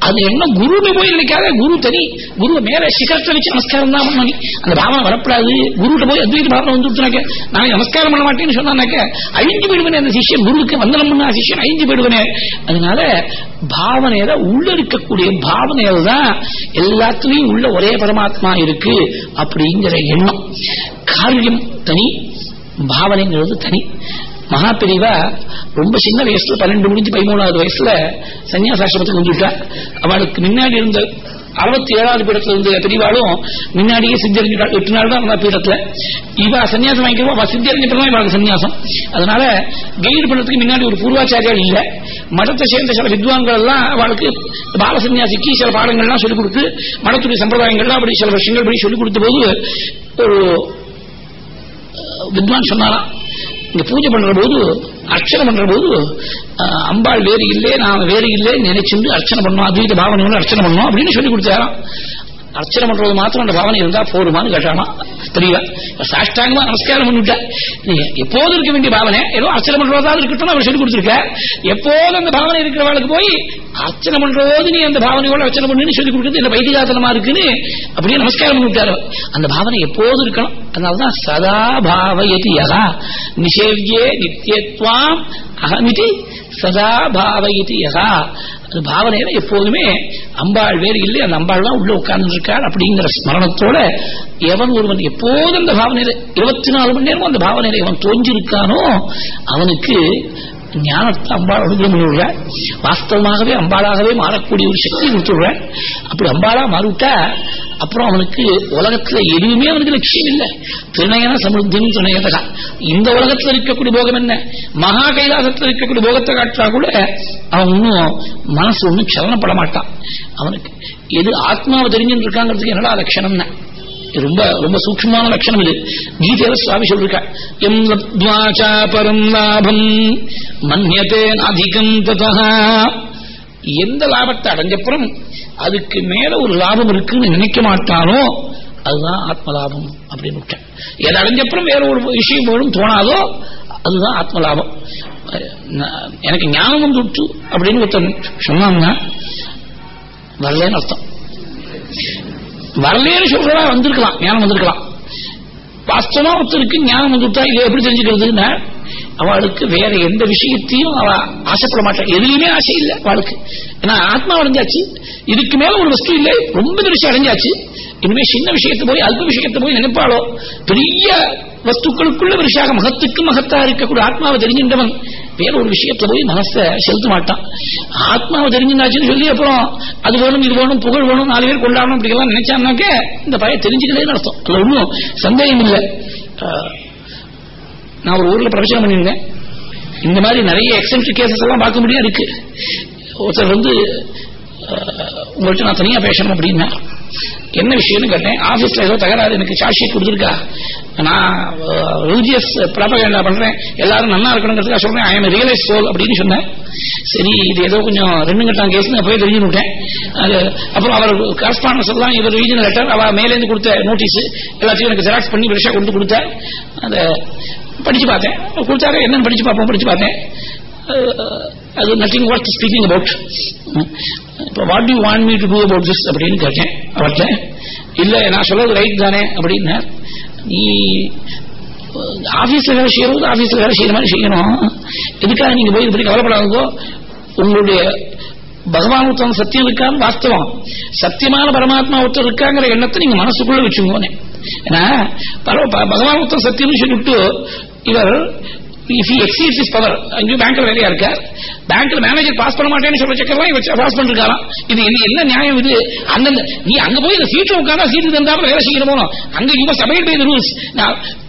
அது என்ன குருன்னு போய் நினைக்காத குரு தனி குரு மேல சிகரத்தை வச்சு நமஸ்காரம் தான் பண்ணி அந்த பாவனை வரப்படாது. குருட்ட போய் அத்வைத பாவனை வந்துட்டுனாக்க நான் நமஸ்காரம் பண்ண மாட்டேன்னு சொன்னாக்க அழிஞ்சு போயிடுவேனே அந்த சிஷியன். குருவுக்கு வந்தனம் பண்ண சிஷியன் அழிஞ்சு போயிடுவேனே. அதனால பாவனையில உள்ள இருக்கக்கூடிய பாவனையில தான் எல்லாத்துலயும் உள்ள ஒரே பரமாத்மா இருக்கு அப்படிங்கிற எண்ணம். காரியம் தனி பாவனைங்கிறது தனி. மகா பிரிவா ரொம்ப சின்ன வயசுல பன்னெண்டு முடிஞ்சு பதிமூணாவது வயசுல சன்னியாசாசிரமத்துக்கு வந்துட்டா. அவளுக்கு முன்னாடி இருந்த அறுபத்தி ஏழாவது பீடத்துல இருந்த பெரியவாளும் முன்னாடியே சித்தறிஞ்சிட்டா எட்டு நாள் தான் இருந்தா பீடத்துல. இவா சன்னியாசம் வாங்கிக்கிறோம் அவ சித்தறிஞ்சிட்டா இவளுக்கு சன்னியாசம். அதனால கைடு பண்றதுக்கு முன்னாடி ஒரு பூர்வாச்சாரியால் இல்ல. மடத்தை சேர்ந்த சில வித்வான்கள் எல்லாம் அவளுக்கு பால சன்னியாசிக்கு சில பாடங்கள்லாம் சொல்லிக் கொடுத்து மடத்துடைய சம்பிரதாயங்கள்லாம் அப்படி சில வருஷங்கள் படி சொல்லிக் கொடுத்த போது ஒரு வித்வான் சொன்னாராம் இந்த பூஜை பண்ற போது அர்ச்சனை பண்ற போது அம்பாள் வேறு இல்லை நான் வேறு இல்லை நினைச்சுண்டு அர்ச்சனை பண்ணோம் அத்வைத பாவனையோட அர்ச்சனை பண்ணோம் அப்படின்னு சொல்லி கொடுத்தாராம். அர்ச்சனை பண்றது மாத்திரம் அந்த பாவனை இருந்தா போருமான்னு கேட்டானா தெரியல சாஷ்டாங்கமா நமஸ்காரம் பண்ணிவிட்டா நீ இருக்க வேண்டிய பாவனை ஏதோ அர்ச்சனை பண்றதாவது இருக்கட்டும் அவர் சொல்லி கொடுத்துருக்க. எப்போதும் அந்த பாவனை இருக்கிறவளுக்கு போய் அர்ச்சனை பண்றபோது நீ அந்த பாவனையோட அர்ச்சனை பண்ணுன்னு சொல்லி கொடுக்குறது என்ன வைதிகாசனமா இருக்குன்னு அப்படியே நமஸ்காரம் பண்ணிவிட்டாரு அந்த பாவனை எப்போது இருக்கணும். அதனாலதான் சதா பாவயதி யகா நிஷேவியே நித்தியத்வாம் அகமிதி சதா பாவயதி யகா பாவனையில எப்போதுமே அம்பாள் வேறு இல்லை அந்த அம்பாள் தான் உள்ள உட்கார்ந்து இருக்காள் அப்படிங்கிற ஸ்மரணத்தோட எவன் ஒருவன் எப்போதும் அந்த பாவனையில இருபத்தி நாலு மணி நேரமும் அந்த பாவனையில எவன் தோஞ்சிருக்கானோ அவனுக்கு ஞானத்தை அம்பாள் அனுகிரம் வாஸ்தவமாகவே அம்பாளாகவே மாறக்கூடிய ஒரு சக்தி கொடுத்துடுற அப்படி அம்பாளா மாறிவிட்டா அப்புறம் அவனுக்கு உலகத்துல எதுவுமே அவனுக்கு லட்சியம் இல்லை. திருநயன சமுத்தின்னு துணையதா. இந்த உலகத்துல இருக்கக்கூடிய போகம் என்ன? மகா கைலாசத்துல இருக்கக்கூடிய போகத்தை காட்டினா கூட அவன் ஒன்னும் மனசு ஒன்னும் சலனப்பட மாட்டான். அவனுக்கு எது ஆத்மாவை தெரிஞ்சுட்டு இருக்காங்கிறதுக்கு என்னடா லட்சணம்னா? ரொம்ப ரொம்ப சூக்ஷ்மமான லட்சணம் இது. கீதையில சுவாமி சொல்லிருக்கா எம் லப்த்வாச்சா பரம் லாபம் மன்யத்தே அதிகம் ததா. எந்த லாபத்தை அடைஞ்சப்புறம் அதுக்கு மேல ஒரு லாபம் இருக்குன்னு நினைக்க மாட்டானோ அதுதான் ஆத்மலாபம் அப்படின்னு விட்டேன். எதை அடைஞ்சப்புறம் வேற ஒரு விஷயம் போடும் தோணாதோ அதுதான் ஆத்ம லாபம் எனக்கு ஞானம் வந்துட்டு அப்படின்னு ஒருத்தன் சொன்னாங்கன்னா வரலன்னு அர்த்தம். வரலேன்னு சொல்றதா வந்திருக்கலாம் ஞானம் வந்திருக்கலாம். வாஸ்தவமா ஒருத்தருக்கு ஞானம் வந்துட்டா இது எப்படி தெரிஞ்சுக்கிறதுன்னா அவளுக்கு வேற எந்த விஷயத்தையும் அவ ஆசைப்பட மாட்டாள் எதுலையுமே ஆசை இல்லை அவளுக்கு. ஏன்னா ஆத்மா அடைஞ்சாச்சு. இதுக்கு மேல ஒரு வஸ்து இல்லை. ரொம்ப பெருசு அடைஞ்சாச்சு. இனிமே சின்ன விஷயத்தை போய் அல்ப விஷயத்தை போய் நினைப்பாளோ? பெரிய வஸ்துக்களுக்குள்ள பெருசாக மகத்துக்கு மகத்தா இருக்கக்கூடிய ஆத்மாவை தெரிஞ்சின்றவன் வேற ஒரு விஷயத்துல போய் மனசை செலுத்த மாட்டான். ஆத்மாவை தெரிஞ்சிருந்தாச்சுன்னு சொல்லி அப்புறம் அது வேணும் இது வேணும் புகழ் வேணும் நாலு பேர் கொண்டாடணும் அப்படிலாம் நினைச்சான்னாக்க இந்த பய தெரிஞ்சுக்கலேன்னு அர்த்தம். அதுல ஒன்றும் சந்தேகம் இல்லை ஆஹ், நான் ஒரு ஊர்ல பிரவச்சனம் பண்ணியிருந்தேன். இந்த மாதிரி நிறைய எக்ஸென்ட்ரிக் கேசஸ் எல்லாம் பார்க்க முடியும். இருக்கு ஒருத்தர் வந்து உங்கள்கிட்ட நான் தனியா பேசணும் அப்படின்னா என்ன விஷயம்னு கேட்டேன். ஆபீஸ்ல ஏதோ தகராறு எனக்கு சார்ஜ் ஷீட் கொடுத்துருக்கா. நான் ரிலிஜியஸ் ப்ராபகண்டா பண்றேன். எல்லாரும் நல்லா இருக்கணுங்கிறதுக்காக சொல்றேன். ஐ எம் ரியலைஸ் சோல் அப்படின்னு சொன்னேன். சரி இது ஏதோ கொஞ்சம் ரெண்டு கட்டாம் கேஸ் போய் தெரிஞ்சு விட்டேன். அது அப்புறம் அவர் கரஸ்பாண்டன்ஸ் எல்லாம் இவர் ரீஜனல் லெட்டர் அவ மேலேருந்து கொடுத்த நோட்டீஸ் எல்லாத்தையும் எனக்கு ஜெராக்ஸ் பண்ணி ஃப்ரெஷ்ஷாக கொண்டு கொடுத்தேன் அதை படிச்சு பார்த்தேன். கொடுத்தாரு என்னன்னு படிச்சு பார்ப்போம் படிச்சு பார்த்தேன். அது நத்திங் வாட் ஸ்பீக்கிங் அபவுட் இப்போ what you want me to do about this அப்படின்னு கேட்டேன் அவர்கிட்ட. இல்லை நான் சொல்றது ரைட் தானே அப்படின்னா நீ ஆபீஸ்ல வேலை செய்யறது ஆபீஸ்ல வேலை செய்யற மாதிரி செய்யணும். எதுக்காக நீங்க போய் இப்படி கவலைப்படாதோ உங்களுடைய பகவான் ஒருத்தன் சத்தியம் இருக்கான்னு வாஸ்தவம். சத்தியமான பரமாத்மா ஒருத்தர் இருக்காங்கிற எண்ணத்தை நீங்க மனசுக்குள்ள வச்சுக்கோனே ஏன்னா பரவ- பகவான் ஒருத்தன் சத்தியம்னு சொல்லிவிட்டு இவர் இஃப் he exceeds his அங்கேயும் பேங்க்ல வேலையா இருக்கார். பேங்க்ல மேனேஜர் பாஸ் பண்ண மாட்டேன்னு சொல்ற செக்கெல்லாம் இவர் பாஸ் பண்ணிருக்காராம். இது என்ன என்ன நியாயம் இது? அந்தந்த நீ அங்க போய் இந்த சீட்ல உட்காந்தா சீட்டு தந்தாப்புல வேலை செய்யணும் போனோம். அங்க you must abide by rules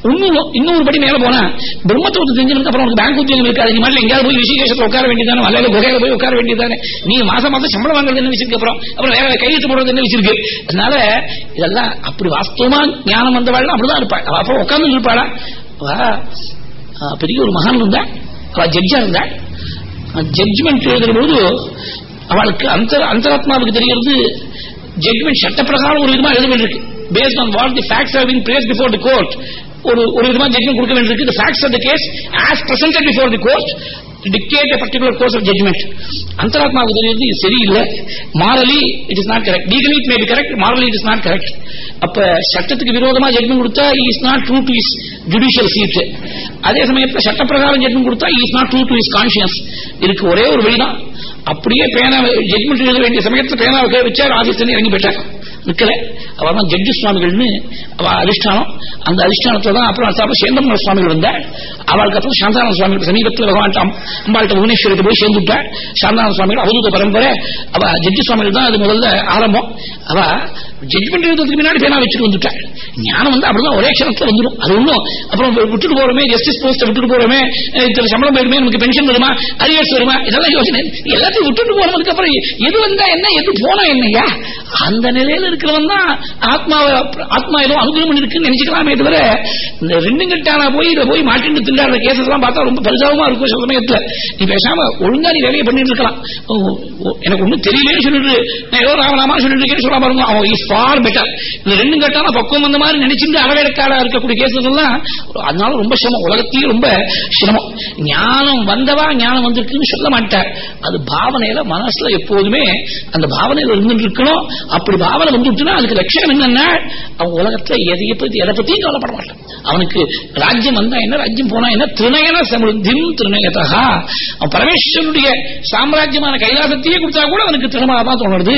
இன்னும் இன்னொரு படி மேல போனா பிரம்மத்தை ஒரு தெரிஞ்சதுக்கு அப்புறம் உனக்கு பேங்க் உத்தியோகம் இருக்காது. நீ மாதிரி எங்கேயாவது போய் ரிஷிகேஷத்துல உட்கார வேண்டியதானே அல்லது குகையில போய் உட்கார வேண்டியதானே நீ மாசம் மாசம் சம்பளம் வாங்குறது என்ன வச்சிருக்க அப்புறம் அப்புறம் வேற கையெழுத்து போடுறது என்ன வச்சிருக்கு அதனால இதெல்லாம் அப்படி வாஸ்தவமா ஞானம் வந்தவாள் அப்படிதான் இருப்பாள் அவ அப்புறம் உட்கார்ந்து இருப்பாளா? அவ, பெரிய ஒரு மகான் இருந்தா அவ ஜட்ஜா இருந்தா ஜட்ஜ்மெண்ட் எழுதுற போது அவளுக்கு அந்த அந்தராத்மாவுக்கு தெரியறது ஜட்மெண்ட் சட்டப்பிரகாரம் ஒரு விதமா எழுத வேண்டியிருக்கு. Based on what the facts have been placed before the court ஒரு ஒரு விதமா ஜட்மெண்ட் கொடுக்க வேண்டியிருக்கு. The facts of the case as presented before the court dictate a particular course of judgment அந்தராத்மா உதவியது இது சரியில்லை. Morally it is not correct legally it may be correct morally it is not correct அப்ப சட்டத்துக்கு விரோதமா ஜட்மெண்ட் கொடுத்தா is not true to his judicial seat அதே சமயத்தில் சட்டப்பிரகாரம் ஜட்மெண்ட் கொடுத்தா is not true to his conscious இதுக்கு ஒரே ஒரு வழிதான். அப்படியே பேனா ஜட்மெண்ட் எழுத வேண்டிய சமயத்தில் பேனாவை வச்சார் வச்சா ஆபீஸ்ல இறங்கி போயிட்டாங்க. நிக்கல. அவர் தான் ஜட்ஜு சுவாமிகள்னு அவ அதிஷ்டானம். அந்த அதிஷ்டானத்துல தான் அப்புறம் அடுத்தாப்புல சேந்தமங்கல சுவாமிகள் வந்தார். அவளுக்கு அப்புறம் சாந்தான சுவாமிகள் சமீபத்தில் பகவான் அம்பாள்கிட்ட புவனேஸ்வரத்தை போய் சேர்ந்துட்டார். சாந்தான சுவாமிகள் அவதூத பரம்பரை. அவ ஜட்ஜு சுவாமிகள் தான் அது முதல்ல ஆரம்பம். அவ ஜட்மெண்ட் எழுதுறதுக்கு முன்னாடி பேனா வச்சுட்டு வந்துட்டாள் ஞானம் வந்து அப்படிதான் ஒரே க்ஷணத்துல வந்துடும் அது ஒன்றும் அப்புறம் விட்டுட்டு போறோமே ஜஸ்டிஸ் போஸ்ட் விட்டுட்டு போறோமே இத்தனை சம்பளம் போயிருமே நமக்கு பென்ஷன் வருமா அரியர்ஸ் வருமா இதெல்லாம் யோசனை எல்லாத்தையும் விட்டுட்டு போனதுக்கு அப்புறம் எது வந்தா என்ன எது போனா என்னையா அந்த நிலையில இருக்கிறவன் தான் ஆத்மாவை ஆத்மா ஏதோ அனுகூலம் பண்ணிருக்குன்னு நினைச்சுக்கலாமே தவிர இந்த ரெண்டும் கட்டானா போய் இதை போய் மாட்டிட்டு திண்டாடுற கேசஸ் எல்லாம் பார்த்தா ரொம்ப பரிதாபமா இருக்கும் சில சமயத்துல. நீ பேசாம ஒழுங்கா நீ வேலையை பண்ணிட்டு இருக்கலாம். எனக்கு ஒண்ணும் தெரியலன்னு சொல்லிட்டு நான் ஏதோ ராமராமா சொல்லிட்டு இருக்கேன்னு சொல்ல பாருங்க. அவன் இஸ் ஃபார் பெட்டர் இந்த ரெண்டும் கட்டானா பக்குவம் அந்த மாதிரி நினைச்சிட்டு அளவெடுக்காடா இருக்கக்கூடிய கேசஸ் எல்லாம் அதனால ரொம்ப சிரமம். உலகத்தையும் ரொம்ப சிரமம். ஞானம் வந்தவா ஞானம் வந்திருக்குன்னு சொல்ல மாட்டார். அது பாவனையில மனசுல எப்போதுமே அந்த பாவனையில இருந்துட்டு இருக்கணும். அப்படி பாவனை வந்து வந்துட்டுனா அதுக்கு லட்சணம் என்னன்னா அவன் உலகத்துல எதைய பத்தி எதை பத்தியும் கவலைப்பட மாட்டான் அவனுக்கு ராஜ்யம் வந்தா என்ன ராஜ்யம் போனா என்ன திருநயன சமிருத்திம் திருநயதா அவன் பரமேஸ்வரனுடைய சாம்ராஜ்யமான கைலாசத்தையே கொடுத்தா கூட அவனுக்கு திருமணமா தோணுது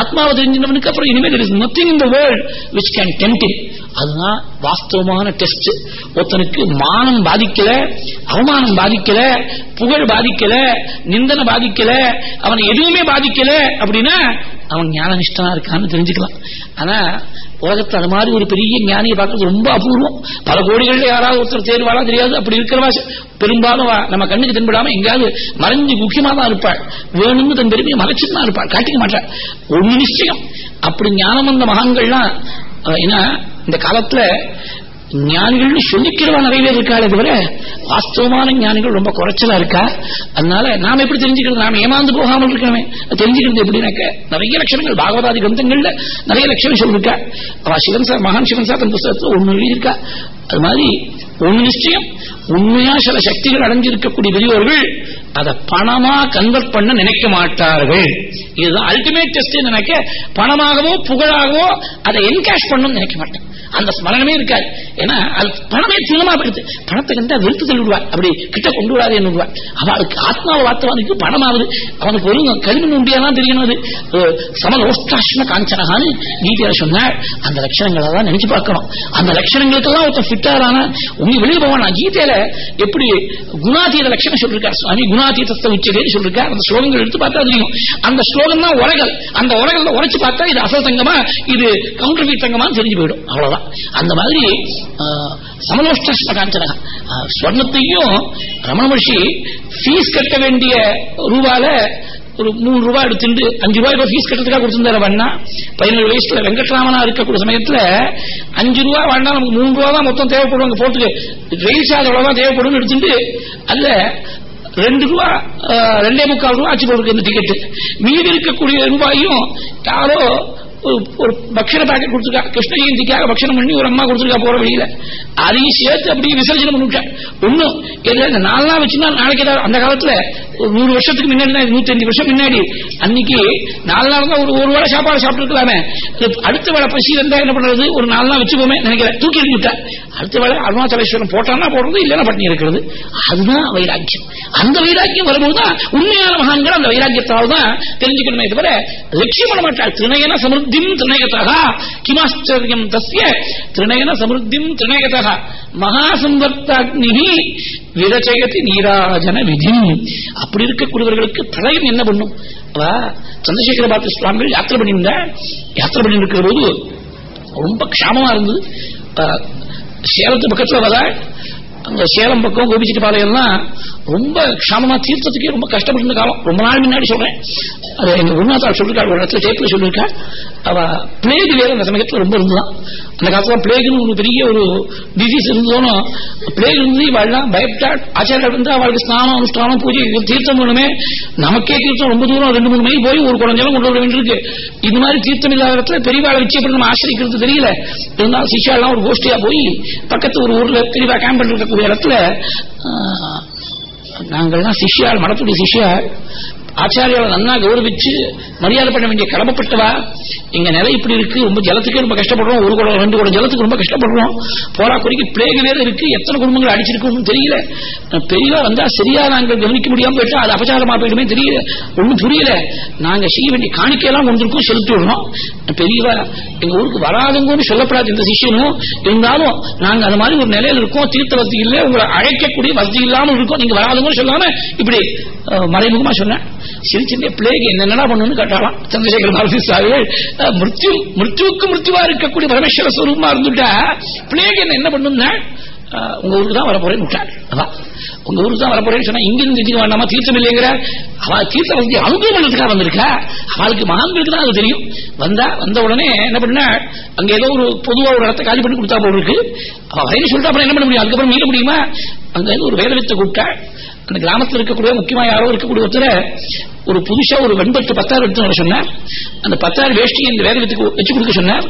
ஆத்மாவை தெரிஞ்சவனுக்கு அப்புறம் இனிமேல் it is nothing in the world which can tempt அதுதான் வாஸ்தவமான டெஸ்ட் ஒருத்தனுக்கு மானம் பாதிக்கல அவமானம் பாதிக்கல புகழ் பாதிக்கல நிந்தனை பாதிக்கல அவனை எதுவுமே பாதிக்கல அப்படின்னா அவன் ஞான நிஷ்டனா இருக்கான்னு தெரிஞ்சுக்கலாம். ஆனா உலகத்தை அது மாதிரி ஒரு பெரிய ஞானியை பார்க்கறது ரொம்ப அபூர்வம். பல கோடிகளில் யாராவது ஒருத்தர் தேர்வாளா தெரியாது அப்படி இருக்கிறவா பெரும்பாலும் நம்ம கண்ணுக்கு தென்படாம எங்கேயாவது மறைஞ்சு முக்கியமா தான் இருப்பாள். வேணும்னு தன் பெருமையை மறைச்சிட்டு தான் இருப்பாள். காட்டிக்க மாட்டாள். ஒன்னு நிச்சயம். அப்படி ஞானம் வந்த மகான்கள்லாம் ஏன்னா இந்த காலத்துல ஞானிகள்னு சொல்லிக்கிறவா நிறைய பேர் இருக்காளே தவிர வாஸ்தவமான ஞானிகள் ரொம்ப குறைச்சலா இருக்கா? அதனால நாம எப்படி தெரிஞ்சுக்கிறது? நாம ஏமாந்து போகாமல் இருக்கணுமே. தெரிஞ்சுக்கிறது எப்படின்னாக்க நிறைய லட்சணங்கள் பாகவதாதி கிரந்தங்கள்ல நிறைய லட்சணம் சொல்லிருக்கா. அவ சிவன் சார் மகான் சிவன் சார் தன் புஸ்தகத்துல ஒண்ணு எழுதியிருக்கா. அது மாதிரி ஒண்ணு நிச்சயம் உண்மையா சில சக்திகள் அடைஞ்சிருக்கக்கூடிய பெரியவர்கள் அதை பணமா கன்வெர்ட் பண்ண நினைக்க மாட்டார்கள். இதுதான் அல்டிமேட் டெஸ்ட் நினைக்க பணமாகவோ புகழாகவோ அதை என்கேஷ் பண்ணணும்னு நினைக்க மாட்டேன் அந்த ஸ்மரணமே இருக்காது. ஏன்னா அது பணமே சின்னமா போயிடுது. பணத்தை கண்டா வெறுத்து தள்ளிடுவார் அப்படி கிட்ட கொண்டு விடாது என்னுவார் அவளுக்கு ஆத்மாவை வார்த்தவானுக்கு பணமாவது அவனுக்கு ஒரு கல்வி உண்டியாதான் தெரியணும் அது. சமலோஷ்டாஷ்ம காஞ்சனகான்னு கீதையில சொன்னார். அந்த லட்சணங்களை தான் நினைச்சு பார்க்கணும். அந்த லட்சணங்களுக்கெல்லாம் ஒருத்தன் ஃபிட்டாரான உங்க வெளியே போவான் கீதையில எப்படி குணாதீத லட்சணம் சொல்லிருக்கார். சுவாமி குணாதீதத்தை உச்சதேன்னு சொல்லிருக்கார். அந்த ஸ்லோகங்கள் எடுத்து பார்த்தா தெரியும். அந்த ஸ்லோகம் தான் உரகல் அந்த உரகல்ல உரைச்சு பார்த்தா இது அசல் தங்கமா இது கவுண்டர் வீட் தங்கமான்னு தெரிஞ்சு போயிடும். அவ்வளவுதான். அந்த மாதிரி சமலோஷ்டாஷ்ம காஞ்சனகா ஸ்வர்ணத்தையும் ரமண மகர்ஷி ஃபீஸ் கட்ட வேண்டிய ரூபால ஒரு மூணு ரூபாய் எடுத்துட்டு அஞ்சு ரூபாய் ஏதோ ஃபீஸ் கட்டுறதுக்காக கொடுத்துருந்தாரு வண்ணா. பதினேழு வயசுல வெங்கட்ராமனா இருக்கக்கூடிய சமயத்துல அஞ்சு ரூபாய் வேண்டாம் நமக்கு மூணு ரூபா தான் மொத்தம் தேவைப்படும் அங்க போட்டுக்கு. ரயில் சார்ஜ் அவ்வளவுதான் தேவைப்படும் எடுத்துட்டு அல்ல ரெண்டு ரூபா ரெண்டே முக்கால் ரூபா ஆச்சு போட்டுருக்கு இந்த டிக்கெட் மீதி இருக்கக்கூடிய ரூபாயும் யாரோ ஒரு பக்ஷண பேக்கெட் கொடுத்துருக்கா கிருஷ்ண ஜெயந்திக்காக பக்ஷணம் பண்ணி ஒரு அம்மா கொடுத்துருக்கா போற வழியில அதையும் சேர்த்து அப்படியே விசர்ஜனம் பண்ணிவிட்டேன் ஒண்ணும் இதுல இந்த நாலு நாள் வச்சுன்னா நாளைக்கு ஏதாவது அந்த காலத்துல ஒரு நூறு வருஷத்துக்கு முன்னாடி நூத்தி அஞ்சு வருஷம் முன்னாடி அன்னைக்கு நாலு நாள் தான் ஒரு ஒரு வேளை சாப்பாடு சாப்பிட்டு இருக்கலாமே அடுத்த வேலை பசி வந்தா என்ன பண்றது ஒரு நாலு நாள் வச்சுக்கோமே நினைக்கிறேன் தூக்கி எறிஞ்சுட்டேன் அடுத்த வேலை அருணாச்சலேஸ்வரம் போட்டான்னா போடுறது இல்லைன்னா பட்டினி இருக்கிறது அதுதான் வைராக்கியம் அந்த வைராக்கியம் வரும்போது தான் உண்மையான மகான்கள் அந்த வைராக்கியத்தால் தான் தெரிஞ்சுக்கணுமே தவிர லட்சியம் பண்ண மாட்டாள் திருநயன சமிருத்திம் திருநயகதாக கிமாச்சரியம் தஸ்ய திருநயன சமிருத்திம் திருநயகதாக மகாசம்பர்த்தாக்னி விரச்சயத்தி நீராஜன விதி அப்படி இருக்கக்கூடியவர்களுக்கு பிரளயம் என்ன பண்ணும் அவ சந்திரசேகர பாரதி சுவாமிகள் யாத்திரை பண்ணியிருந்தா யாத்திரை பண்ணி இருக்கிற போது ரொம்ப க்ஷாமமா இருந்தது சேலத்து பக்கத்தில் வர அங்க சேலம் பக்கம் கோபிச்செட்டிப்பாளையம்லாம் ரொம்ப க்ஷாமமா தீர்த்தத்துக்கே ரொம்ப கஷ்டப்பட்டு இருந்த காலம். ரொம்ப நாள் முன்னாடி சொல்றேன். அது எங்க குருநாத்தாள் சொல்லிருக்காள் ஒரு இடத்துல டேப்ல சொல்லியிருக்கா அவ பிளேக் வேற அந்த சமயத்துல ரொம்ப இருந்துதான். அந்த காலத்துல பிளேக்னு ஒரு பெரிய ஒரு டிசீஸ் இருந்தோன்னு பிளேக் இருந்து இவாள்லாம் பயப்பட்டா ஆச்சாரியர்கள் வந்து அவளுக்கு ஸ்நானம் அனுஷ்டானம் பூஜை தீர்த்தம் வேணுமே. நமக்கே தீர்த்தம் ரொம்ப தூரம் ரெண்டு மூணு மைல் போய் ஒரு குழந்தைகளும் கொண்டு வர வேண்டியிருக்கு. இது மாதிரி தீர்த்தம் இல்லாத இடத்துல பெரியவாளை வச்சு எப்படி நம்ம ஆசிரிக்கிறது தெரியல. இருந்தாலும் சிஷாலாம் ஒரு கோஷ்டியா போய் பக்கத்து ஒரு ஊர்ல பெரியவா கேம்ப் ஒரு இடத்துல நாங்கள்லாம் சிஷ்யாள் மடத்துடைய சிஷ்யா ஆச்சாரியாவை நன்னா கௌரவிச்சு மரியாதை பண்ண வேண்டிய கடமைப்பட்டவா? எங்க நிலை இப்படி இருக்கு. ரொம்ப ஜலத்துக்கே ரொம்ப கஷ்டப்படுறோம். ஒரு குடம் ரெண்டு குடம் ஜலத்துக்கு ரொம்ப கஷ்டப்படுறோம். போரா குறிக்கு பிளேக் வேற இருக்கு. எத்தனை குடும்பங்கள் அடிச்சிருக்கோம்னு தெரியல. பெரியவா வந்தா சரியா நாங்கள் கவனிக்க முடியாம போயிட்டா அது அபச்சாரமா போயிடுமே தெரியல. ஒண்ணும் புரியல. நாங்க செய்ய வேண்டிய காணிக்கையெல்லாம் வந்திருக்கோம் செலுத்தி விடுறோம் பெரியவா எங்க ஊருக்கு வராதுங்கன்னு சொல்லப்படாது இந்த சிஷியனும் இருந்தாலும் நாங்க அந்த மாதிரி ஒரு நிலையில இருக்கோம். தீர்த்த வசதி இல்லை. உங்களை அழைக்கக்கூடிய வசதி இல்லாமல் இருக்கோம். நீங்க வராதுங்கன்னு சொல்லாம இப்படி மறைமுகமா சொன்னேன். சின்ன பிளேக் என்னென்ன பண்ணணும்னு கேட்டாலாம். சந்திரசேகர பாரதி சுவாமிகள் மிருத்யு மிருத்யுக்கு மிருத்யுவா இருக்கக்கூடிய பரமேஸ்வர சுவரூபமா இருந்துட்டா பிள்ளைக்கு என்ன என்ன பண்ணும்னா உங்க ஊருக்கு தான் வரப்போறேன்னு விட்டாள் அதான். உங்க ஊருக்கு தான் வரப்போறேன்னு சொன்னா இங்க இருந்து வேண்டாமா தீர்த்தம் இல்லைங்கிற அவ தீர்த்த வசதி அனுபவம் பண்ணதுக்காக வந்திருக்கா? அவளுக்கு மகான்களுக்கு தான் அது தெரியும். வந்தா வந்த உடனே என்ன பண்ணா அங்க ஏதோ ஒரு பொதுவா ஒரு இடத்த காலி பண்ணி கொடுத்தா போல இருக்கு. அவ வயது சொல்லிட்டு அப்புறம் என்ன பண்ண முடியும்? அதுக்கப்புறம் மீற முடியுமா? அங்க இருந்து ஒரு வேதவித்தை கூப்பிட்டா அந்த கிராமத்தில் இருக்கக்கூடிய முக்கியமா யாரோ இருக்கக்கூடிய ஒருத்தர ஒரு புதுசா ஒரு வெண்பட்டு பத்தாயிரம் எடுத்து வர சொன்னேன் அந்த பத்தாயிரம் வேஷ்டி இந்த வேதத்துக்கு வச்சு கொடுக்க சொன்னேன்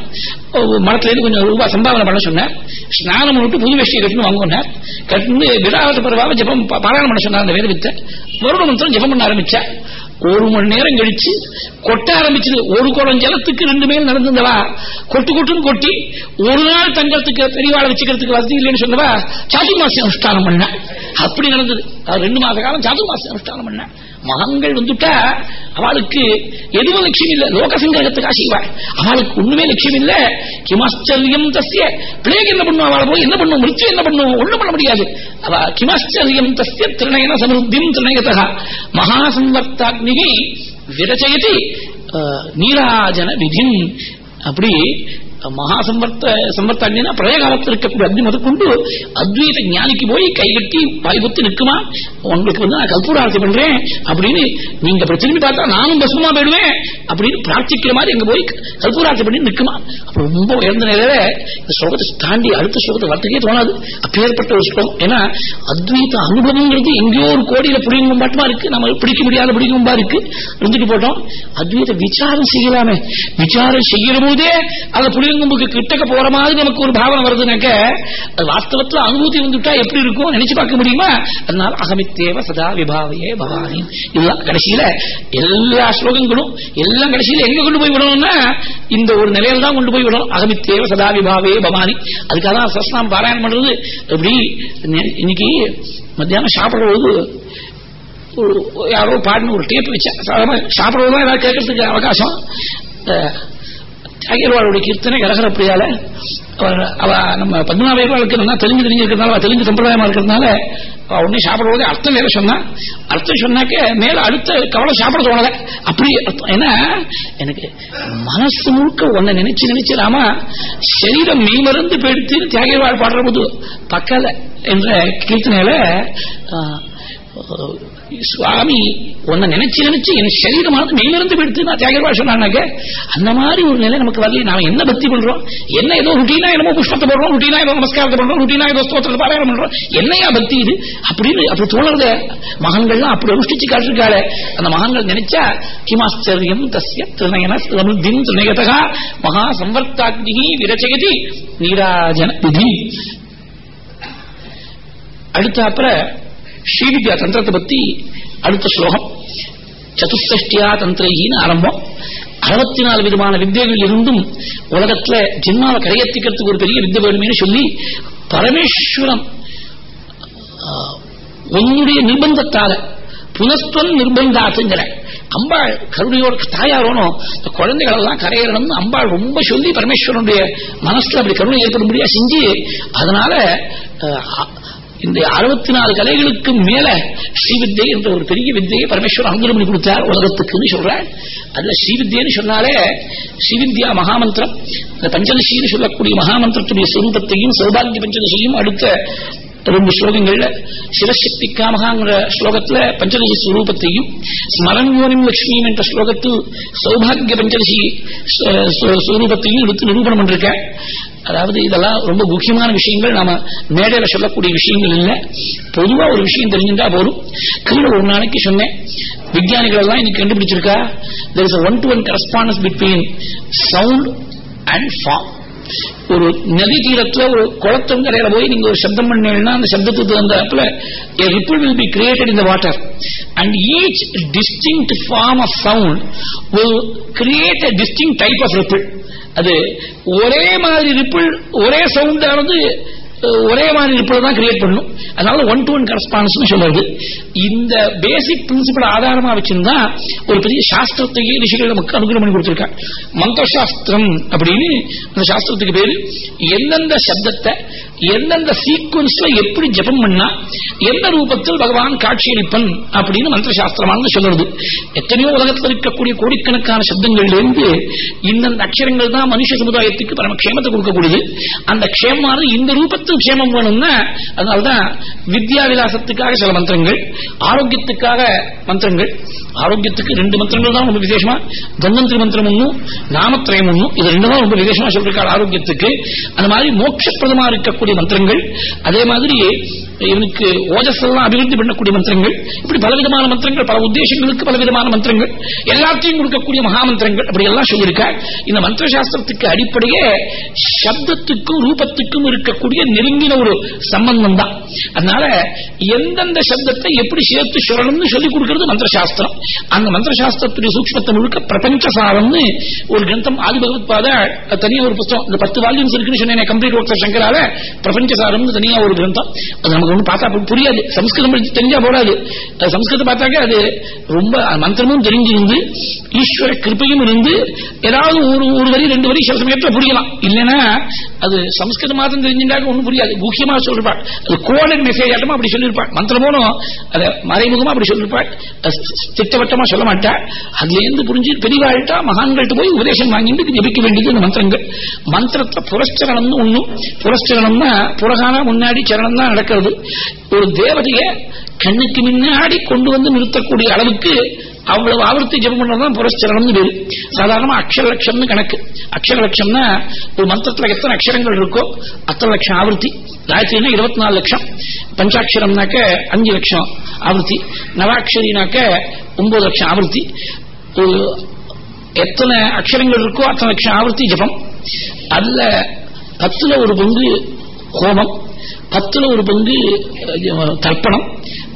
மரத்துல இருந்து கொஞ்சம் ரூபாய் சம்பாவனை பண்ண சொன்னேன் ஸ்நானம் விட்டு புது வேஷ்டியை கட்டணும் வாங்கினார். கட்டுன்னு விராகத பரவாக ஜபம் பாராயணம் பண்ண சொன்னார் அந்த வேதவித்தை வருட மந்திரம் ஜபம் பண்ண ஆரம்பிச்சேன் ஒரு மணி நேரம் கழிச்சு கொட்ட ஆரம்பிச்சது. ஒரு குளம் ஜலத்துக்கு ரெண்டு மேல் நடந்திருந்தவா கொட்டு கொட்டுன்னு கொட்டி ஒரு நாள் தங்கறதுக்கு பெரியவாளை வச்சுக்கிறதுக்கு வசதி இல்லைன்னு சொன்னவா? சாதுர்மாசி அனுஷ்டானம் பண்ண. அப்படி நடந்தது. அது ரெண்டு மாச காலம் சாதுர்மாசி அனுஷ்டானம் பண்ண. மகன்கள் வந்துட்டா அவளுக்கு எதுவும் லட்சியம் இல்ல. லோக சங்கிரகத்துக்கு அவளுக்கு ஒண்ணுமே லட்சியம் இல்ல. கிமாச்சரியம் தசிய பிளேக் என்ன பண்ணும்? அவளை போய் என்ன பண்ணும்? மிருத்யு என்ன பண்ணும்? ஒண்ணும் பண்ண முடியாது. அவ கிமாச்சரியம் தசிய திருநயன சமருத்தியும் திருநயத்தா மகாசம்வர்த்தாக்னிகை விரச்சயதி அஹ், நீராஜன விதிம். அப்படி மகா சம்பர்த்த சம்பர்த்தாண்டினா பழைய இருக்கக்கூடிய அக்னி முதற்கொண்டு அத்வைத ஞானிக்கு போய் கைகட்டி வாய்ப்புத்து நிற்குமா? உங்களுக்கு வந்து நான் கல்பூரார்த்தி பண்றேன் அப்படின்னு நீங்க அப்படி திரும்பி பார்த்தா நானும் பசுமா போயிடுவேன் அப்படின்னு பிரார்த்திக்கிற மாதிரி எங்க போய் கல்பூரார்த்தி பண்ணி நிற்குமா? ரொம்ப உயர்ந்த நிலையில இந்த ஸ்லோகத்தை தாண்டி அடுத்த ஸ்லோகத்தை வரத்துக்கே தோணாது. அப்பேற்பட்ட ஒரு ஸ்லோகம். ஏன்னா அத்வைத அனுபவங்கிறது எங்கேயோ ஒரு கோடியில புரியும் பாட்டுமா இருக்கு. நம்ம பிடிக்க முடியாத பிடிக்கும் இருக்கு. இருந்துட்டு போட்டோம். அத்வைத விசாரம் செய்யலாமே. விசாரம் செய்யற போதே அந்த புளியங்கும்புக்கு கிட்டக்க போற மாதிரி நமக்கு ஒரு பாவனை வருதுனாக்க அது வாஸ்தவத்துல அனுபூதி வந்துட்டா எப்படி இருக்கும்? நினைச்சு பார்க்க முடியுமா? அதனால அகமித்தேவ சதா விபாவையே பவானி. இதுதான் கடைசியில எல்லா ஸ்லோகங்களும் எல்லாம் கடைசியில எங்க கொண்டு போய் விடணும்னா இந்த ஒரு நிலையில தான் கொண்டு போய் விடணும். அகமித்தேவ சதா விபாவே பவானி. அதுக்காக தான் சஸ்நாம் பாராயணம் பண்றது. எப்படி இன்னைக்கு மத்தியானம் சாப்பிடுறது ஒரு யாரோ பாடின ஒரு டேப் வச்சா சாதாரண சாப்பிடுறதுதான் ஏதாவது கேட்கறதுக்கு அவகாசம். அகிர்வாளுடைய கீர்த்தனை கரகர அவர் அவ- அவ நம்ம பத்மநாபர்களுக்கு நல்லா தெலுங்கு தெரிஞ்சிருக்கிறதுனால அவ தெலுங்கு சம்பிரதாயமா இருக்கிறதுனால அவ உடனே சாப்பிடும்போது அர்த்தம் வேற சொன்னா. அர்த்தம் சொன்னாக்க மேல அடுத்த கவலை சாப்பிட தோணல. அப்படி அர்த்தம் ஏன்னா எனக்கு மனசு முழுக்க ஒன்ன நினைச்சு நினைச்சு ராமா சரீரம் மெய்மறந்து போயிடுத்து தியாகிவாள் பாடுற போது பக்கல என்ற கீர்த்தனையில சுவாமி உன்னை நினைச்சு நினைச்சு என் சரீரமானது மேலிருந்து போயிடுத்து நான் தியாகர்வா சொன்னாங்க அந்த மாதிரி ஒரு நிலை நமக்கு வரல நாம என்ன பக்தி பண்றோம்? என்ன ஏதோ ருட்டீனா என்னமோ புஷ்பத்தை போடுறோம் ருட்டீனா ஏதோ நமஸ்காரத்தை பண்றோம் ருட்டீனா ஏதோ ஸ்தோத்திரத்தை பாராயணம் பண்றோம். என்னையா பக்தி இது? அப்படின்னு அப்படி தோணுறத மகன்கள்லாம் அப்படி அனுஷ்டிச்சு காட்டிருக்காளே. அந்த மகான்கள் நினைச்சா கிமாச்சரியம் தசிய திருநயன சமுத்தின் திருநயதகா மகா சம்பர்த்தாக்னி விரச்சகதி நீராஜன விதி. அடுத்த அப்புறம் ஸ்ரீவித்யா தந்திரத்தை பத்தி அடுத்த ஸ்லோகம். சதுஷ்டியா தந்திரையின்னு ஆரம்பம். அறுபத்தி நாலு விதமான வித்தியர்கள் இருந்தும் உலகத்துல ஜென்மாவை கரையத்திக்கிறதுக்கு ஒரு பெரிய வித்திய வேணுமே சொல்லி பரமேஸ்வரம் உன்னுடைய நிர்பந்தத்தால புனஸ்துவன் நிர்பந்தாத்துங்கிற அம்பாள் கருணையோட தாயாரோனும் இந்த குழந்தைகள் எல்லாம் கரையறணும்னு அம்பாள் ரொம்ப சொல்லி பரமேஸ்வரனுடைய மனசுல அப்படி கருணை ஏற்படும்படியா செஞ்சு அதனால இந்த அறுபத்தி நாலு கலைகளுக்கு மேல ஸ்ரீவித்யை என்ற ஒரு பெரிய வித்தியை பரமேஸ்வரன் அனுகிரம் பண்ணி கொடுத்தார் உலகத்துக்குன்னு சொல்றார். அதுல ஸ்ரீவித்யன்னு சொன்னாலே ஸ்ரீவித்யா மகாமந்திரம் இந்த பஞ்சதசின்னு சொல்லக்கூடிய மகாமந்திரத்துடைய சுரூபத்தையும் சௌபாகிய பஞ்சதசியும் அடுத்த ரெண்டு ஸ்லோகங்கள்ல சிவசக்திக்காமகாங்கிற ஸ்லோகத்துல பஞ்சதசி ஸ்வரூபத்தையும் ஸ்மரண்யோனிம் லட்சுமியும் என்ற ஸ்லோகத்தில் சௌபாகிய பஞ்சதசி ஸ்வரூபத்தையும் எடுத்து நிரூபணம் பண்ணிருக்க அதாவது இதெல்லாம் ரொம்ப முக்கியமான விஷயங்கள். நாம மேடையில சொல்லக்கூடிய விஷயங்கள் இல்லை. பொதுவா ஒரு விஷயம் தெரிஞ்சுட்டா போதும். கீழே ஒரு நாளைக்கு சொன்னேன். விஞ்ஞானிகள் எல்லாம் இன்னைக்கு கண்டுபிடிச்சிருக்கா? There is one to one correspondence between sound and form ஒரு நதி தீரத்துல ஒரு குளத்தங்கரையில போய் நீங்க ஒரு சப்தம் பண்ணீங்கன்னா அந்த சப்தத்துக்கு தகுந்தாப்புல a ripple will be created in the water and each distinct form of sound will create a distinct type of அது ஒரே மாதிரி ரிப்பிள் ஒரே சவுண்டானது ஒரே மாதிரி ரிப்பிள் தான் கிரியேட் பண்ணும் அதனால ஒன் டு ஒன் கரஸ்பான்ஸ் சொல்றது. இந்த பேசிக் பிரின்சிபல் ஆதாரமா வச்சிருந்தா ஒரு பெரிய சாஸ்திரத்தையே ரிஷிகள் நமக்கு அனுகிரம் பண்ணி கொடுத்திருக்காங்க. மந்திர சாஸ்திரம் அப்படின்னு அந்த சாஸ்திரத்துக்கு பேரு எந்தெந்த சப்தத்தை எந்தெந்த சீக்வன்ஸ்ல எப்படி ஜபம் பண்ணா எந்த ரூபத்தில் பகவான் காட்சியளிப்பன் அப்படின்னு மந்திர சாஸ்திரமானது சொல்றது எத்தனையோ உலகத்தில் இருக்கக்கூடிய கோடிக்கணக்கான சப்தங்கள்ல இருந்து இந்தந்த அக்ஷரங்கள் தான் மனுஷ சமுதாயத்துக்கு பரம க்ஷேமத்தை கொடுக்கக்கூடியது. அந்த க்ஷேமானது இந்த ரூபத்தில் க்ஷேமம் வேணும்னா அதனால்தான் வித்யா விலாசத்துக்காக சில மந்திரங்கள் ஆரோக்கியத்துக்காக மந்திரங்கள். ஆரோக்கியத்துக்கு ரெண்டு மந்திரங்கள் தான் ரொம்ப விசேஷமா. தன்வந்திரி மந்திரம் ஒன்னும் நாமத்திரயம் ஒன்னும் இது ரெண்டு தான் ரொம்ப விசேஷமா சொல்லிருக்காரு ஆரோக்கியத்துக்கு. அந்த மாதிரி மோட்சப்பிரதமா இருக்கக்கூடிய மந்திரங்கள் அதே மாதிரி இவனுக்கு ஓஜஸ் எல்லாம் அபிவிருத்தி பண்ணக்கூடிய மந்திரங்கள் இப்படி பலவிதமான மந்திரங்கள் பல உத்தேசங்களுக்கு பலவிதமான மந்திரங்கள் எல்லாத்தையும் கொடுக்கக்கூடிய மகாமந்திரங்கள் அப்படி எல்லாம் சொல்லியிருக்கார் இந்த மந்திர சாஸ்திரத்துக்கு அடிப்படையே சப்தத்துக்கும் ரூபத்துக்கும் இருக்கக்கூடிய நெருங்கின ஒரு சம்பந்தம் தான் அதனால எந்தெந்த சப்தத்தை எப்படி சேர்த்து சொல்லணும்னு சொல்லிக் கொடுக்கிறது மந்திர சாஸ்திரம். அந்த மந்திர சாஸ்திரத்துடைய சூக்மத்தை முழுக்க பிரபஞ்ச சாரம்னு ஒரு கிரந்தம் ஆதி பகவத் பாத தனியாக ஒரு புத்தகம் இந்த பத்து வால்யூம்ஸ் இருக்குன்னு சொன்னேன் கம்ப்ளீட் ஒர்க் சங்கரால பிரபஞ்ச சாரம்னு தனியா ஒரு கிரந்தம். அது நமக்கு ஒன்றும் பார்த்தா புரியாது. சம்ஸ்கிருதம் தெரிஞ்சா போடாது. சம்ஸ்கிருதம் பார்த்தாக்க அது ரொம்ப மந்திரமும் தெரிஞ்சிருந்து ஈஸ்வர கிருப்பையும் இருந்து ஏதாவது ஒரு ஒரு வரி ரெண்டு வரி சில சமயத்தில் புரியலாம். இல்லைன்னா அது சம்ஸ்கிருதம் மாத்திரம் தெரிஞ்சிருந்தாக்க ஒன்றும் புரியாது. முக்கியமா சொல்லிருப்பாள். அது கோடட் மெசேஜ் ஆட்டமா அப்படி சொல்லியிருப்பாள் மந்திரமோனும் அதை மறைமுகமா அப்படி சொல்லியிருப்பாள் திட்டவட்டமா சொல்ல மாட்டாள் அதுல இருந்து புரிஞ்சு பெரியவாழ்ட்டா மகான்கள்ட்ட போய் உபதேசம் வாங்கிட்டு ஜபிக்க வேண்டியது இந்த மந்திரங்கள். மந்திரத்தை புரஸ்சரணம்னு ஒண்ணும் புரஸ்சரணம்னா முன்னாடி சரணம் தான் நடக்கிறது. ஒரு தேவதைய கண்ணுக்கு முன்னாடி கொண்டு வந்து நிறுத்தக்கூடிய அளவுக்கு அவ்வளவு ஆவர்த்தி ஜபம் பண்றதுதான் புரஸ்சரணம்னு பேரு. சாதாரணமா அக்ஷர லட்சம்னு கணக்கு. அக்ஷர லட்சம்னா ஒரு மந்திரத்துல எத்தனை அக்ஷரங்கள் இருக்கோ அத்தனை லட்சம் ஆவர்த்தி. காயத்ரினா இருபத்தி நாலு லட்சம். பஞ்சாட்சரம்னாக்க அஞ்சு லட்சம் ஆவர்த்தி. நவாட்சரினாக்க ஒன்பது லட்சம் ஆவர்த்தி. எத்தனை அக்ஷரங்கள் இருக்கோ அத்தனை லட்சம் ஆவர்த்தி ஜபம். அதுல பத்துல ஒரு பங்கு ஹோமம் பத்துல ஒரு பங்கு தர்ப்பணம்.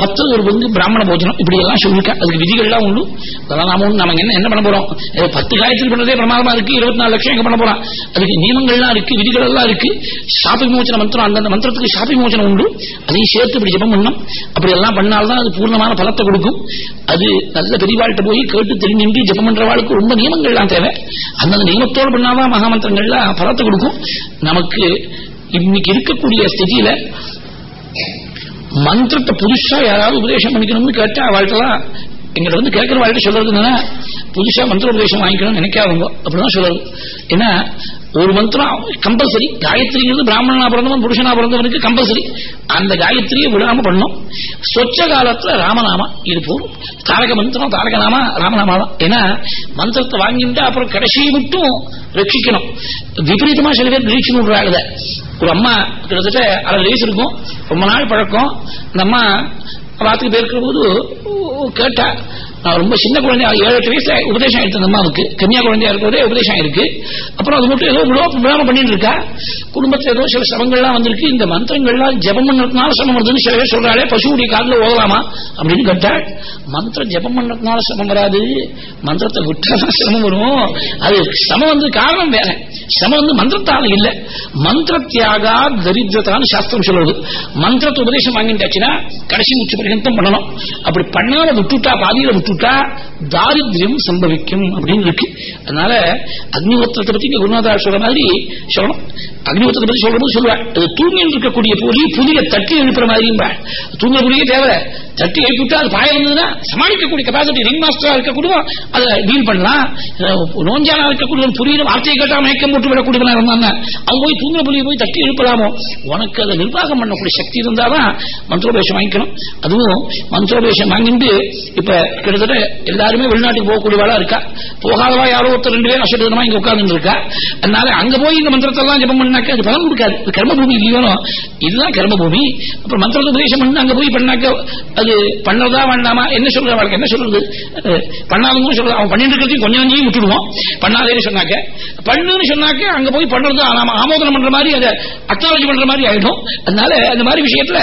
பத்துல ஒரு பங்கு பிராமண போஜனம். இப்படி எல்லாம் சொல்லிருக்க அதுக்கு விதிகள்லாம் உண்டு. அதெல்லாம் நாம நம்ம என்ன என்ன பண்ண போறோம்? பத்து காயத்தில் பண்ணதே பிரமாதமா இருக்கு இருபத்தி நாலு லட்சம் எங்க பண்ண போறோம் அதுக்கு நியமங்கள்லாம் இருக்கு விதிகள் எல்லாம் இருக்கு. சாபி மோச்சன மந்திரம் அந்தந்த மந்திரத்துக்கு சாபி மோச்சனம் உண்டு. அதையும் சேர்த்து இப்படி ஜபம் பண்ணணும். அப்படி எல்லாம் பண்ணால்தான் அது பூர்ணமான பலத்தை கொடுக்கும். அது நல்ல பெரியவாழ்கிட்ட போய் கேட்டு தெரிஞ்சுட்டு ஜபம் பண்றவாளுக்கு ரொம்ப நியமங்கள்லாம் தேவை. அந்தந்த நியமத்தோடு பண்ணாதான் மகாமந்திரங்கள்லாம் பலத்தை கொடுக்கும். நமக்கு இன்னைக்கு இருக்கக்கூடிய ஸ்திதியில மந்திரத்தை புதுசா யாராவது உபதேசம் பண்ணிக்கணும்னு கேட்டா வாழ்க்கலாம் எங்கிட்ட வந்து கேட்கிற வாழ்க்கை சொல்றது என்னன்னா புதுசா மந்திர உபதேசம் வாங்கிக்கணும்னு நினைக்காதவங்க. அப்படிதான் சொல்றது ஏன்னா ஒரு மந்திரம் கம்பல்சரி காயத்ரிங்கிறது பிராமணனா பிறந்தவன் புருஷனா பிறந்தவனுக்கு கம்பல்சரி அந்த காயத்ரியை விடாம பண்ணும் சொச்ச காலத்துல ராமநாமா இது போதும். தாரக மந்திரம் தாரகநாமா ராமநாமா தான் ஏன்னா மந்திரத்தை வாங்கிட்டு அப்புறம் கடைசியை மட்டும் ரட்சிக்கணும். விபரீதமா சில பேர் ரீட்சி விடுறாங்க ஒரு அம்மா கிட்டத்தட்ட அறுபது வயசு இருக்கும். ரொம்ப நாள் பழக்கம். அந்த அம்மா வாத்துக்கு போயிருக்கிற போது கேட்டா நான் ரொம்ப சின்ன குழந்தையா ஏழு எட்டு வயசுல உபதேசம் எடுத்த அம்மாவுக்கு. கன்னியா குழந்தையா இருக்கிறதே உபதேசம் இருக்கு அப்புறம் அது மட்டும் ஏதோ விழா விழாம பண்ணிட்டு இருக்கா. குடும்பத்துல ஏதோ சில சிரமங்கள்லாம் வந்திருக்கு. இந்த மந்திரங்கள்லாம் ஜபம் பண்ணதுனால சிரமம் வருதுன்னு சில பேர் சொல்றாளே பசுவுடைய காலில் ஓகலாமா அப்படின்னு கேட்டாள் மந்திரம் ஜபம் பண்ணதுனால சிரமம் வராது. மந்திரத்தை விட்டாதான் சிரமம் வரும். அது சிரமம் வந்து காரணம் வேற. சிரமம் வந்து மந்திரத்தால இல்ல. மந்திர தியாகா தரித்திரத்தான்னு சாஸ்திரம் சொல்லுவது மந்திரத்தை உபதேசம் வாங்கிட்டாச்சுன்னா கடைசி முச்சு பரிகந்தம் பண்ணணும். அப்படி பண்ணாத விட்டுட்டா பாதியில விட்டுட்டா தாரித்யம் சம்பவிக்கும் அப்படின்னு இருக்கு. அதனால அக்னிஹோத்திரத்தை பத்தி இங்க குருநாதார் சொல்ற மாதிரி சொல்லணும். அக்னிஹோத்திரத்தை பத்தி சொல்றது சொல்லுவேன் அது தூங்கிட்டு இருக்கக்கூடிய புலி புலியை தட்டி எழுப்புற மாதிரியும் தூங்குற புலியே தேவை. தட்டி எழுப்பிவிட்டா அது பாய இருந்ததுன்னா சமாளிக்கக்கூடிய கெப்பாசிட்டி ரிங் மாஸ்டரா இருக்கக்கூடிய அதை டீல் பண்ணலாம். நோஞ்சானா இருக்கக்கூடிய புரியுற வார்த்தையை கேட்டா மயக்கம் போட்டு விடக்கூடியவனா இருந்தாங்க அவன் போய் தூங்குற புலியை போய் தட்டி எழுப்பலாமோ? உனக்கு அதை நிர்வாகம் பண்ணக்கூடிய சக்தி இருந்தாதான் மந்திரோபேஷம் வாங்கிக்கணும். அதுவும் மந்திரோபேஷம் வாங்கிட்டு இப்ப கிட்டத்தட்ட எல்லாருமே வெளிநாட்டுக்கு போகக்கூடியவாளா இருக்கா? போகாதவா யாரோ ஒருத்தர் ரெண்டு பேரும் அசோதனமா இங்க உட்கார்ந்து இருக்கா? அதனால அங்க போய் இந்த மந்திரத்தை எல்லாம் ஜபம் பண்ணாக்க அது பலன் கொடுக்காது. இது கர்மபூமி இல்லையோ இதுதான் கர்மபூமி. அப்புறம் மந்திரத்தை உபதேசம் பண்ணி அங்க போய் பண்ணாக்க அது பண்ணதா வேண்டாமா? என்ன சொல்ற அவளுக்கு என்ன சொல்றது? பண்ணாதவங்க சொல்றது. அவன் பண்ணிட்டு இருக்கிறதையும் கொஞ்சம் கொஞ்சம் விட்டுடுவோம் பண்ணாதேன்னு சொன்னாக்க பண்ணுன்னு சொன்னாக்க அங்க போய் பண்றது நாம ஆமோதனம் பண்ற மாதிரி அதை அக்னாலஜி பண்ற மாதிரி ஆயிடும். அதனால அந்த மாதிரி விஷயத்துல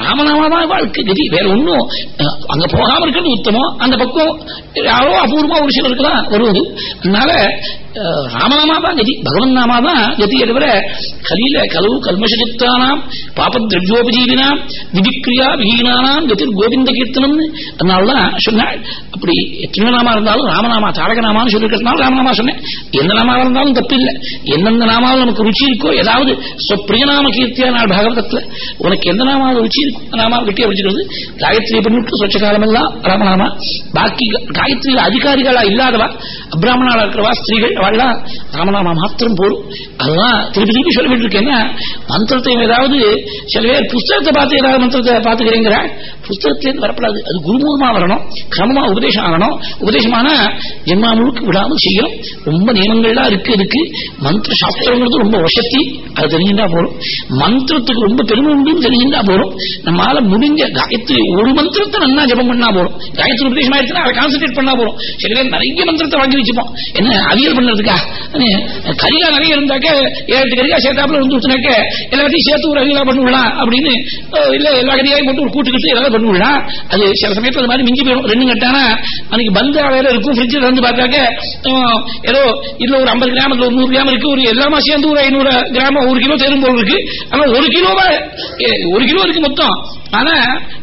ராமநாமா தான் வாழ்க்கை கதி. வேற ஒன்றும் அங்க போகாம இருக்கிறது உத்தமம். அந்த பக்கம் யாரோ அபூர்வமா ஒரு சிலருக்கு தான் வருவது. அதனால ராமநாமா தான் கதி. பகவன் நாமா தான் கதியை தவிர கலியில கலவு கல்மஷித்தானாம் பாபத்ரவியோபஜீவினாம் விதிக்கிரியா விஹீனானாம் கதி கோவிந்த கீர்த்தனம்னு. அதனாலதான் சொன்னாள் அப்படி எத்தனையோ நாமா இருந்தாலும் ராமநாமா தாரகநாமான்னு சொல்லிருக்கிறதுனால ராமநாமா சொன்னேன். எந்த நாமாவா இருந்தாலும் தப்பு இல்லை எந்தெந்த நாமாவும் நமக்கு ருச்சி இருக்கோ ஏதாவது பிரியநாம கீர்த்தியா நாள் பாகவதத்துல உனக்கு எந்த நாமாவது ருச்சி இருக்கும் நாமாவை கட்டியா வச்சுக்கிறது காயத்ரி பண்ணிவிட்டு சொச்ச காலமெல்லாம் ராமநாமா. பாக்கி காயத்ரி அதிகாரிகளா இல்லாதவா அப்ராமணாளா இருக்கிறவா ஸ்திரீகள் அவள்லாம் ராமநாமா மாத்திரம் போறோம் அதுதான் திருப்பி திருப்பி சொல்ல வேண்டியிருக்கேன் மந்திரத்தை ஏதாவது சில பேர் புஸ்தகத்தை பார்த்து ஏதாவது மந்திரத்தை பார்த்துக்கிறேங்கிற புஸ்தகத்திலேருந்து வரப்படாது. அது குருமூலமா வரணும் கிரமமா உபதேசம் ஆகணும். உபதேசமானா ஜென்மா முழுக்க விடாமல் செய்யணும். ரொம்ப நியமங்கள்லாம் இருக்கு இருக்கு மந்திர சாஸ்திரங்கிறது ரொம்ப வசத்தி அது தெரிஞ்சுட்டா போறோம் மந்திரத்துக்கு ரொம்ப பெருமை உண்டுன்னு தெரிஞ்சுட்டா போறோம் நம்மளால முடிஞ்ச காயத்ரி ஒரு மந்திரத்தை நல்லா ஜபம் பண்ணா போறோம் காயத்ரி உபதேசம் ஆயிடுச்சுன்னா அதை கான்சென்ட்ரேட் பண்ணா போறோம் சில பேர் நிறைய மந்திரத்தை வாங்கி வச்சுப்போம். என்ன அவியல் பண்ணதுக்கா கரிகா நிறைய இருந்தாக்க ஏழு கரிகா சேர்த்தாப்புல இருந்து விட்டுனாக்க எல்லாத்தையும் சேர்த்து ஒரு அவியலா பண்ணுவிடலாம் அப்படின்னு இல்ல எல்லா கரியாயும் போட்டு ஒரு கூட்டுக்கிட்டு ஏதாவது பண்ணுவிடலாம் அது சில சமயத்தில் அது மாதிரி மிஞ்சி போயிடும். ரெண்டு கட்டானா அன்னைக்கு பந்து வேற இருக்கும் ஃப்ரிட்ஜில் வந்து பார்த்தாக்க ஏதோ இதுல ஒரு ஐம்பது கிராம் ஒரு நூறு கிராம் இருக்கு ஒரு எல்லாமே சேர்ந்து ஒரு ஐநூறு கிராம் ஒரு கிலோ தேரும் போல் இருக்கு. ஆனா ஒரு கிலோவா ஒரு கிலோ இருக்கு மொத்தம். ஆனா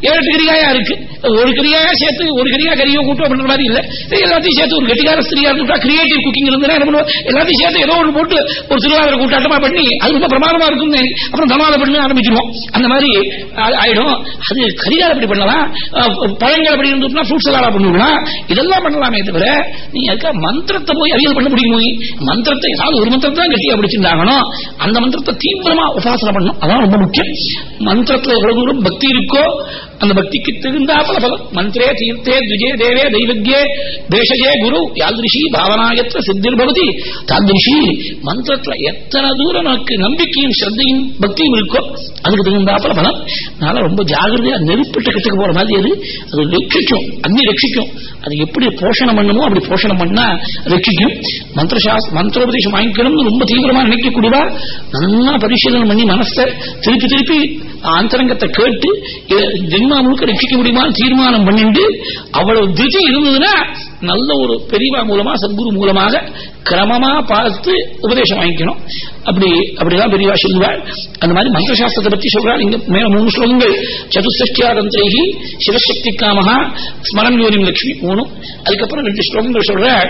ஏழு கரியாயா இருக்கு. ஒரு கரியா சேர்த்து ஒரு கரியா கரியோ கூட்டம் அப்படின்ற மாதிரி இல்ல. எல்லாத்தையும் சேர்த்து ஒரு கெட்டிகார ஸ்திரியா இருக்கா கிரியேட்டிவ் குக்கிங் இருந்தா என்ன பண்ணுவோம் எல்லாத்தையும் சேர்த்து ஏதோ ஒன்று போட்டு ஒரு திருவாதிரை கூட்டாட்டமா பண்ணி அது ரொம்ப பிரமாதமா இருக்கும் அப்புறம் தமாத பண்ணி ஆரம்பிச்சிருவோம். அந்த மாதிரி ஆயிடும். அது கரிகால அப்படி பண்ணலாம்? பழங்கள் அப்படி இருந்துச்சுன்னா ஃப்ரூட்ஸ் எல்லாம் பண்ணுவோம் இதெல்லாம் பண்ணலாமே தவிர நீ அதுக்காக மந்திரத்தை போய் அறிவியல் பண்ண முடியும் மந்திரத்தை ஏதாவது ஒரு மந்திரத்தை தான் கட்டியா பிடிச்சிருந்தாங்கணும் அந்த மந்திரத்தை தீவிரமா உபாசனை பண்ணணும். அதான் ரொம்ப முக்கியம். மந்திரத்துல எவ்வளவு தூரம் பக்தி இருக்கோ அந்த பக்திக்கு தகுந்தாப்பல பலம் மந்திரே தீர்த்தே துஜே தேவே தெய்வஜே தேசஜே குரு யாதிருஷி பாவனாயத்திர சித்திர் பவதி சாதிஷி மந்திரத்துல எத்தனை தூரம் நமக்கு நம்பிக்கையும் ஸ்ரத்தையும் பக்தியும் இருக்கோ அதுக்கு தகுந்தாப்பல பலம். அதனால ரொம்ப ஜாகிரதையா நெருப்பிட்ட கட்டுக்கு போற மாதிரி அது. அது ரட்சிக்கும் அக்னி ரட்சிக்கும். அது எப்படி போஷணம் பண்ணணுமோ அப்படி போஷணம் பண்ணா ரட்சிக்கும். மந்திரசா மந்திரோபதேசம் வாங்கிக்கணும்னு ரொம்ப தீவிரமா நினைக்கக்கூடியவா நல்லா பரிசீலனை பண்ணி மனசை திருப்பி திருப்பி அந்தரங்கத்தை கேட்டு ஜென்மா முழுக்க ரட்சிக்க முடியுமா தீர்மானம் பண்ணிட்டு அவ்வளவு திருச்சி இருந்ததுன்னா நல்ல ஒரு பெரியவா மூலமா சத்குரு மூலமாக கிரமமா பார்த்து உபதேசம் வாங்கிக்கணும். அப்படி அப்படிதான் பெரியவா சொல்லுவாள் அந்த மாதிரி மந்திரசாஸ்திரத்தை பத்தி சொல்றாள் இங்க மேல மூணு ஸ்லோகங்கள். சதுசஷ்டியா தந்திரேகி சிவசக்தி காமஹா ஸ்மரன் யோனிம் லட்சுமி மூணு. அதுக்கப்புறம் ரெண்டு ஸ்லோகங்கள் சொல்றாள்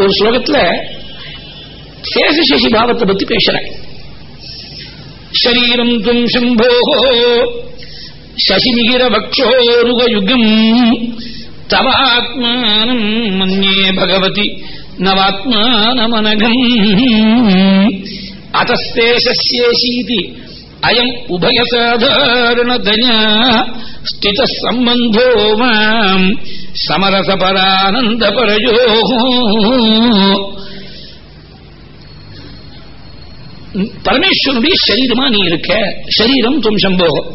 ஒரு ஸ்லோகத்துல சேஷசேஷி பாவத்தை பத்தி பேசுறாள் ശരീരം ത്വം ശംഭോ ശശിനിഹിരവക്ഷോരുഗയുഗം തവാത്മാനം മന്യേ ഭഗവതി നവാത്മാനമനഘം അതസ്തേശേശീതി അയം ഉഭയസാധാരണധന സ്ഥിത സംബന്ധോ മാം സമരസപരാനന്ദപരയോ பரமேஸ்வரனுடைய சரீரமா நீ இருக்க சரீரம் தும் சம்போகம்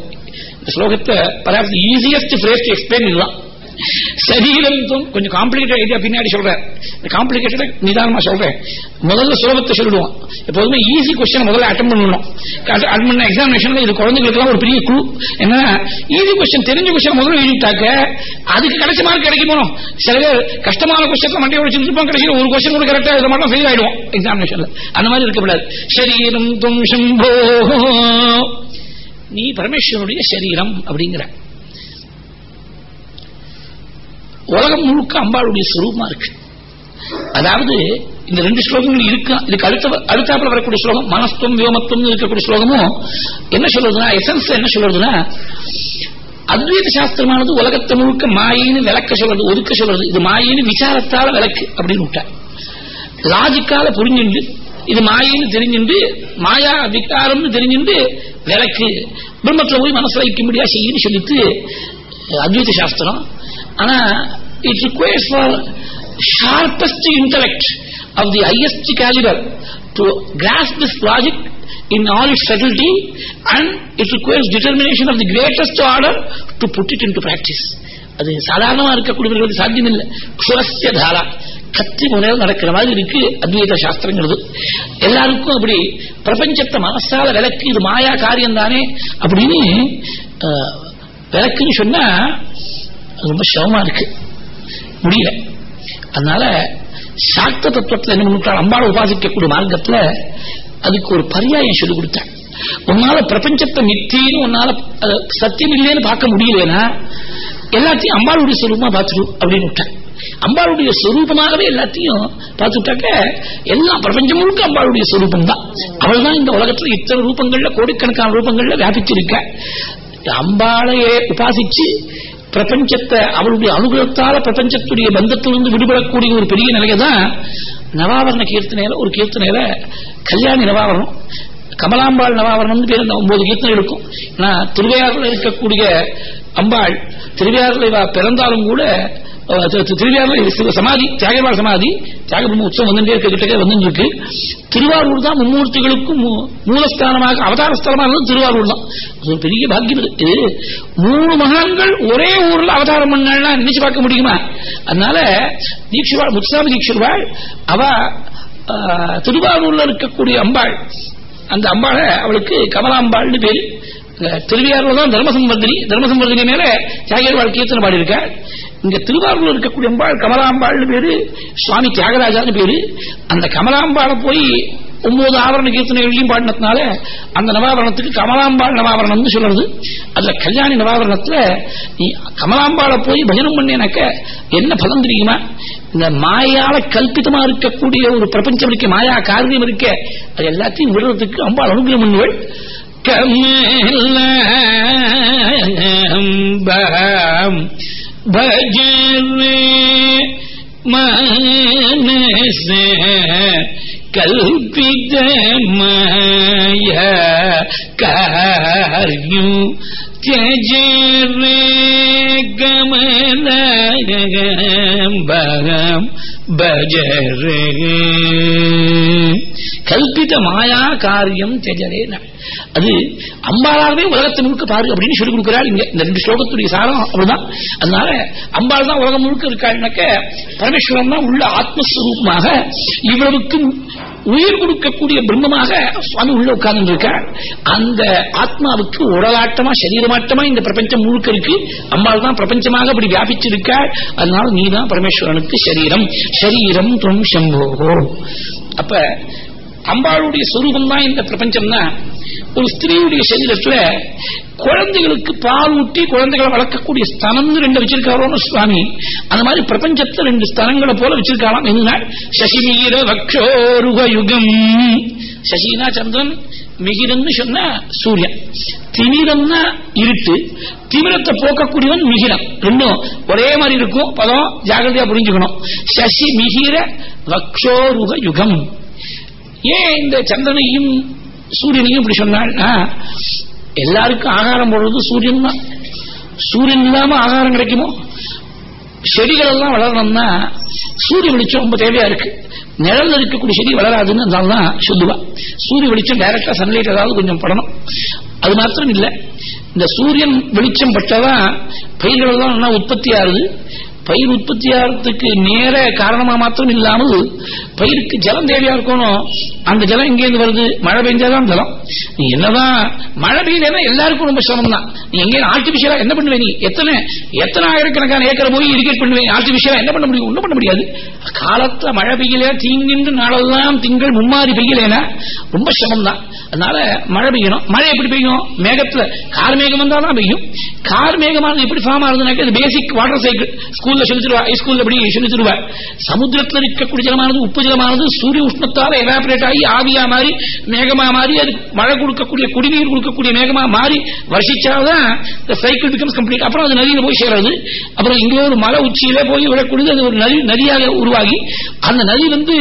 இந்த ஸ்லோகத்தை perhaps easiest phrase to explain இதுதான் சரீரம் கொஞ்சம் காம்ப்ளிகேட்டட் ஐடியா பின்னாடி சொல்றேன். காம்ப்ளிகேட்டட நிதானமா சொல்றேன். முதல்ல சுலபத்தை சொல்லிடுவோம். எப்போதுமே ஈஸி கொஸ்டின் முதல்ல அட்டன் பண்ணணும். அட்டன் பண்ண எக்ஸாமினேஷன்ல இது குழந்தைகளுக்கு ஒரு பெரிய குழு என்ன ஈஸி கொஸ்டின் தெரிஞ்ச கொஸ்டின் முதல்ல எழுதிட்டாக்க அதுக்கு கிடைச்ச மார்க் கிடைக்க போனோம். சில பேர் கஷ்டமான கொஸ்டின் மண்டியை வச்சுட்டு இருப்போம் கடைசியில் ஒரு கொஸ்டின் கூட கரெக்டா இதை மட்டும் ஃபெயில் ஆயிடுவோம் எக்ஸாமினேஷன்ல அந்த மாதிரி இருக்கக்கூடாது. சரீரம் தும் சம்போ நீ பரமேஸ்வரனுடைய சரீரம் அப்படிங்கிற உலகம் முழுக்க அம்பாளுடைய சுரூபமா இருக்கு. அதாவது இந்த ரெண்டு ஸ்லோகங்கள் இருக்கு இதுக்கு அடுத்த அடுத்தாப்புல வரக்கூடிய ஸ்லோகம் மனஸ்துவம் வியோமத்துவம் இருக்கக்கூடிய ஸ்லோகமும் என்ன சொல்றதுன்னா எசன்ஸ் என்ன சொல்றதுன்னா அத்வைத சாஸ்திரமானது உலகத்தை முழுக்க மாயின்னு விளக்க சொல்றது ஒதுக்க சொல்றது. இது மாயின்னு விசாரத்தால விளக்கு அப்படின்னு விட்டார். லாஜிக்கால புரிஞ்சுண்டு இது மாயின்னு தெரிஞ்சுண்டு மாயா விகாரம்னு தெரிஞ்சுண்டு விளக்கு. பிரம்மத்துல போய் மனசுல முடியாது செய்யுன்னு சொல்லிட்டு அத்வைத சாஸ்திரம் ஆனா it requires for sharpest intellect of the highest calibre to cross this logic in all its subtlety and it requires determination of the greatest order to put it into practice. அது சாதாரணமா இருக்கக்கூடியவர்களுக்கு சாத்தியம் இல்லை குரஸ்ய தாரா கத்தி முனையில் நடக்கிற மாதிரி இருக்கு அத்வைத சாஸ்திரங்கிறது. எல்லாருக்கும் அப்படி பிரபஞ்சத்தை மனசால விளக்கு இது மாயா காரியம் தானே அப்படின்னு விளக்குன்னு சொன்னா ரொம்ப சிரமமா இருக்கு. முடியல. அதனால சாக்த தத்துவத்தில் என்ன பண்ணிட்டால் அம்பாள் உபாசிக்கக்கூடிய மார்க்கத்தில் அதுக்கு ஒரு பரியாயம் சொல்லிக் கொடுத்தேன். உன்னால பிரபஞ்சத்தை மித்தின்னு உன்னால சத்தியம் இல்லைன்னு பார்க்க முடியலன்னா எல்லாத்தையும் அம்பாளுடைய சொரூபமா பார்த்துடும் அப்படின்னு விட்டேன். அம்பாளுடைய சொரூபமாகவே எல்லாத்தையும் பார்த்துட்டாக்க எல்லா பிரபஞ்சம் முழுக்க அம்பாளுடைய சொரூபம் தான் அவள் தான் இந்த உலகத்துல இத்தனை ரூபங்கள்ல கோடிக்கணக்கான ரூபங்கள்ல வியாபிச்சிருக்க. அம்பாளையே உபாசிச்சு பிரபஞ்சத்தை அவளுடைய அனுகிரகத்தால பிரபஞ்சத்துடைய பந்தத்திலிருந்து விடுபடக்கூடிய ஒரு பெரிய நிலையை தான் நவாவரண கீர்த்தனையில ஒரு கீர்த்தனையில கல்யாணி நவாவரணம். கமலாம்பாள் நவாவரணம் பேர் ஒன்பது கீர்த்தனை இருக்கும். திருவையாறுல இருக்கக்கூடிய அம்பாள் திருவையாறுல பிறந்தாலும் கூட திருவிழாவில் சமாதி தியாகவாள் சமாதி தியாகபிரம்ம உற்சவம் வந்துட்டே இருக்க கிட்டே வந்து இருக்கு திருவாரூர் தான் மும்மூர்த்திகளுக்கும் மூலஸ்தானமாக அவதாரஸ்தலமாக இருந்தது திருவாரூர் தான். பெரிய பாக்கியம் இது மூணு மகான்கள் ஒரே ஊர்ல அவதாரம் பண்ணா நினைச்சு பார்க்க முடியுமா? அதனால தீட்சிவாள் முத்துசாமி தீட்சிவாள் அவ திருவாரூர்ல இருக்கக்கூடிய அம்பாள். அந்த அம்பாளை அவளுக்கு கமலாம்பாள்னு பேரு. திருவியாறுல தான் தர்மசம்பர்தினி தர்மசம்பர்தினி மேல தியாகர்வாள் கீர்த்தனை பாடியிருக்காள் இங்க திருவாரூர்ல இருக்கக்கூடிய அம்பாள் கமலாம்பாள்னு பேரு சுவாமி தியாகராஜான்னு பேரு. அந்த கமலாம்பாளை போய் ஒன்பது ஆவரண கீர்த்தனைகளையும் பாடினதுனால அந்த நவாவரணத்துக்கு கமலாம்பாள் நவாவரணம்னு சொல்றது. அதுல கல்யாணி நவாபரணத்துல நீ கமலாம்பாளை போய் பஜனம் பண்ணேனாக்க என்ன பலம் தெரியுமா? இந்த மாயால கல்பிதமா இருக்கக்கூடிய ஒரு பிரபஞ்சம் இருக்க மாயா காரியம் இருக்க அது எல்லாத்தையும் விடுறதுக்கு அம்பாள் அனுகிரம் பண்ணுவள். கமலம் भजने मनस कल्पित माया कार्यो त्यज रे गमन भगम भज रे கல்பித மாயா காரியம் தெஜரேன அது அம்பாளாவே உலகத்தை முழுக்க பாரு அப்படின்னு சொல்லி கொடுக்கிறாள் இங்க. இந்த ரெண்டு ஸ்லோகத்துடைய சாரம் அப்படிதான். அதனால அம்பாள் தான் உலகம் முழுக்க இருக்காள்னாக்க பரமேஸ்வரன் தான் உள்ள ஆத்மஸ்வரூபமாக இவ்வளவுக்கும் உயிர் கொடுக்கக்கூடிய பிரம்மமாக சுவாமி உள்ள உட்கார்ந்து இருக்காள் அந்த ஆத்மாவுக்கு உடலாட்டமா சரீரமாட்டமா இந்த பிரபஞ்சம் முழுக்க இருக்கு. அம்பாள் தான் பிரபஞ்சமாக அப்படி வியாபிச்சிருக்காள். அதனால நீ தான் பரமேஸ்வரனுக்கு சரீரம். சரீரம் துவம் சம்போகோ அப்ப அம்பாளுடைய சுரூபம் தான் இந்த பிரபஞ்சம்னா ஒரு ஸ்திரீயுடைய சரீரத்துல குழந்தைகளுக்கு பால் ஊட்டி குழந்தைகளை வளர்க்கக்கூடிய ஸ்தனம் ரெண்டு வச்சிருக்காரோன்னு சுவாமி. அந்த மாதிரி பிரபஞ்சத்துல ரெண்டு ஸ்தனங்களை போல வச்சிருக்கலாம். என்ன சசிமீர வக்ஷோருக யுகம் சசினா சந்திரன் மிகிரம்னு சொன்னா சூரியன். திமிரம்னா இருட்டு. திமிரத்தை போக்கக்கூடியவன் மிகிரம். ரெண்டும் ஒரே மாதிரி இருக்கும். பதம் ஜாகிரதையா புரிஞ்சுக்கணும். சசி மிகிர வக்ஷோருக யுகம் ஏன் இந்த சந்திரனையும் சூரியனையும் இப்படி சொன்னாள்னா எல்லாருக்கும் ஆகாரம் போடுறது சூரியன் தான். சூரியன் இல்லாம ஆகாரம் கிடைக்குமோ? செடிகள் எல்லாம் வளரணும்னா சூரிய வெளிச்சம் ரொம்ப தேவையா இருக்கு. நிழல் இருக்கக்கூடிய செடி வளராதுன்னு இருந்தால்தான் சொல்லுவா சூரிய வெளிச்சம் டைரக்டா சன்லைட் ஏதாவது கொஞ்சம் படணும். அது மாத்திரம் இல்ல இந்த சூரியன் வெளிச்சம் பட்டதான் பயிர்கள் எல்லாம் நல்லா உற்பத்தி ஆகுது பயிர் உற்பத்தி ஆகிறதுக்கு நேர காரணமா மாத்திரம் இல்லாமல் பயிருக்கு ஜலம் தேவையா இருக்கணும்? அந்த ஜலம் எங்கேருந்து வருது? மழை பெஞ்சாதான் ஜலம். நீ என்னதான் மழை பெய்யலன்னா எல்லாருக்கும் ரொம்ப சிரமம் தான் நீ எங்கேயும் ஆர்டிபிஷியலா என்ன பண்ணுவே நீ? எத்தனை எத்தனை ஆயிரக்கணக்கான ஏக்கர் போய் இரிகேட் பண்ணுவேன் ஆர்டிபிஷியலா என்ன பண்ண முடியும்? ஒன்றும் பண்ண முடியாது. காலத்துல மழை பெய்யல தீங்கின்று நாளெல்லாம் திங்கள் மும்மாறி பெய்யலனா ரொம்ப சிரமம் தான் அதனால மழை பெய்யணும். மழை எப்படி பெய்யும்? மேகத்துல. கார்மேகம் வந்தால் தான் பெய்யும். கார் மேகமானது எப்படி ஃபார்ம் ஆகுதுனாக்க பேசிக் வாட்டர் சைக்கிள் ஸ்கூல்ல சொல்லி தருவா ஹைஸ்கூல்ல சொல்லி தருவா சமுத்திரத்தில் இருக்கக்கூடிய ஜலமானது உப்பு ஜலமானது சூரிய உஷ்ணத்தால் எவாபரேட் ஆகி ஆவியா மாறி மேகமா மாறி அது மழை கொடுக்கக்கூடிய குடிநீர் கொடுக்கக்கூடிய மேகமா மாறி வருஷிச்சாதான் சைக்கிள் பிகம்ஸ் கம்ப்ளீட் அப்புறம் அது நதியில் போய் சேர்றது அப்புறம் இங்கே ஒரு மலை உச்சியில போய் விடக்கூடியது அது ஒரு நதி நதியாக உருவாகி அந்த நதி வந்து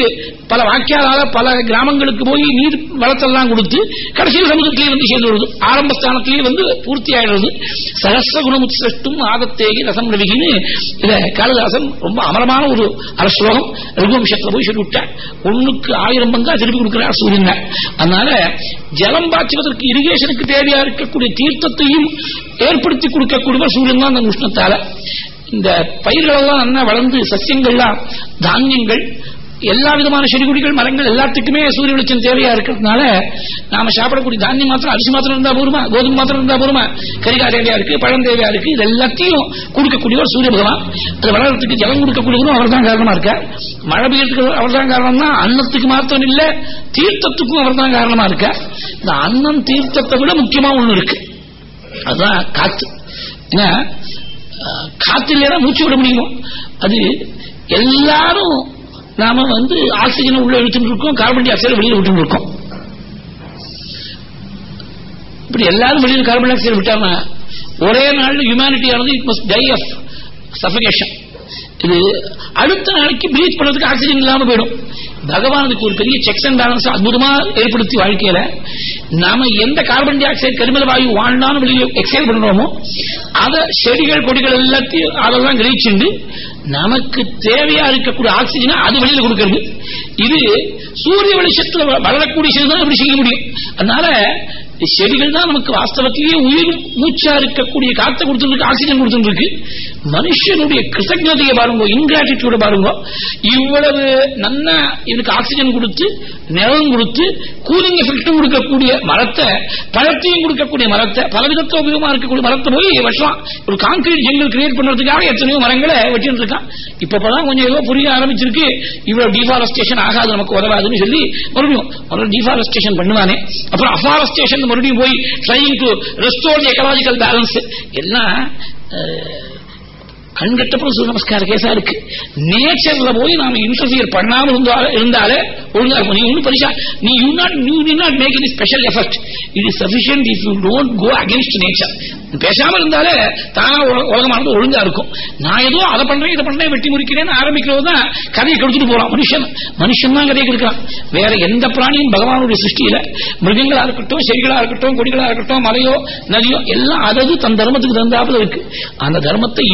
பல வாக்கியாலால பல கிராமங்களுக்கு போய் நீர் வளத்தெல்லாம் கொடுத்து கடைசியில் சமுதிரத்திலே வந்து சேர்ந்து வருது ஆரம்ப ஸ்தானத்திலேயே வந்து பூர்த்தி ஆயிடுறது சகச குணமுத்டும் ஆதத்தேகி ரசம் ரவிகின்னு காளிதாசன் ரொம்ப அமரமான ஒரு அரசோகம் ரகுவம்சத்துல போய் சொல்லி விட்டார் ஒண்ணுக்கு ஆயிரம் பங்கா திருப்பி கொடுக்கிறார் சூரியன். அதனால ஜலம் பாய்ச்சுவதற்கு இரிகேஷனுக்கு தேவையா இருக்கக்கூடிய தீர்த்தத்தையும் ஏற்படுத்தி கொடுக்கக்கூடியவர் சூரியன் தான் அந்த உஷ்ணத்தால. இந்த பயிர்கள் எல்லாம் நல்லா வளர்ந்து சசியங்கள்லாம் தானியங்கள் எல்லா விதமான செடிகுடிகள் மரங்கள் எல்லாத்துக்குமே சூரிய வெளிச்சம் தேவையா இருக்கிறதுனால நாம சாப்பிடக்கூடிய தானியம் மாத்திரம் அரிசி மாத்திரம் இருந்தா போருமா கோதுமை மாத்திரம் இருந்தா போருமா கரிகா தேவையா இருக்கு பழம் தேவையா இருக்கு இது எல்லாத்தையும் கொடுக்கக்கூடியவர் சூரிய பகவான். அது வளர்றதுக்கு ஜலம் கொடுக்கக்கூடியவரும் அவர் தான் காரணமா இருக்கார். மழை பெய்யறதுக்கு அவர் தான் காரணம்னா அன்னத்துக்கு மாத்திரம் இல்ல தீர்த்தத்துக்கும் அவர் தான் காரணமா இருக்கார். இந்த அன்னம் தீர்த்தத்தை விட முக்கியமா ஒண்ணு இருக்கு. அதுதான் காத்து. ஏன்னா காத்து இல்லைன்னா மூச்சு விட முடியுமோ? அது எல்லாரும் நாம வந்து ஆக்சிஜனை உள்ள இழுத்துட்டு இருக்கோம் கார்பன் டை ஆக்சைடு வெளியில விட்டு இருக்கோம். இப்படி எல்லாரும் வெளியில் கார்பன் டை ஆக்சைடு விட்டாம ஒரே நாள் ஹியூமனிட்டி ஆனது it must die of suffocation இது அடுத்த நாளைக்கு பிரீத் பண்றதுக்கு ஆக்சிஜன் இல்லாம போயிடும். பகவானுக்கு ஒரு பெரிய செக்ஸ் அண்ட் பேலன்ஸ் அற்புதமா ஏற்படுத்தி வாழ்க்கையில நாம எந்த கார்பன் டை ஆக்சைடு கரிமல வாயு வாழ்ந்தாலும் வெளியே எக்ஸைல் பண்றோமோ அத செடிகள் கொடிகள் எல்லாத்தையும் அதெல்லாம் கிரகிச்சுண்டு நமக்கு தேவையா இருக்கக்கூடிய ஆக்சிஜனை அது வெளியில கொடுக்கிறது. இது சூரிய வெளிச்சத்துல வளரக்கூடிய செடிதான் அப்படி செய்ய முடியும்? அதனால செடிகள் தான் நமக்கு வாஸ்தவத்திலேயே உயிர் மூச்சா இருக்கக்கூடிய காத்த கொடுத்துருக்கு ஆக்சிஜன் கொடுத்துருக்கு. மனுஷனுடைய கிருத்தஜதையை பாருங்க இன்கிராட்டிடியூட பாருங்க. இவ்வளவு நல்ல இதுக்கு ஆக்சிஜன் கொடுத்து நிலம் கொடுத்து கூலிங் எஃபெக்டும் கொடுக்கக்கூடிய மரத்தை பழத்தையும் கொடுக்கக்கூடிய மரத்தை பலவிதத்த உபயோகமா இருக்கக்கூடிய மரத்தை போய் வருஷம் ஒரு கான்கிரீட் ஜெங்கல் கிரியேட் பண்றதுக்காக எத்தனையோ மரங்களை வச்சுட்டு இருக்கான் இப்பதான் கொஞ்சம் ஏதோ புரிய ஆரம்பிச்சிருக்கு. இவ்வளவு டிஃபாரஸ்டேஷன் ஆகாது நமக்கு உதவாதுன்னு சொல்லி மறுபடியும் முதல்ல டிஃபாரஸ்டேஷன் பண்ணுவானே. அப்புறம் அஃபாரஸ்டேஷன் மறுபடியும் போய் trying to restore ecological balance எல்லாம் கண்கட்டப்பட சூரிய நமஸ்கார கேசா இருக்கு. நேச்சர்ல போய் நாம இன்டர்ஃபியர் பண்ணாம இருந்தாலே ஒழுங்கா இருக்கும் நீ ஒன்னும் பரிசா நீ you not you D not make any special effort it is sufficient if you don't go against nature பேசாம இருந்தாலே தான் உலகமானது ஒழுங்கா இருக்கும் நான் ஏதோ அதை பண்றேன் இதை பண்றேன் வெட்டி முடிக்கிறேன்னு ஆரம்பிக்கிறது தான் கதையை கெடுத்துட்டு போறான் மனுஷன். மனுஷன் தான் கதையை கெடுக்கிறான். வேற எந்த பிராணியும் பகவானுடைய சிருஷ்டியில மிருகங்களா இருக்கட்டும் செடிகளா இருக்கட்டும் கொடிகளா இருக்கட்டும் மலையோ நதியோ எல்லாம் அதது தன் தர்மத்துக்கு தந்தாப்புல இருக்கு. அந்த தர்மத்தை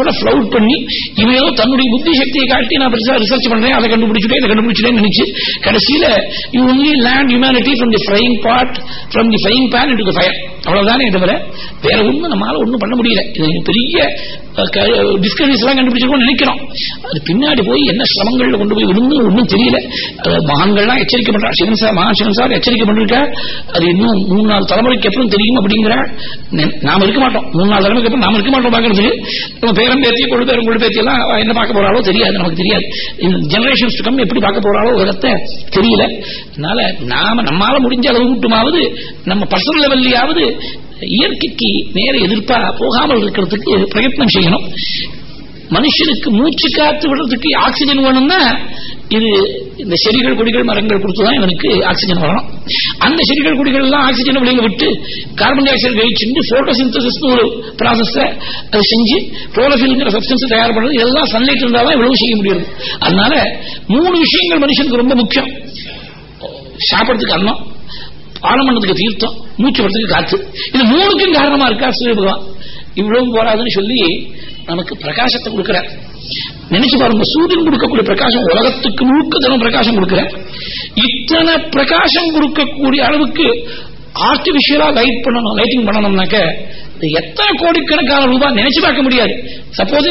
இம்பியூரிட்டியோட ஃபிளவுட் பண்ணி இவன் ஏதோ தன்னுடைய புத்தி சக்தியை காட்டி நான் பெருசா ரிசர்ச் பண்றேன் அதை கண்டுபிடிச்சுட்டேன் இதை கண்டுபிடிச்சிட்டேன் நினைச்சு கடைசியில you only land humanity from the frying pot from the frying pan into fire அவ்வளவுதானே தவிர வேற ஒன்றும் நம்மளால ஒன்றும் பண்ண முடியல. இது பெரிய டிஸ்கவரிஸ் எல்லாம் கண்டுபிடிச்சிருக்கோம் நினைக்கிறோம். அது பின்னாடி போய் என்ன சிரமங்கள்ல கொண்டு போய் விழுந்து ஒன்றும் தெரியல. மகான்கள்லாம் எச்சரிக்கை பண்றா சிவன் சார் மகான் சிவன் சார் எச்சரிக்கை பண்ணிருக்கா அது இன்னும் மூணு நாலு தலைமுறைக்கு அப்புறம் தெரியும் அப்படிங்கிற. நாம இருக்க மாட்டோம். மூணு நாலு தலைமுறைக்கு அப்புறம் நாம இருக்க மாட்டோம் பாக்குறதுக்கு நம்ம பேரம் பேத்தி கொண்டு பேரும் கொண்டு பேத்தி எல்லாம் என்ன பார்க்க போறாளோ தெரியாது நமக்கு தெரியாது. ஜெனரேஷன்ஸ் கம் எப்படி பார்க்க போறாளோ உலகத்தை தெரியல. அதனால நாம நம்மால முடிஞ்ச அளவு மட்டுமாவது நம்ம பர்சனல் லெவல்லையாவது இயற்கைக்கு நேர எதிர்ப்பா போகாமல் இருக்கிறதுக்கு பிரயத்னம் செய்யணும். மனுஷனுக்கு மூச்சு காத்து விடுறதுக்கு ஆக்சிஜன் வேணும்னா இது இந்த செடிகள் கொடிகள் மரங்கள் கொடுத்துதான் இவனுக்கு ஆக்சிஜன் வரணும். அந்த செடிகள் கொடிகள் எல்லாம் ஆக்சிஜனை வெளியில விட்டு கார்பன் டை ஆக்சைடு கழிச்சுட்டு போட்டோசிந்தசிஸ் ஒரு ப்ராசஸ் அதை செஞ்சு குளோரோஃபில்ங்கிற சப்ஸ்டன்ஸ் தயார் பண்றது. இதெல்லாம் சன்லைட் இருந்தாலும் இவ்வளவு செய்ய முடியாது. அதனால மூணு விஷயங்கள் மனுஷனுக்கு ரொம்ப முக்கியம். சாப்பிட்றதுக்கு அன்னம் பானம் பண்ணதுக்கு தீர்த்தம் மூச்சு வரதுக்கு காத்து. இது மூணுக்கும் காரணமா இருக்கா? சூரிய பகவான். இவ்வளவு போராதுன்னு சொல்லி நமக்கு பிரகாசத்தை கொடுக்கிறார் நினைச்சு பாருங்க சூரியன் கொடுக்கக்கூடிய பிரகாசம் உலகத்துக்கு முழுக்க தினம் பிரகாசம் கொடுக்கிறார் இத்தனை பிரகாசம் கொடுக்கக்கூடிய அளவுக்கு ஆர்டிபிஷியலா லைட் பண்ணணும் லைட்டிங் பண்ணணும்னாக்க எத்தனை கோடிக்கணக்கான ரூபாய் நினைச்சு பார்க்க முடியாது suppose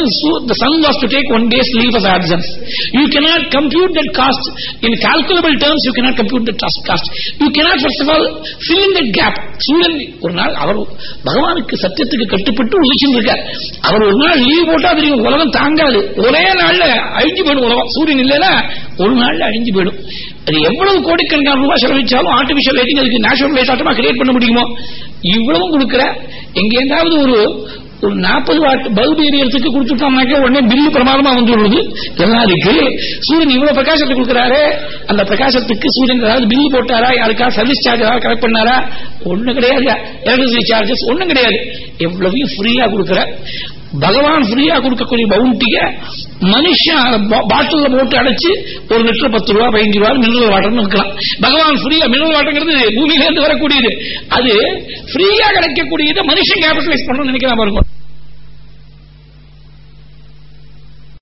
sun was to take one days leave as absence you cannot compute that cost incalculable terms you cannot compute that cost you cannot first of all fill in that gap சூரியன் ஒரு நாள் அவர் பகவானுக்கு சத்தியத்துக்கு கட்டுப்பட்டு உழைச்சிட்டு இருக்கார் அவர் ஒரு நாள் லீவ் போட்டா தெரியும் உலகம் தாங்காது ஒரே நாள்ல அழிஞ்சு போயிடும் உலகம் சூரியன் இல்லைன்னா ஒரு நாள்ல அழிஞ்சு போயிடும். அது எவ்வளவு கோடிக்கணக்கான ரூபாய் செலவழிச்சாலும் ஆர்டிபிஷியல் லைட்டிங் அதுக்கு நேச்சுரல் லைட் ஆட்டமா கிரியேட் பண்ண முடியுமோ? இவ்வளவும் கொடுக்குற. எங்க எங்காவது ஒரு ஒரு நாற்பது வாட் பல்பு எரியறதுக்கு கொடுத்துட்டோம்னாக்க உடனே பில்லு பிரமாதமா வந்து விடுது எல்லாம் இருக்கு சூரியன் இவ்வளவு பிரகாசத்தை கொடுக்குறாரு. அந்த பிரகாசத்துக்கு சூரியன் ஏதாவது பில்லு போட்டாரா? யாருக்கா சர்வீஸ் சார்ஜ் ஏதாவது கலெக்ட் பண்ணாரா? ஒண்ணு கிடையாது. எலக்ட்ரிசிட்டி சார்ஜஸ் ஒண்ணும் கிடையாது. எவ்வளவையும் ஃப்ரீயா கொடுக்குற. பகவான் ஃப்ரீயா கொடுக்கக்கூடிய பவுண்டிய மனுஷன் பாட்டில் போட்டு அடைச்சு ஒரு லிட்டர் பத்து ரூபா பதினஞ்சு ரூபா மினரல் வாட்டர்னு இருக்கலாம். பகவான் ஃப்ரீயா மினரல் வாட்டர்ங்கிறது பூமியில இருந்து வரக்கூடியது. அது ஃப்ரீயா கிடைக்கக்கூடியது மனுஷன் கேபிட்டலைஸ் பண்ணணும்னு நினைக்கிறா பாருங்க.